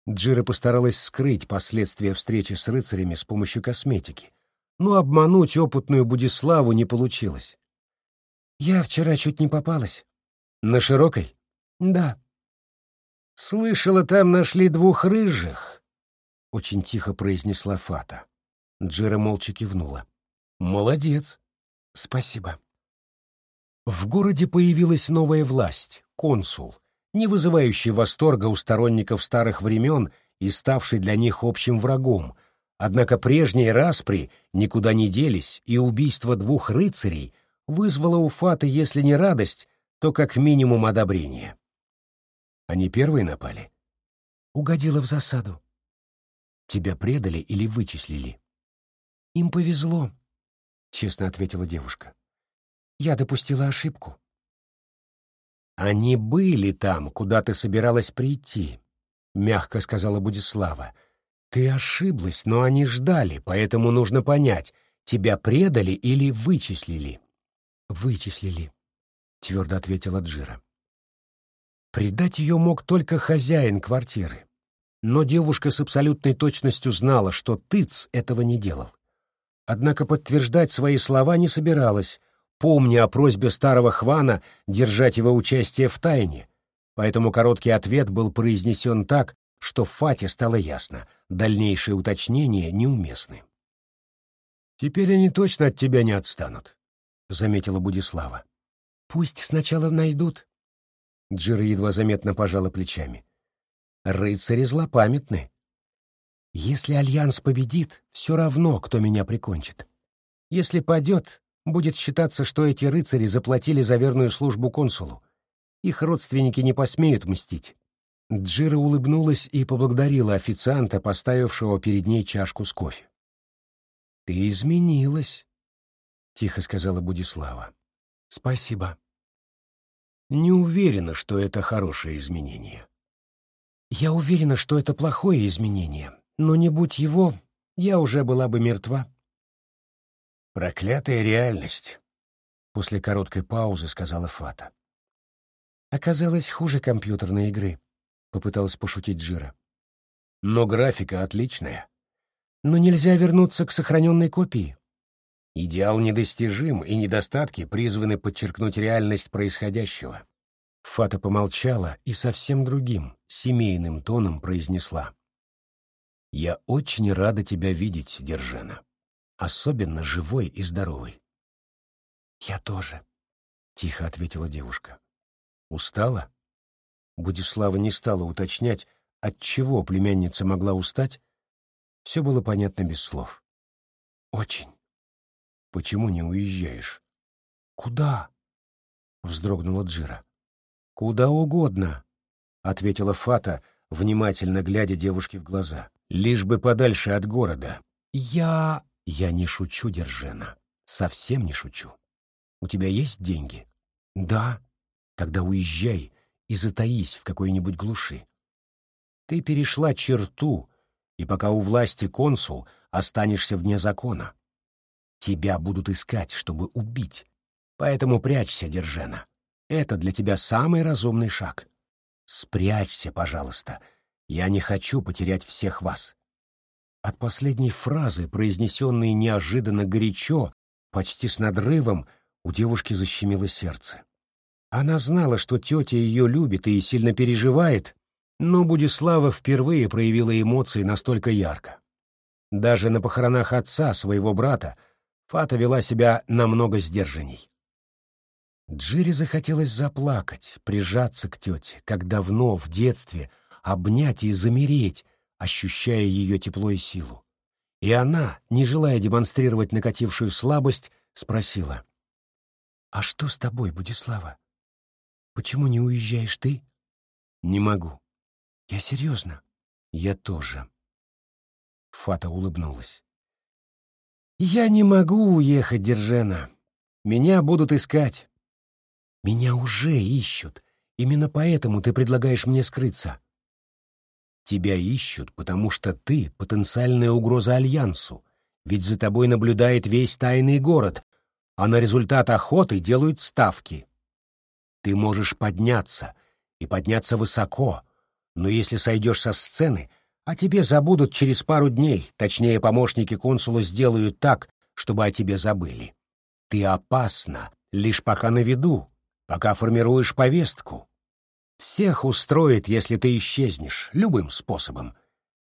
Джира постаралась скрыть последствия встречи с рыцарями с помощью косметики, но обмануть опытную Будиславу не получилось. «Я вчера чуть не попалась». «На широкой?» «Да». «Слышала, там нашли двух рыжих», — очень тихо произнесла Фата. Джира молча кивнула. «Молодец. Спасибо. В городе появилась новая власть, консул, не вызывающий восторга у сторонников старых времен и ставший для них общим врагом, однако прежние распри никуда не делись, и убийство двух рыцарей вызвало у Фаты, если не радость, то как минимум одобрение. Они первые напали? Угодила в засаду. Тебя предали или вычислили? Им повезло. — честно ответила девушка. «Я допустила ошибку». «Они были там, куда ты собиралась прийти», — мягко сказала Будислава. «Ты ошиблась, но они ждали, поэтому нужно понять, тебя предали или вычислили». «Вычислили», — твердо ответила Джира. Предать ее мог только хозяин квартиры. Но девушка с абсолютной точностью знала, что Тыц этого не делал. Однако подтверждать свои слова не собиралась, помня о просьбе старого Хвана держать его участие в тайне, поэтому короткий ответ был произнесен так, что в Фате стало ясно, дальнейшие уточнения неуместны. «Теперь они точно от тебя не отстанут», — заметила Будислава. «Пусть сначала найдут». Джира едва заметно пожала плечами. «Рыцари злопамятны. Если Альянс победит, все равно, кто меня прикончит. Если падет, будет считаться, что эти рыцари заплатили за верную службу консулу. Их родственники не посмеют мстить. Джира улыбнулась и поблагодарила официанта, поставившего перед ней чашку с кофе. «Ты изменилась», — тихо сказала Будислава. Спасибо. Не уверена, что это хорошее изменение. Я уверена, что это плохое изменение, но не будь его, я уже была бы мертва. Проклятая реальность, после короткой паузы сказала Фата. Оказалось хуже компьютерной игры, попыталась пошутить Джира. Но графика отличная. Но нельзя вернуться к сохраненной копии. Идеал недостижим, и недостатки призваны подчеркнуть реальность происходящего. Фата помолчала и совсем другим, семейным тоном произнесла. «Я очень рада тебя видеть, Держена. Особенно живой и здоровой». «Я тоже», — тихо ответила девушка. «Устала?» Будислава не стала уточнять, от чего племянница могла устать. Все было понятно без слов. «Очень». «Почему не уезжаешь?» «Куда?» — вздрогнула Джира. «Куда угодно», — ответила Фата, внимательно глядя девушке в глаза. «Лишь бы подальше от города». «Я...» «Я не шучу, Держена. Совсем не шучу. У тебя есть деньги?» «Да». «Тогда уезжай и затаись в какой-нибудь глуши. Ты перешла черту, и пока у власти консул, останешься вне закона. Тебя будут искать, чтобы убить. Поэтому прячься, Держена. Это для тебя самый разумный шаг. Спрячься, пожалуйста. Я не хочу потерять всех вас. От последней фразы, произнесенной неожиданно горячо, почти с надрывом, у девушки защемило сердце. Она знала, что тетя ее любит и сильно переживает, но Будислава впервые проявила эмоции настолько ярко. Даже на похоронах отца, своего брата, Фата вела себя намного сдержанней. Джире захотелось заплакать, прижаться к тете, как давно, в детстве, обнять и замереть, ощущая ее тепло и силу. И она, не желая демонстрировать накатившую слабость, спросила. «А что с тобой, Будислава? Почему не уезжаешь ты?» «Не могу». «Я серьезно?» «Я тоже». Фата улыбнулась. «Я не могу уехать, Держена. Меня будут искать. Меня уже ищут. Именно поэтому ты предлагаешь мне скрыться. Тебя ищут, потому что ты — потенциальная угроза Альянсу, ведь за тобой наблюдает весь тайный город, а на результат охоты делают ставки. Ты можешь подняться, и подняться высоко, но если сойдешь со сцены, о тебе забудут через пару дней, точнее, помощники консула сделают так, чтобы о тебе забыли. Ты опасна, лишь пока на виду, пока формируешь повестку. Всех устроит, если ты исчезнешь, любым способом.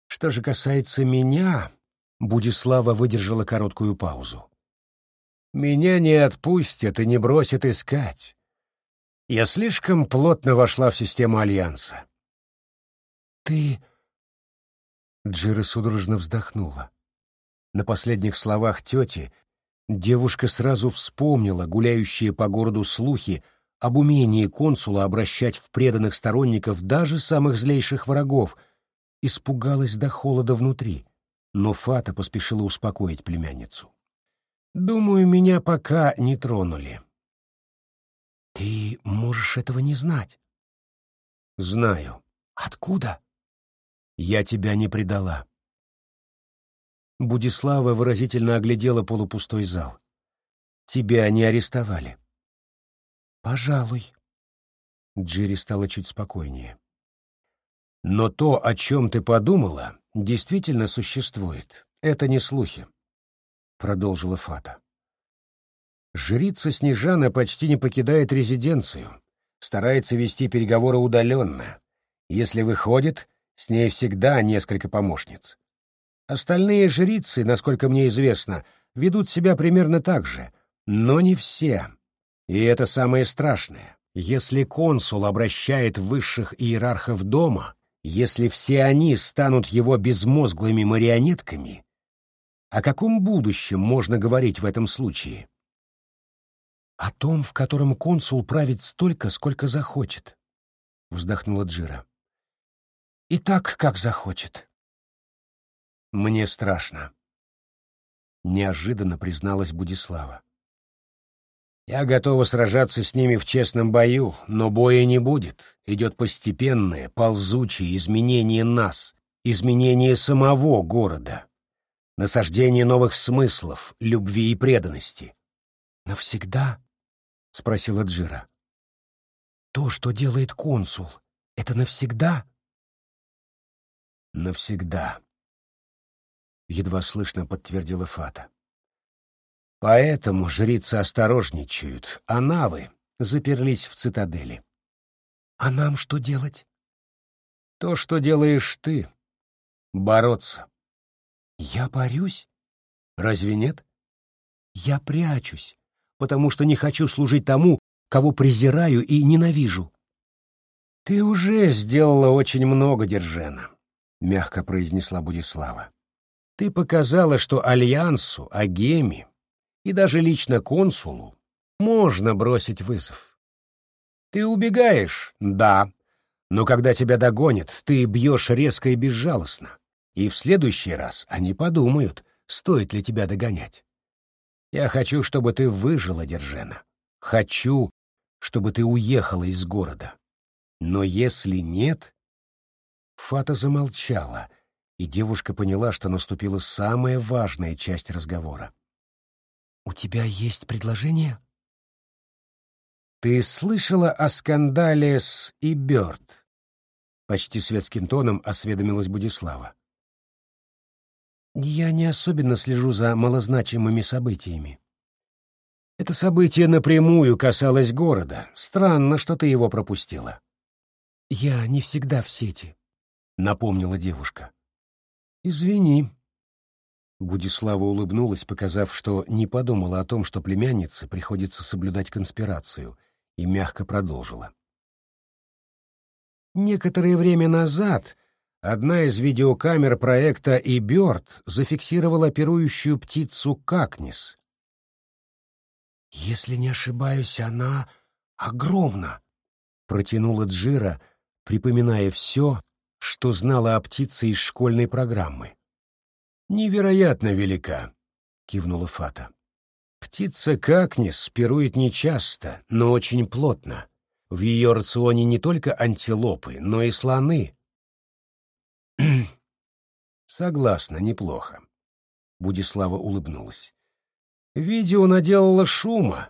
Что же касается меня, Будислава выдержала короткую паузу. Меня не отпустят и не бросят искать. Я слишком плотно вошла в систему Альянса. Ты... Джира судорожно вздохнула. На последних словах тети девушка сразу вспомнила гуляющие по городу слухи об умении консула обращать в преданных сторонников даже самых злейших врагов, испугалась до холода внутри, но Фата поспешила успокоить племянницу. «Думаю, меня пока не тронули». «Ты можешь этого не знать». «Знаю». «Откуда?» «Я тебя не предала». Будислава выразительно оглядела полупустой зал. «Тебя не арестовали. «Пожалуй». Джерри стала чуть спокойнее. «Но то, о чем ты подумала, действительно существует. Это не слухи», — продолжила Фата. Жрица Снежана почти не покидает резиденцию, старается вести переговоры удаленно. Если выходит, с ней всегда несколько помощниц. Остальные жрицы, насколько мне известно, ведут себя примерно так же, но не все. И это самое страшное. Если консул обращает высших иерархов дома, если все они станут его безмозглыми марионетками, о каком будущем можно говорить в этом случае? О том, в котором консул правит столько, сколько захочет, вздохнула Джира. И так, как захочет. Мне страшно. Неожиданно призналась Будислава. Я готова сражаться с ними в честном бою, но боя не будет. Идет постепенное, ползучее изменение нас, изменение самого города, насаждение новых смыслов, любви и преданности. «Навсегда?» — спросила Джира. «То, что делает консул, это навсегда?» «Навсегда», — едва слышно подтвердила Фата. Поэтому жрицы осторожничают, а навы заперлись в цитадели. А нам что делать? То, что делаешь ты. Бороться. Я борюсь? Разве нет? Я прячусь, потому что не хочу служить тому, кого презираю и ненавижу. Ты уже сделала очень много, Держена, мягко произнесла Будислава. Ты показала, что Альянсу, Агеми и даже лично консулу можно бросить вызов. Ты убегаешь, да, но когда тебя догонят, ты бьешь резко и безжалостно, и в следующий раз они подумают, стоит ли тебя догонять. Я хочу, чтобы ты выжила, Держена. Хочу, чтобы ты уехала из города. Но если нет... Фата замолчала, и девушка поняла, что наступила самая важная часть разговора. «У тебя есть предложение?» «Ты слышала о скандале с Иберт?» Почти светским тоном осведомилась Будислава. «Я не особенно слежу за малозначимыми событиями». «Это событие напрямую касалось города. Странно, что ты его пропустила». «Я не всегда в сети», — напомнила девушка. «Извини», Будислава улыбнулась, показав, что не подумала о том, что племяннице приходится соблюдать конспирацию, и мягко продолжила. Некоторое время назад одна из видеокамер проекта «Иберт» зафиксировала пирующую птицу Какнис. «Если не ошибаюсь, она огромна», — протянула Джира, припоминая все, что знала о птице из школьной программы. «Невероятно велика», — кивнула Фата. «Птица какнис пирует нечасто, но очень плотно. В ее рационе не только антилопы, но и слоны». *clears throat* «Согласна, неплохо», — Будислава улыбнулась. «Видео наделало шума,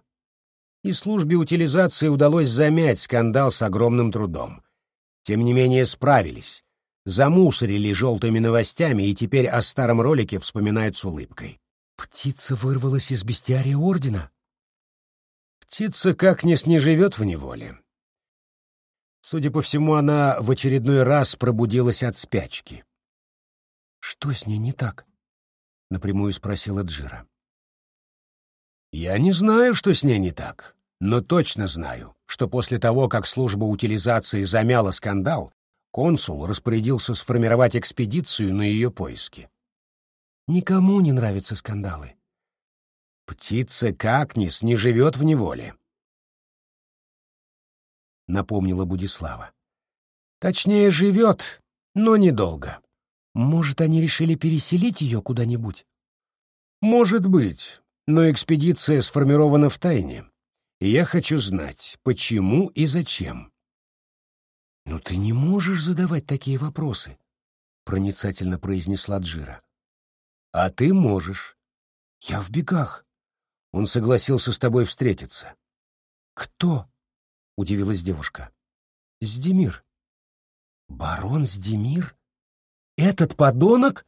и службе утилизации удалось замять скандал с огромным трудом. Тем не менее справились замусорили желтыми новостями и теперь о старом ролике вспоминают с улыбкой. Птица вырвалась из бестиария Ордена? Птица как ни не живет в неволе. Судя по всему, она в очередной раз пробудилась от спячки. «Что с ней не так?» — напрямую спросила Джира. «Я не знаю, что с ней не так, но точно знаю, что после того, как служба утилизации замяла скандал, консул распорядился сформировать экспедицию на ее поиски. Никому не нравятся скандалы. Птица Какнис не живет в неволе, — напомнила Будислава. Точнее, живет, но недолго. Может, они решили переселить ее куда-нибудь? Может быть, но экспедиция сформирована в тайне. Я хочу знать, почему и зачем. «Но ты не можешь задавать такие вопросы», — проницательно произнесла Джира. «А ты можешь. Я в бегах. Он согласился с тобой встретиться». «Кто?» — удивилась девушка. «Сдемир». «Барон Сдемир? Этот подонок?»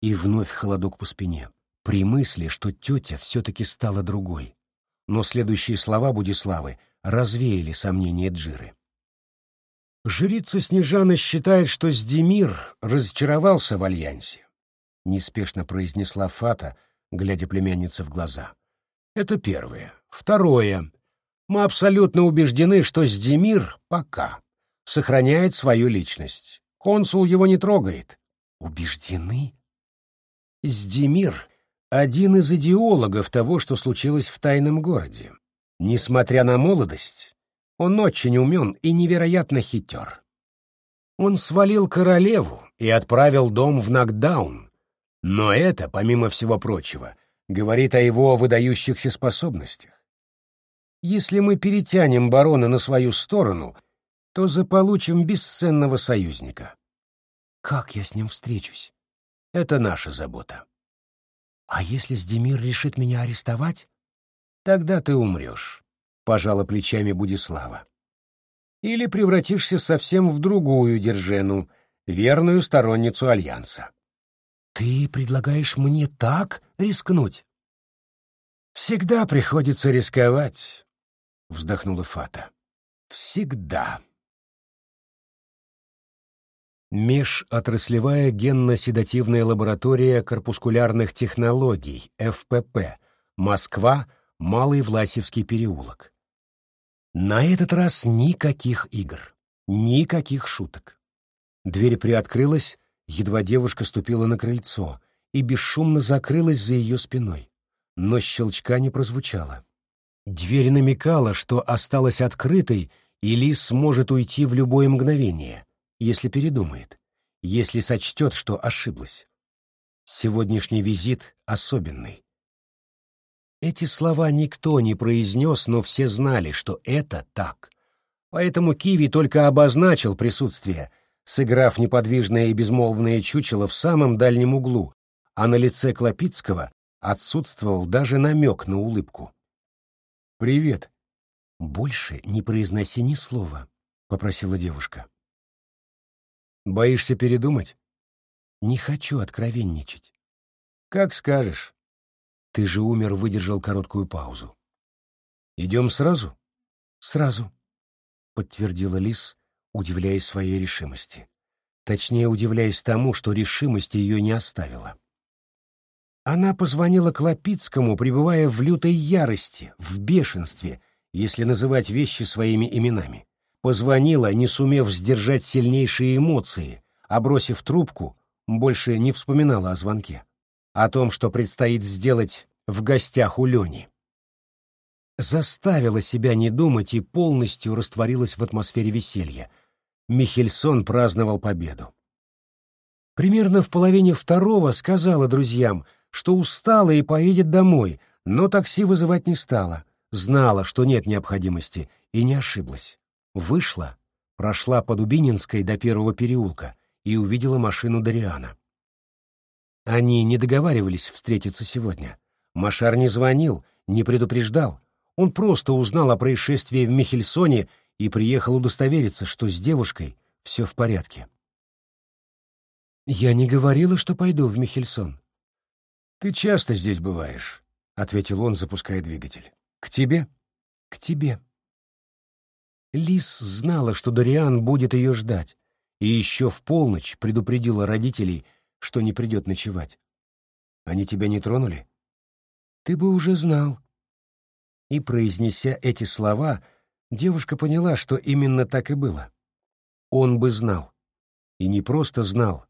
И вновь холодок по спине, при мысли, что тетя все-таки стала другой. Но следующие слова Будиславы развеяли сомнения Джиры. Жрица Снежана считает, что Сдемир разочаровался в Альянсе, — неспешно произнесла Фата, глядя племяннице в глаза. Это первое. Второе. Мы абсолютно убеждены, что Сдемир пока сохраняет свою личность. Консул его не трогает. Убеждены? Сдемир — один из идеологов того, что случилось в тайном городе. Несмотря на молодость, он очень умен и невероятно хитер. Он свалил королеву и отправил дом в нокдаун. Но это, помимо всего прочего, говорит о его выдающихся способностях. Если мы перетянем барона на свою сторону, то заполучим бесценного союзника. Как я с ним встречусь? Это наша забота. А если Сдемир решит меня арестовать? Тогда ты умрешь, — пожала плечами Будислава. Или превратишься совсем в другую Держену, верную сторонницу Альянса. Ты предлагаешь мне так рискнуть? Всегда приходится рисковать, — вздохнула Фата. Всегда. Межотраслевая генно-седативная лаборатория корпускулярных технологий, ФПП, Москва, Малый Власевский переулок. На этот раз никаких игр, никаких шуток. Дверь приоткрылась, едва девушка ступила на крыльцо, и бесшумно закрылась за ее спиной. Но щелчка не прозвучало. Дверь намекала, что осталась открытой, и Лис сможет уйти в любое мгновение если передумает, если сочтет, что ошиблась. Сегодняшний визит особенный. Эти слова никто не произнес, но все знали, что это так. Поэтому Киви только обозначил присутствие, сыграв неподвижное и безмолвное чучело в самом дальнем углу, а на лице Клопицкого отсутствовал даже намек на улыбку. «Привет». «Больше не произноси ни слова», — попросила девушка. Боишься передумать? Не хочу откровенничать. Как скажешь. Ты же умер, выдержал короткую паузу. Идем сразу? Сразу, подтвердила Лис, удивляясь своей решимости. Точнее, удивляясь тому, что решимость ее не оставила. Она позвонила Клопицкому, пребывая в лютой ярости, в бешенстве, если называть вещи своими именами. Позвонила, не сумев сдержать сильнейшие эмоции, а бросив трубку, больше не вспоминала о звонке. О том, что предстоит сделать в гостях у Лени. Заставила себя не думать и полностью растворилась в атмосфере веселья. Михельсон праздновал победу. Примерно в половине второго сказала друзьям, что устала и поедет домой, но такси вызывать не стала. Знала, что нет необходимости, и не ошиблась. Вышла, прошла по Дубининской до первого переулка и увидела машину Дариана. Они не договаривались встретиться сегодня. Машар не звонил, не предупреждал. Он просто узнал о происшествии в Михельсоне и приехал удостовериться, что с девушкой все в порядке. «Я не говорила, что пойду в Михельсон». «Ты часто здесь бываешь», — ответил он, запуская двигатель. «К тебе?» «К тебе». Лис знала, что Дориан будет ее ждать, и еще в полночь предупредила родителей, что не придет ночевать. Они тебя не тронули? Ты бы уже знал. И, произнеся эти слова, девушка поняла, что именно так и было. Он бы знал. И не просто знал.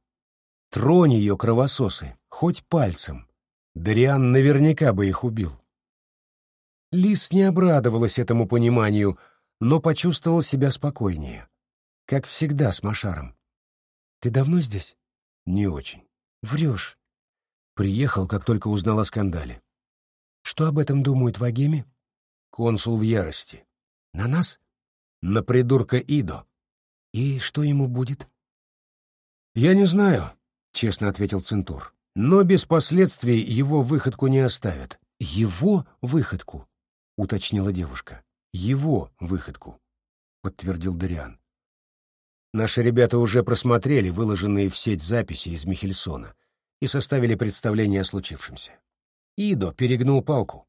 Тронь ее кровососы, хоть пальцем. Дориан наверняка бы их убил. Лис не обрадовалась этому пониманию — но почувствовал себя спокойнее. Как всегда с Машаром. «Ты давно здесь?» «Не очень». «Врешь». Приехал, как только узнал о скандале. «Что об этом думают в Агеме?» «Консул в ярости». «На нас?» «На придурка Идо». «И что ему будет?» «Я не знаю», — честно ответил Центур. «Но без последствий его выходку не оставят». «Его выходку?» — уточнила девушка его выходку, подтвердил Дариан. Наши ребята уже просмотрели выложенные в сеть записи из Михельсона и составили представление о случившемся. Идо перегнул палку.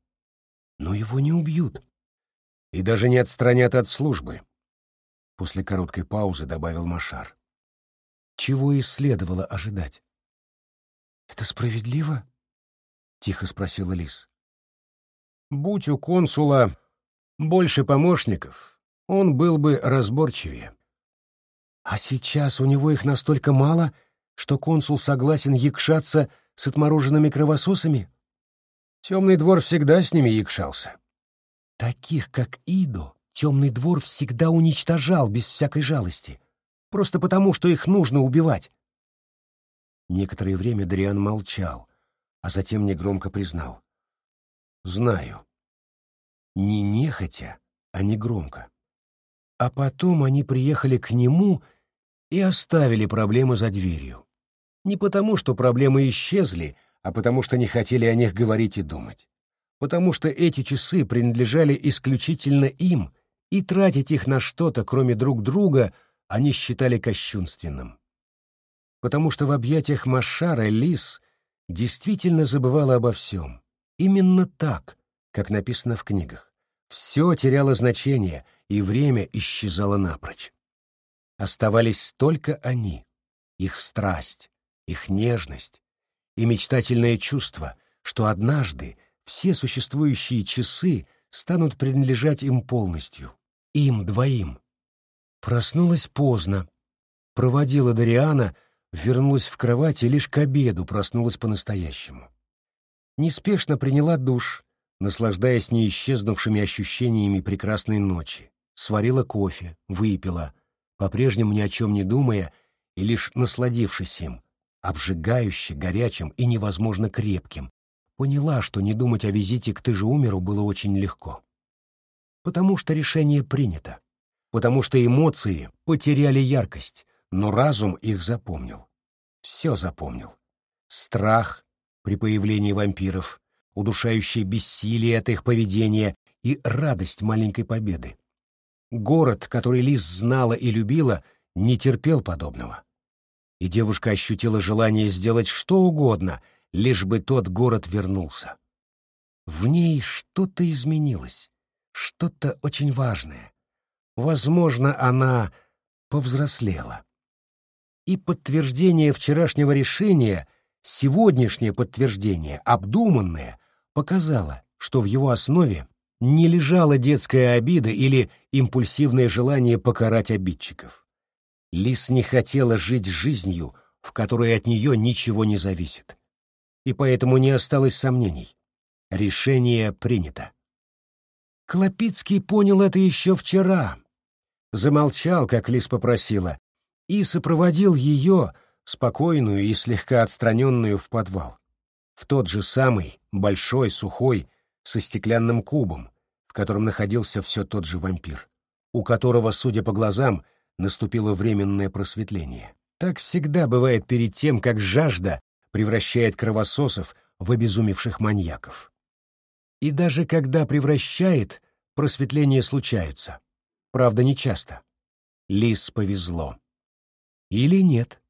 Но его не убьют. И даже не отстранят от службы. После короткой паузы добавил Машар. Чего и следовало ожидать. «Это справедливо?» — тихо спросила Лис. «Будь у консула больше помощников, он был бы разборчивее. А сейчас у него их настолько мало, что консул согласен якшаться с отмороженными кровососами? Темный двор всегда с ними якшался. Таких, как Идо, темный двор всегда уничтожал без всякой жалости, просто потому, что их нужно убивать. Некоторое время Дриан молчал, а затем негромко признал. «Знаю. Не нехотя, а не громко. А потом они приехали к нему и оставили проблемы за дверью. Не потому, что проблемы исчезли, а потому что не хотели о них говорить и думать. Потому что эти часы принадлежали исключительно им, и тратить их на что-то, кроме друг друга, они считали кощунственным. Потому что в объятиях Машара Лис действительно забывала обо всем. Именно так, как написано в книгах. Все теряло значение, и время исчезало напрочь. Оставались только они, их страсть, их нежность и мечтательное чувство, что однажды все существующие часы станут принадлежать им полностью, им двоим. Проснулась поздно, проводила Дариана, вернулась в кровать и лишь к обеду проснулась по-настоящему. Неспешно приняла душ, наслаждаясь неисчезнувшими ощущениями прекрасной ночи, сварила кофе, выпила, по-прежнему ни о чем не думая и лишь насладившись им, обжигающе, горячим и невозможно крепким, поняла, что не думать о визите к Тыжеумеру было очень легко. Потому что решение принято, потому что эмоции потеряли яркость, но разум их запомнил. Все запомнил. Страх при появлении вампиров, удушающее бессилие от их поведения и радость маленькой победы. Город, который Лиз знала и любила, не терпел подобного. И девушка ощутила желание сделать что угодно, лишь бы тот город вернулся. В ней что-то изменилось, что-то очень важное. Возможно, она повзрослела. И подтверждение вчерашнего решения, сегодняшнее подтверждение, обдуманное, показало, что в его основе не лежала детская обида или импульсивное желание покарать обидчиков. Лис не хотела жить жизнью, в которой от нее ничего не зависит. И поэтому не осталось сомнений. Решение принято. Клопицкий понял это еще вчера. Замолчал, как Лис попросила, и сопроводил ее, спокойную и слегка отстраненную, в подвал. В тот же самый, большой, сухой, со стеклянным кубом, в котором находился все тот же вампир, у которого, судя по глазам, наступило временное просветление. Так всегда бывает перед тем, как жажда превращает кровососов в обезумевших маньяков. И даже когда превращает, просветления случаются. Правда, не часто. Лис повезло. Или нет.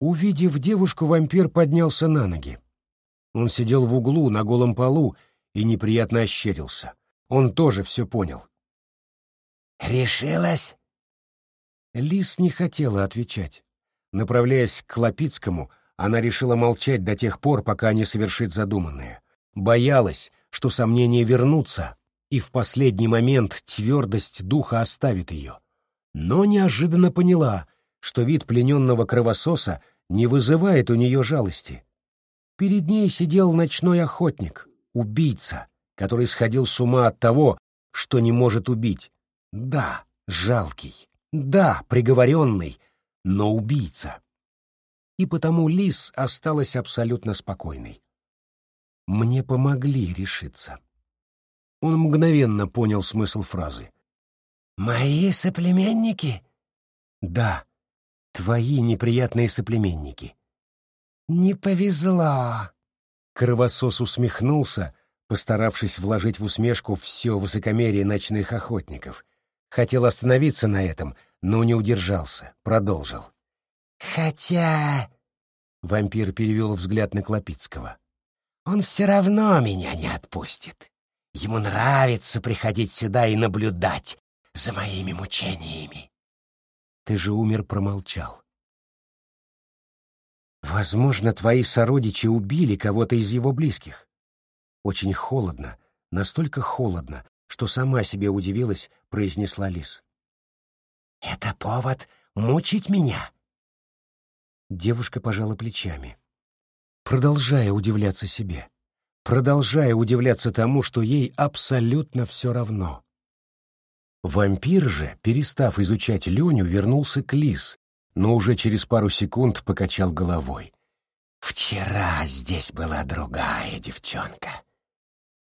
Увидев девушку, вампир поднялся на ноги. Он сидел в углу на голом полу и неприятно ощерился. Он тоже все понял. «Решилась?» Лис не хотела отвечать. Направляясь к Клопицкому, она решила молчать до тех пор, пока не совершит задуманное. Боялась, что сомнения вернутся, и в последний момент твердость духа оставит ее. Но неожиданно поняла, что вид плененного кровососа не вызывает у нее жалости. Перед ней сидел ночной охотник, убийца, который сходил с ума от того, что не может убить. Да, жалкий. Да, приговоренный, но убийца. И потому Лис осталась абсолютно спокойной. Мне помогли решиться. Он мгновенно понял смысл фразы. «Мои соплеменники?» «Да, твои неприятные соплеменники». «Не повезло». Кровосос усмехнулся, постаравшись вложить в усмешку все высокомерие ночных охотников. Хотел остановиться на этом, но не удержался, продолжил. «Хотя...» — вампир перевел взгляд на Клопицкого. «Он все равно меня не отпустит. Ему нравится приходить сюда и наблюдать за моими мучениями». «Ты же умер промолчал». «Возможно, твои сородичи убили кого-то из его близких. Очень холодно, настолько холодно, что сама себе удивилась, произнесла Лис. «Это повод мучить меня?» Девушка пожала плечами, продолжая удивляться себе, продолжая удивляться тому, что ей абсолютно все равно. Вампир же, перестав изучать Леню, вернулся к Лис, но уже через пару секунд покачал головой. «Вчера здесь была другая девчонка».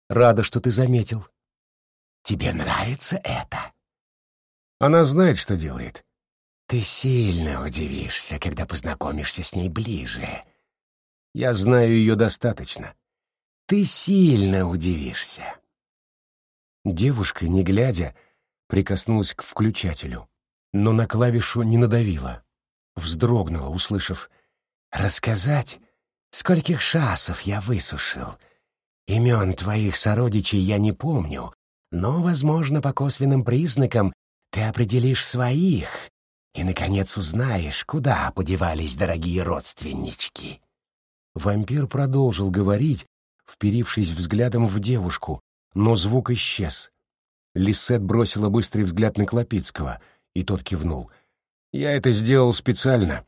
«Рада, что ты заметил», Тебе нравится это?» Она знает, что делает. «Ты сильно удивишься, когда познакомишься с ней ближе». «Я знаю ее достаточно». «Ты сильно удивишься». Девушка, не глядя, прикоснулась к включателю, но на клавишу не надавила. Вздрогнула, услышав «Рассказать, скольких шасов я высушил. Имен твоих сородичей я не помню, но, возможно, по косвенным признакам ты определишь своих и, наконец, узнаешь, куда подевались дорогие родственнички». Вампир продолжил говорить, вперившись взглядом в девушку, но звук исчез. Лисет бросила быстрый взгляд на Клопицкого, и тот кивнул. «Я это сделал специально».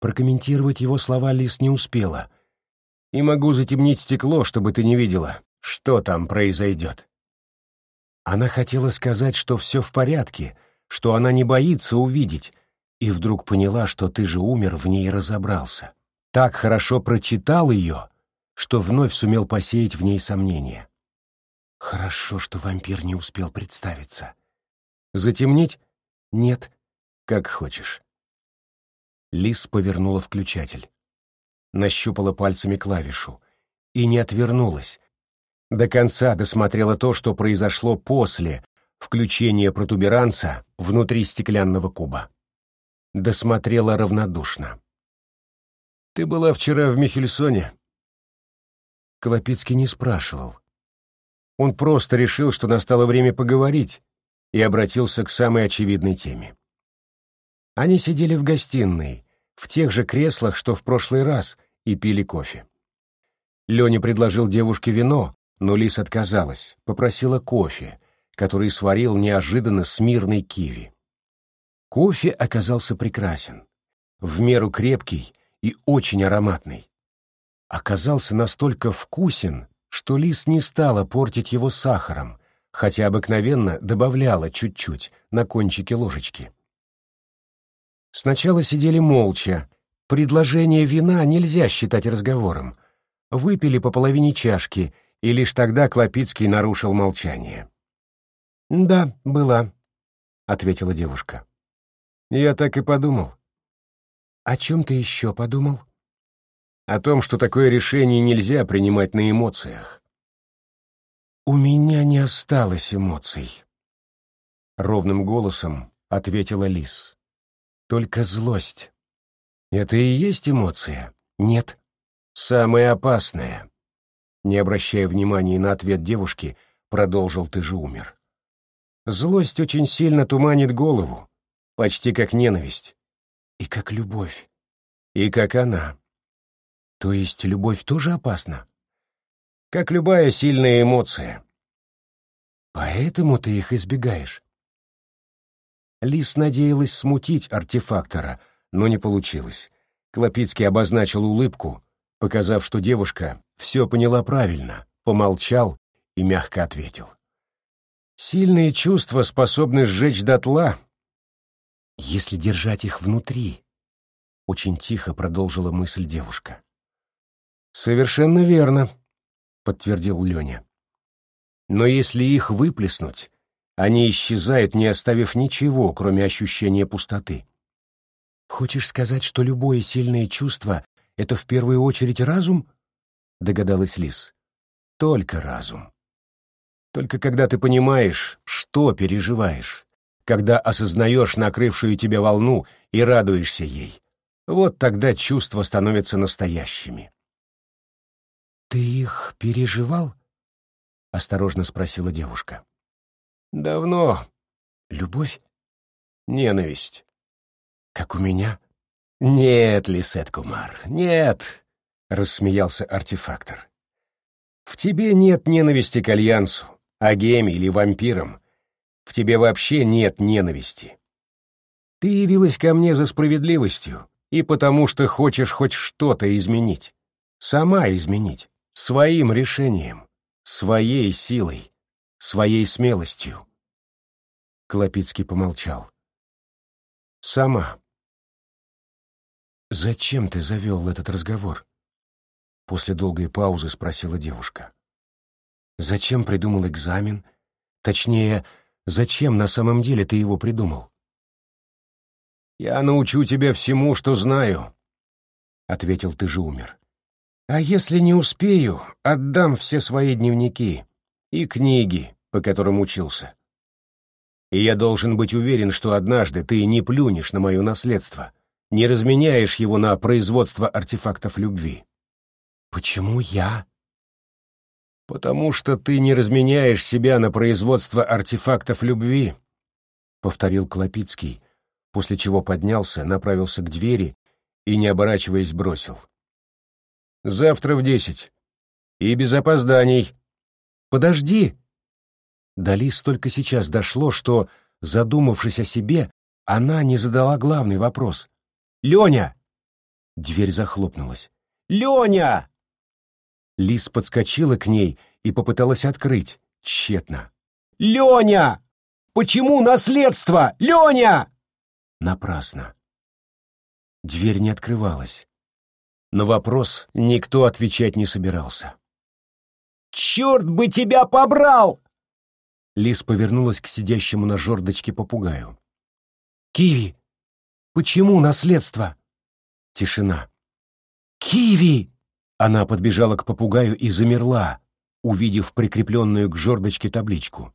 Прокомментировать его слова Лис не успела. «И могу затемнить стекло, чтобы ты не видела, что там произойдет». Она хотела сказать, что все в порядке, что она не боится увидеть, и вдруг поняла, что ты же умер в ней разобрался. Так хорошо прочитал ее, что вновь сумел посеять в ней сомнения. Хорошо, что вампир не успел представиться. Затемнить? Нет. Как хочешь. Лис повернула включатель. Нащупала пальцами клавишу. И не отвернулась. До конца досмотрела то, что произошло после включения протуберанца внутри стеклянного куба. Досмотрела равнодушно. «Ты была вчера в Михельсоне?» Колопицкий не спрашивал. Он просто решил, что настало время поговорить, и обратился к самой очевидной теме. Они сидели в гостиной, в тех же креслах, что в прошлый раз, и пили кофе. Леня предложил девушке вино, но Лис отказалась, попросила кофе, который сварил неожиданно смирный киви. Кофе оказался прекрасен, в меру крепкий и очень ароматный. Оказался настолько вкусен, что Лис не стала портить его сахаром, хотя обыкновенно добавляла чуть-чуть на кончике ложечки. Сначала сидели молча. Предложение вина нельзя считать разговором. Выпили по половине чашки, и лишь тогда Клопицкий нарушил молчание. «Да, была», — ответила девушка. «Я так и подумал». «О чем ты еще подумал?» о том, что такое решение нельзя принимать на эмоциях. «У меня не осталось эмоций», — ровным голосом ответила Лис. «Только злость. Это и есть эмоция? Нет. Самое опасное». Не обращая внимания на ответ девушки, продолжил «Ты же умер». Злость очень сильно туманит голову, почти как ненависть. И как любовь. И как она. То есть любовь тоже опасна? Как любая сильная эмоция. Поэтому ты их избегаешь. Лис надеялась смутить артефактора, но не получилось. Клопицкий обозначил улыбку, показав, что девушка все поняла правильно, помолчал и мягко ответил. «Сильные чувства способны сжечь дотла, если держать их внутри», — очень тихо продолжила мысль девушка. «Совершенно верно», — подтвердил Леня. «Но если их выплеснуть, они исчезают, не оставив ничего, кроме ощущения пустоты. Хочешь сказать, что любое сильное чувство — это в первую очередь разум?» — догадалась Лис. «Только разум. Только когда ты понимаешь, что переживаешь, когда осознаешь накрывшую тебя волну и радуешься ей, вот тогда чувства становятся настоящими. «Ты их переживал?» — осторожно спросила девушка. «Давно. Любовь? Ненависть. Как у меня?» «Нет, Лисет Кумар, нет!» — рассмеялся артефактор. «В тебе нет ненависти к Альянсу, Агеме или вампирам. В тебе вообще нет ненависти. Ты явилась ко мне за справедливостью и потому что хочешь хоть что-то изменить. Сама изменить своим решением, своей силой, своей смелостью. Клопицкий помолчал. Сама. Зачем ты завел этот разговор? После долгой паузы спросила девушка. Зачем придумал экзамен? Точнее, зачем на самом деле ты его придумал? «Я научу тебя всему, что знаю», — ответил ты же умер. «А если не успею, отдам все свои дневники и книги, по которым учился. И я должен быть уверен, что однажды ты не плюнешь на мое наследство, не разменяешь его на производство артефактов любви». «Почему я?» «Потому что ты не разменяешь себя на производство артефактов любви», — повторил Клопицкий, после чего поднялся, направился к двери и, не оборачиваясь, бросил. «Завтра в десять. И без опозданий». «Подожди!» До Лис только сейчас дошло, что, задумавшись о себе, она не задала главный вопрос. «Леня!» Дверь захлопнулась. «Леня!» Лис подскочила к ней и попыталась открыть. Тщетно. «Леня! Почему наследство? Леня!» Напрасно. Дверь не открывалась. На вопрос никто отвечать не собирался. «Черт бы тебя побрал!» Лис повернулась к сидящему на жердочке попугаю. «Киви! Почему наследство?» Тишина. «Киви!» Она подбежала к попугаю и замерла, увидев прикрепленную к жердочке табличку.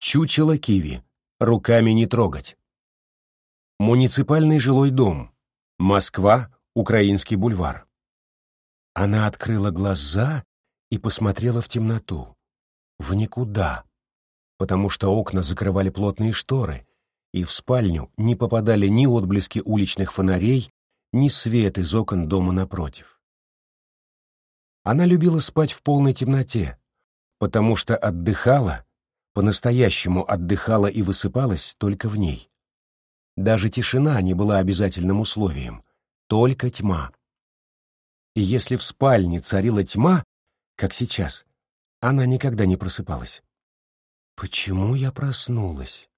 Чучело киви. Руками не трогать. Муниципальный жилой дом. Москва, Украинский бульвар. Она открыла глаза и посмотрела в темноту. В никуда. Потому что окна закрывали плотные шторы, и в спальню не попадали ни отблески уличных фонарей, ни свет из окон дома напротив. Она любила спать в полной темноте, потому что отдыхала, по-настоящему отдыхала и высыпалась только в ней. Даже тишина не была обязательным условием, только тьма. И если в спальне царила тьма, как сейчас, она никогда не просыпалась. Почему я проснулась?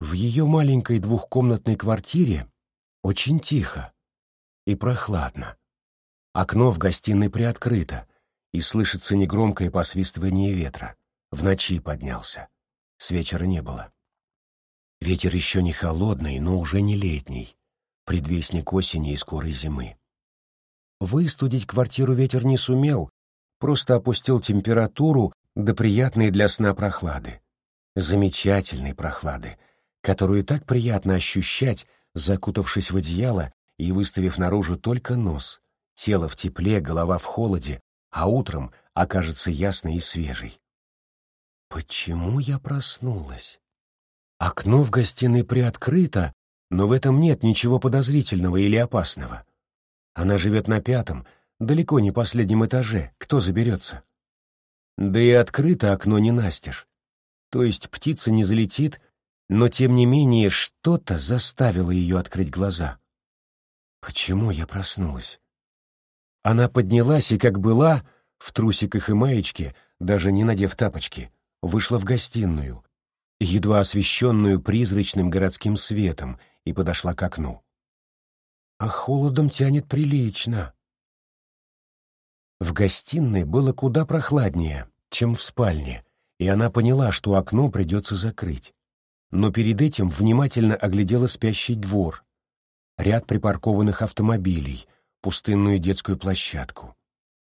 В ее маленькой двухкомнатной квартире очень тихо и прохладно. Окно в гостиной приоткрыто, и слышится негромкое посвистывание ветра. В ночи поднялся. С вечера не было. Ветер еще не холодный, но уже не летний, предвестник осени и скорой зимы. Выстудить квартиру ветер не сумел, просто опустил температуру до приятной для сна прохлады. Замечательной прохлады, которую так приятно ощущать, закутавшись в одеяло и выставив наружу только нос, тело в тепле, голова в холоде, а утром окажется ясной и свежей. Почему я проснулась? Окно в гостиной приоткрыто, но в этом нет ничего подозрительного или опасного. Она живет на пятом, далеко не последнем этаже, кто заберется? Да и открыто окно не настежь. То есть птица не залетит, но тем не менее что-то заставило ее открыть глаза. Почему я проснулась? Она поднялась и, как была, в трусиках и маечке, даже не надев тапочки, вышла в гостиную, едва освещенную призрачным городским светом, и подошла к окну. А холодом тянет прилично. В гостиной было куда прохладнее, чем в спальне, и она поняла, что окно придется закрыть. Но перед этим внимательно оглядела спящий двор, ряд припаркованных автомобилей, пустынную детскую площадку.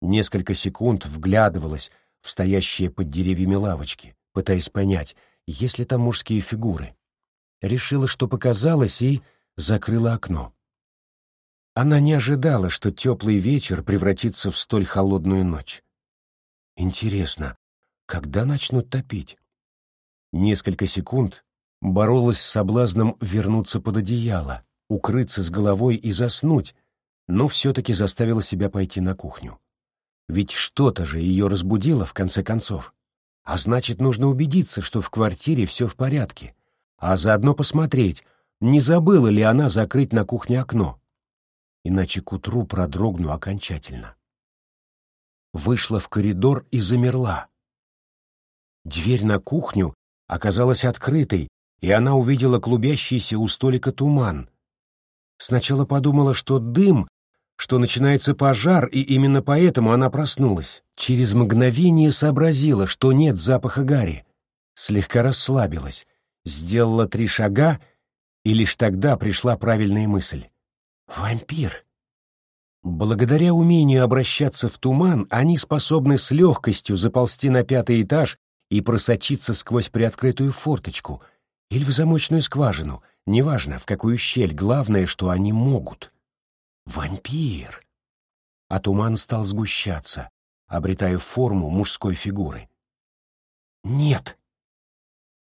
Несколько секунд вглядывалась в стоящие под деревьями лавочки, пытаясь понять, есть ли там мужские фигуры. Решила, что показалось, и закрыла окно. Она не ожидала, что теплый вечер превратится в столь холодную ночь. Интересно, когда начнут топить? Несколько секунд боролась с соблазном вернуться под одеяло, укрыться с головой и заснуть, но все-таки заставила себя пойти на кухню. Ведь что-то же ее разбудило, в конце концов. А значит, нужно убедиться, что в квартире все в порядке, а заодно посмотреть, не забыла ли она закрыть на кухне окно. Иначе к утру продрогну окончательно. Вышла в коридор и замерла. Дверь на кухню оказалась открытой, и она увидела клубящийся у столика туман. Сначала подумала, что дым, что начинается пожар, и именно поэтому она проснулась. Через мгновение сообразила, что нет запаха гари. Слегка расслабилась, сделала три шага, и лишь тогда пришла правильная мысль. «Вампир!» Благодаря умению обращаться в туман, они способны с легкостью заползти на пятый этаж и просочиться сквозь приоткрытую форточку или в замочную скважину, неважно, в какую щель, главное, что они могут. Вампир! А туман стал сгущаться, обретая форму мужской фигуры. Нет!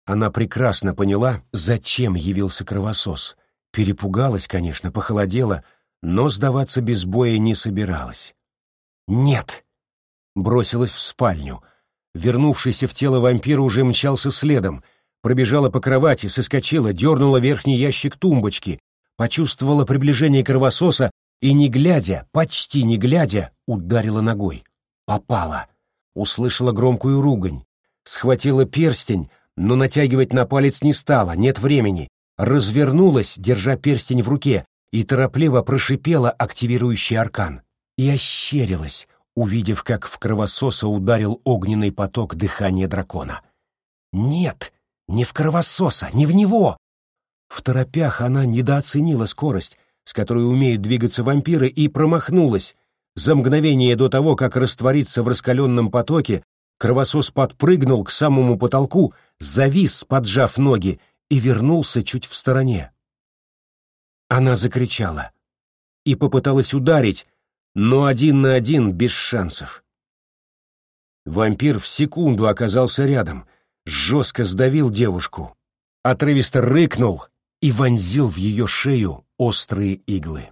Она прекрасно поняла, зачем явился кровосос. Перепугалась, конечно, похолодела, но сдаваться без боя не собиралась. «Нет!» Бросилась в спальню. Вернувшийся в тело вампира уже мчался следом, пробежала по кровати, соскочила, дернула верхний ящик тумбочки, почувствовала приближение кровососа и, не глядя, почти не глядя, ударила ногой. Попала. Услышала громкую ругань. Схватила перстень, но натягивать на палец не стала, нет времени. Развернулась, держа перстень в руке, и торопливо прошипела активирующий аркан. И ощерилась, увидев, как в кровососа ударил огненный поток дыхания дракона. «Нет, не в кровососа, не в него!» В торопях она недооценила скорость, с которой умеют двигаться вампиры, и промахнулась. За мгновение до того, как раствориться в раскаленном потоке, кровосос подпрыгнул к самому потолку, завис, поджав ноги, и вернулся чуть в стороне. Она закричала и попыталась ударить, но один на один без шансов. Вампир в секунду оказался рядом, жестко сдавил девушку, отрывисто рыкнул и вонзил в ее шею острые иглы.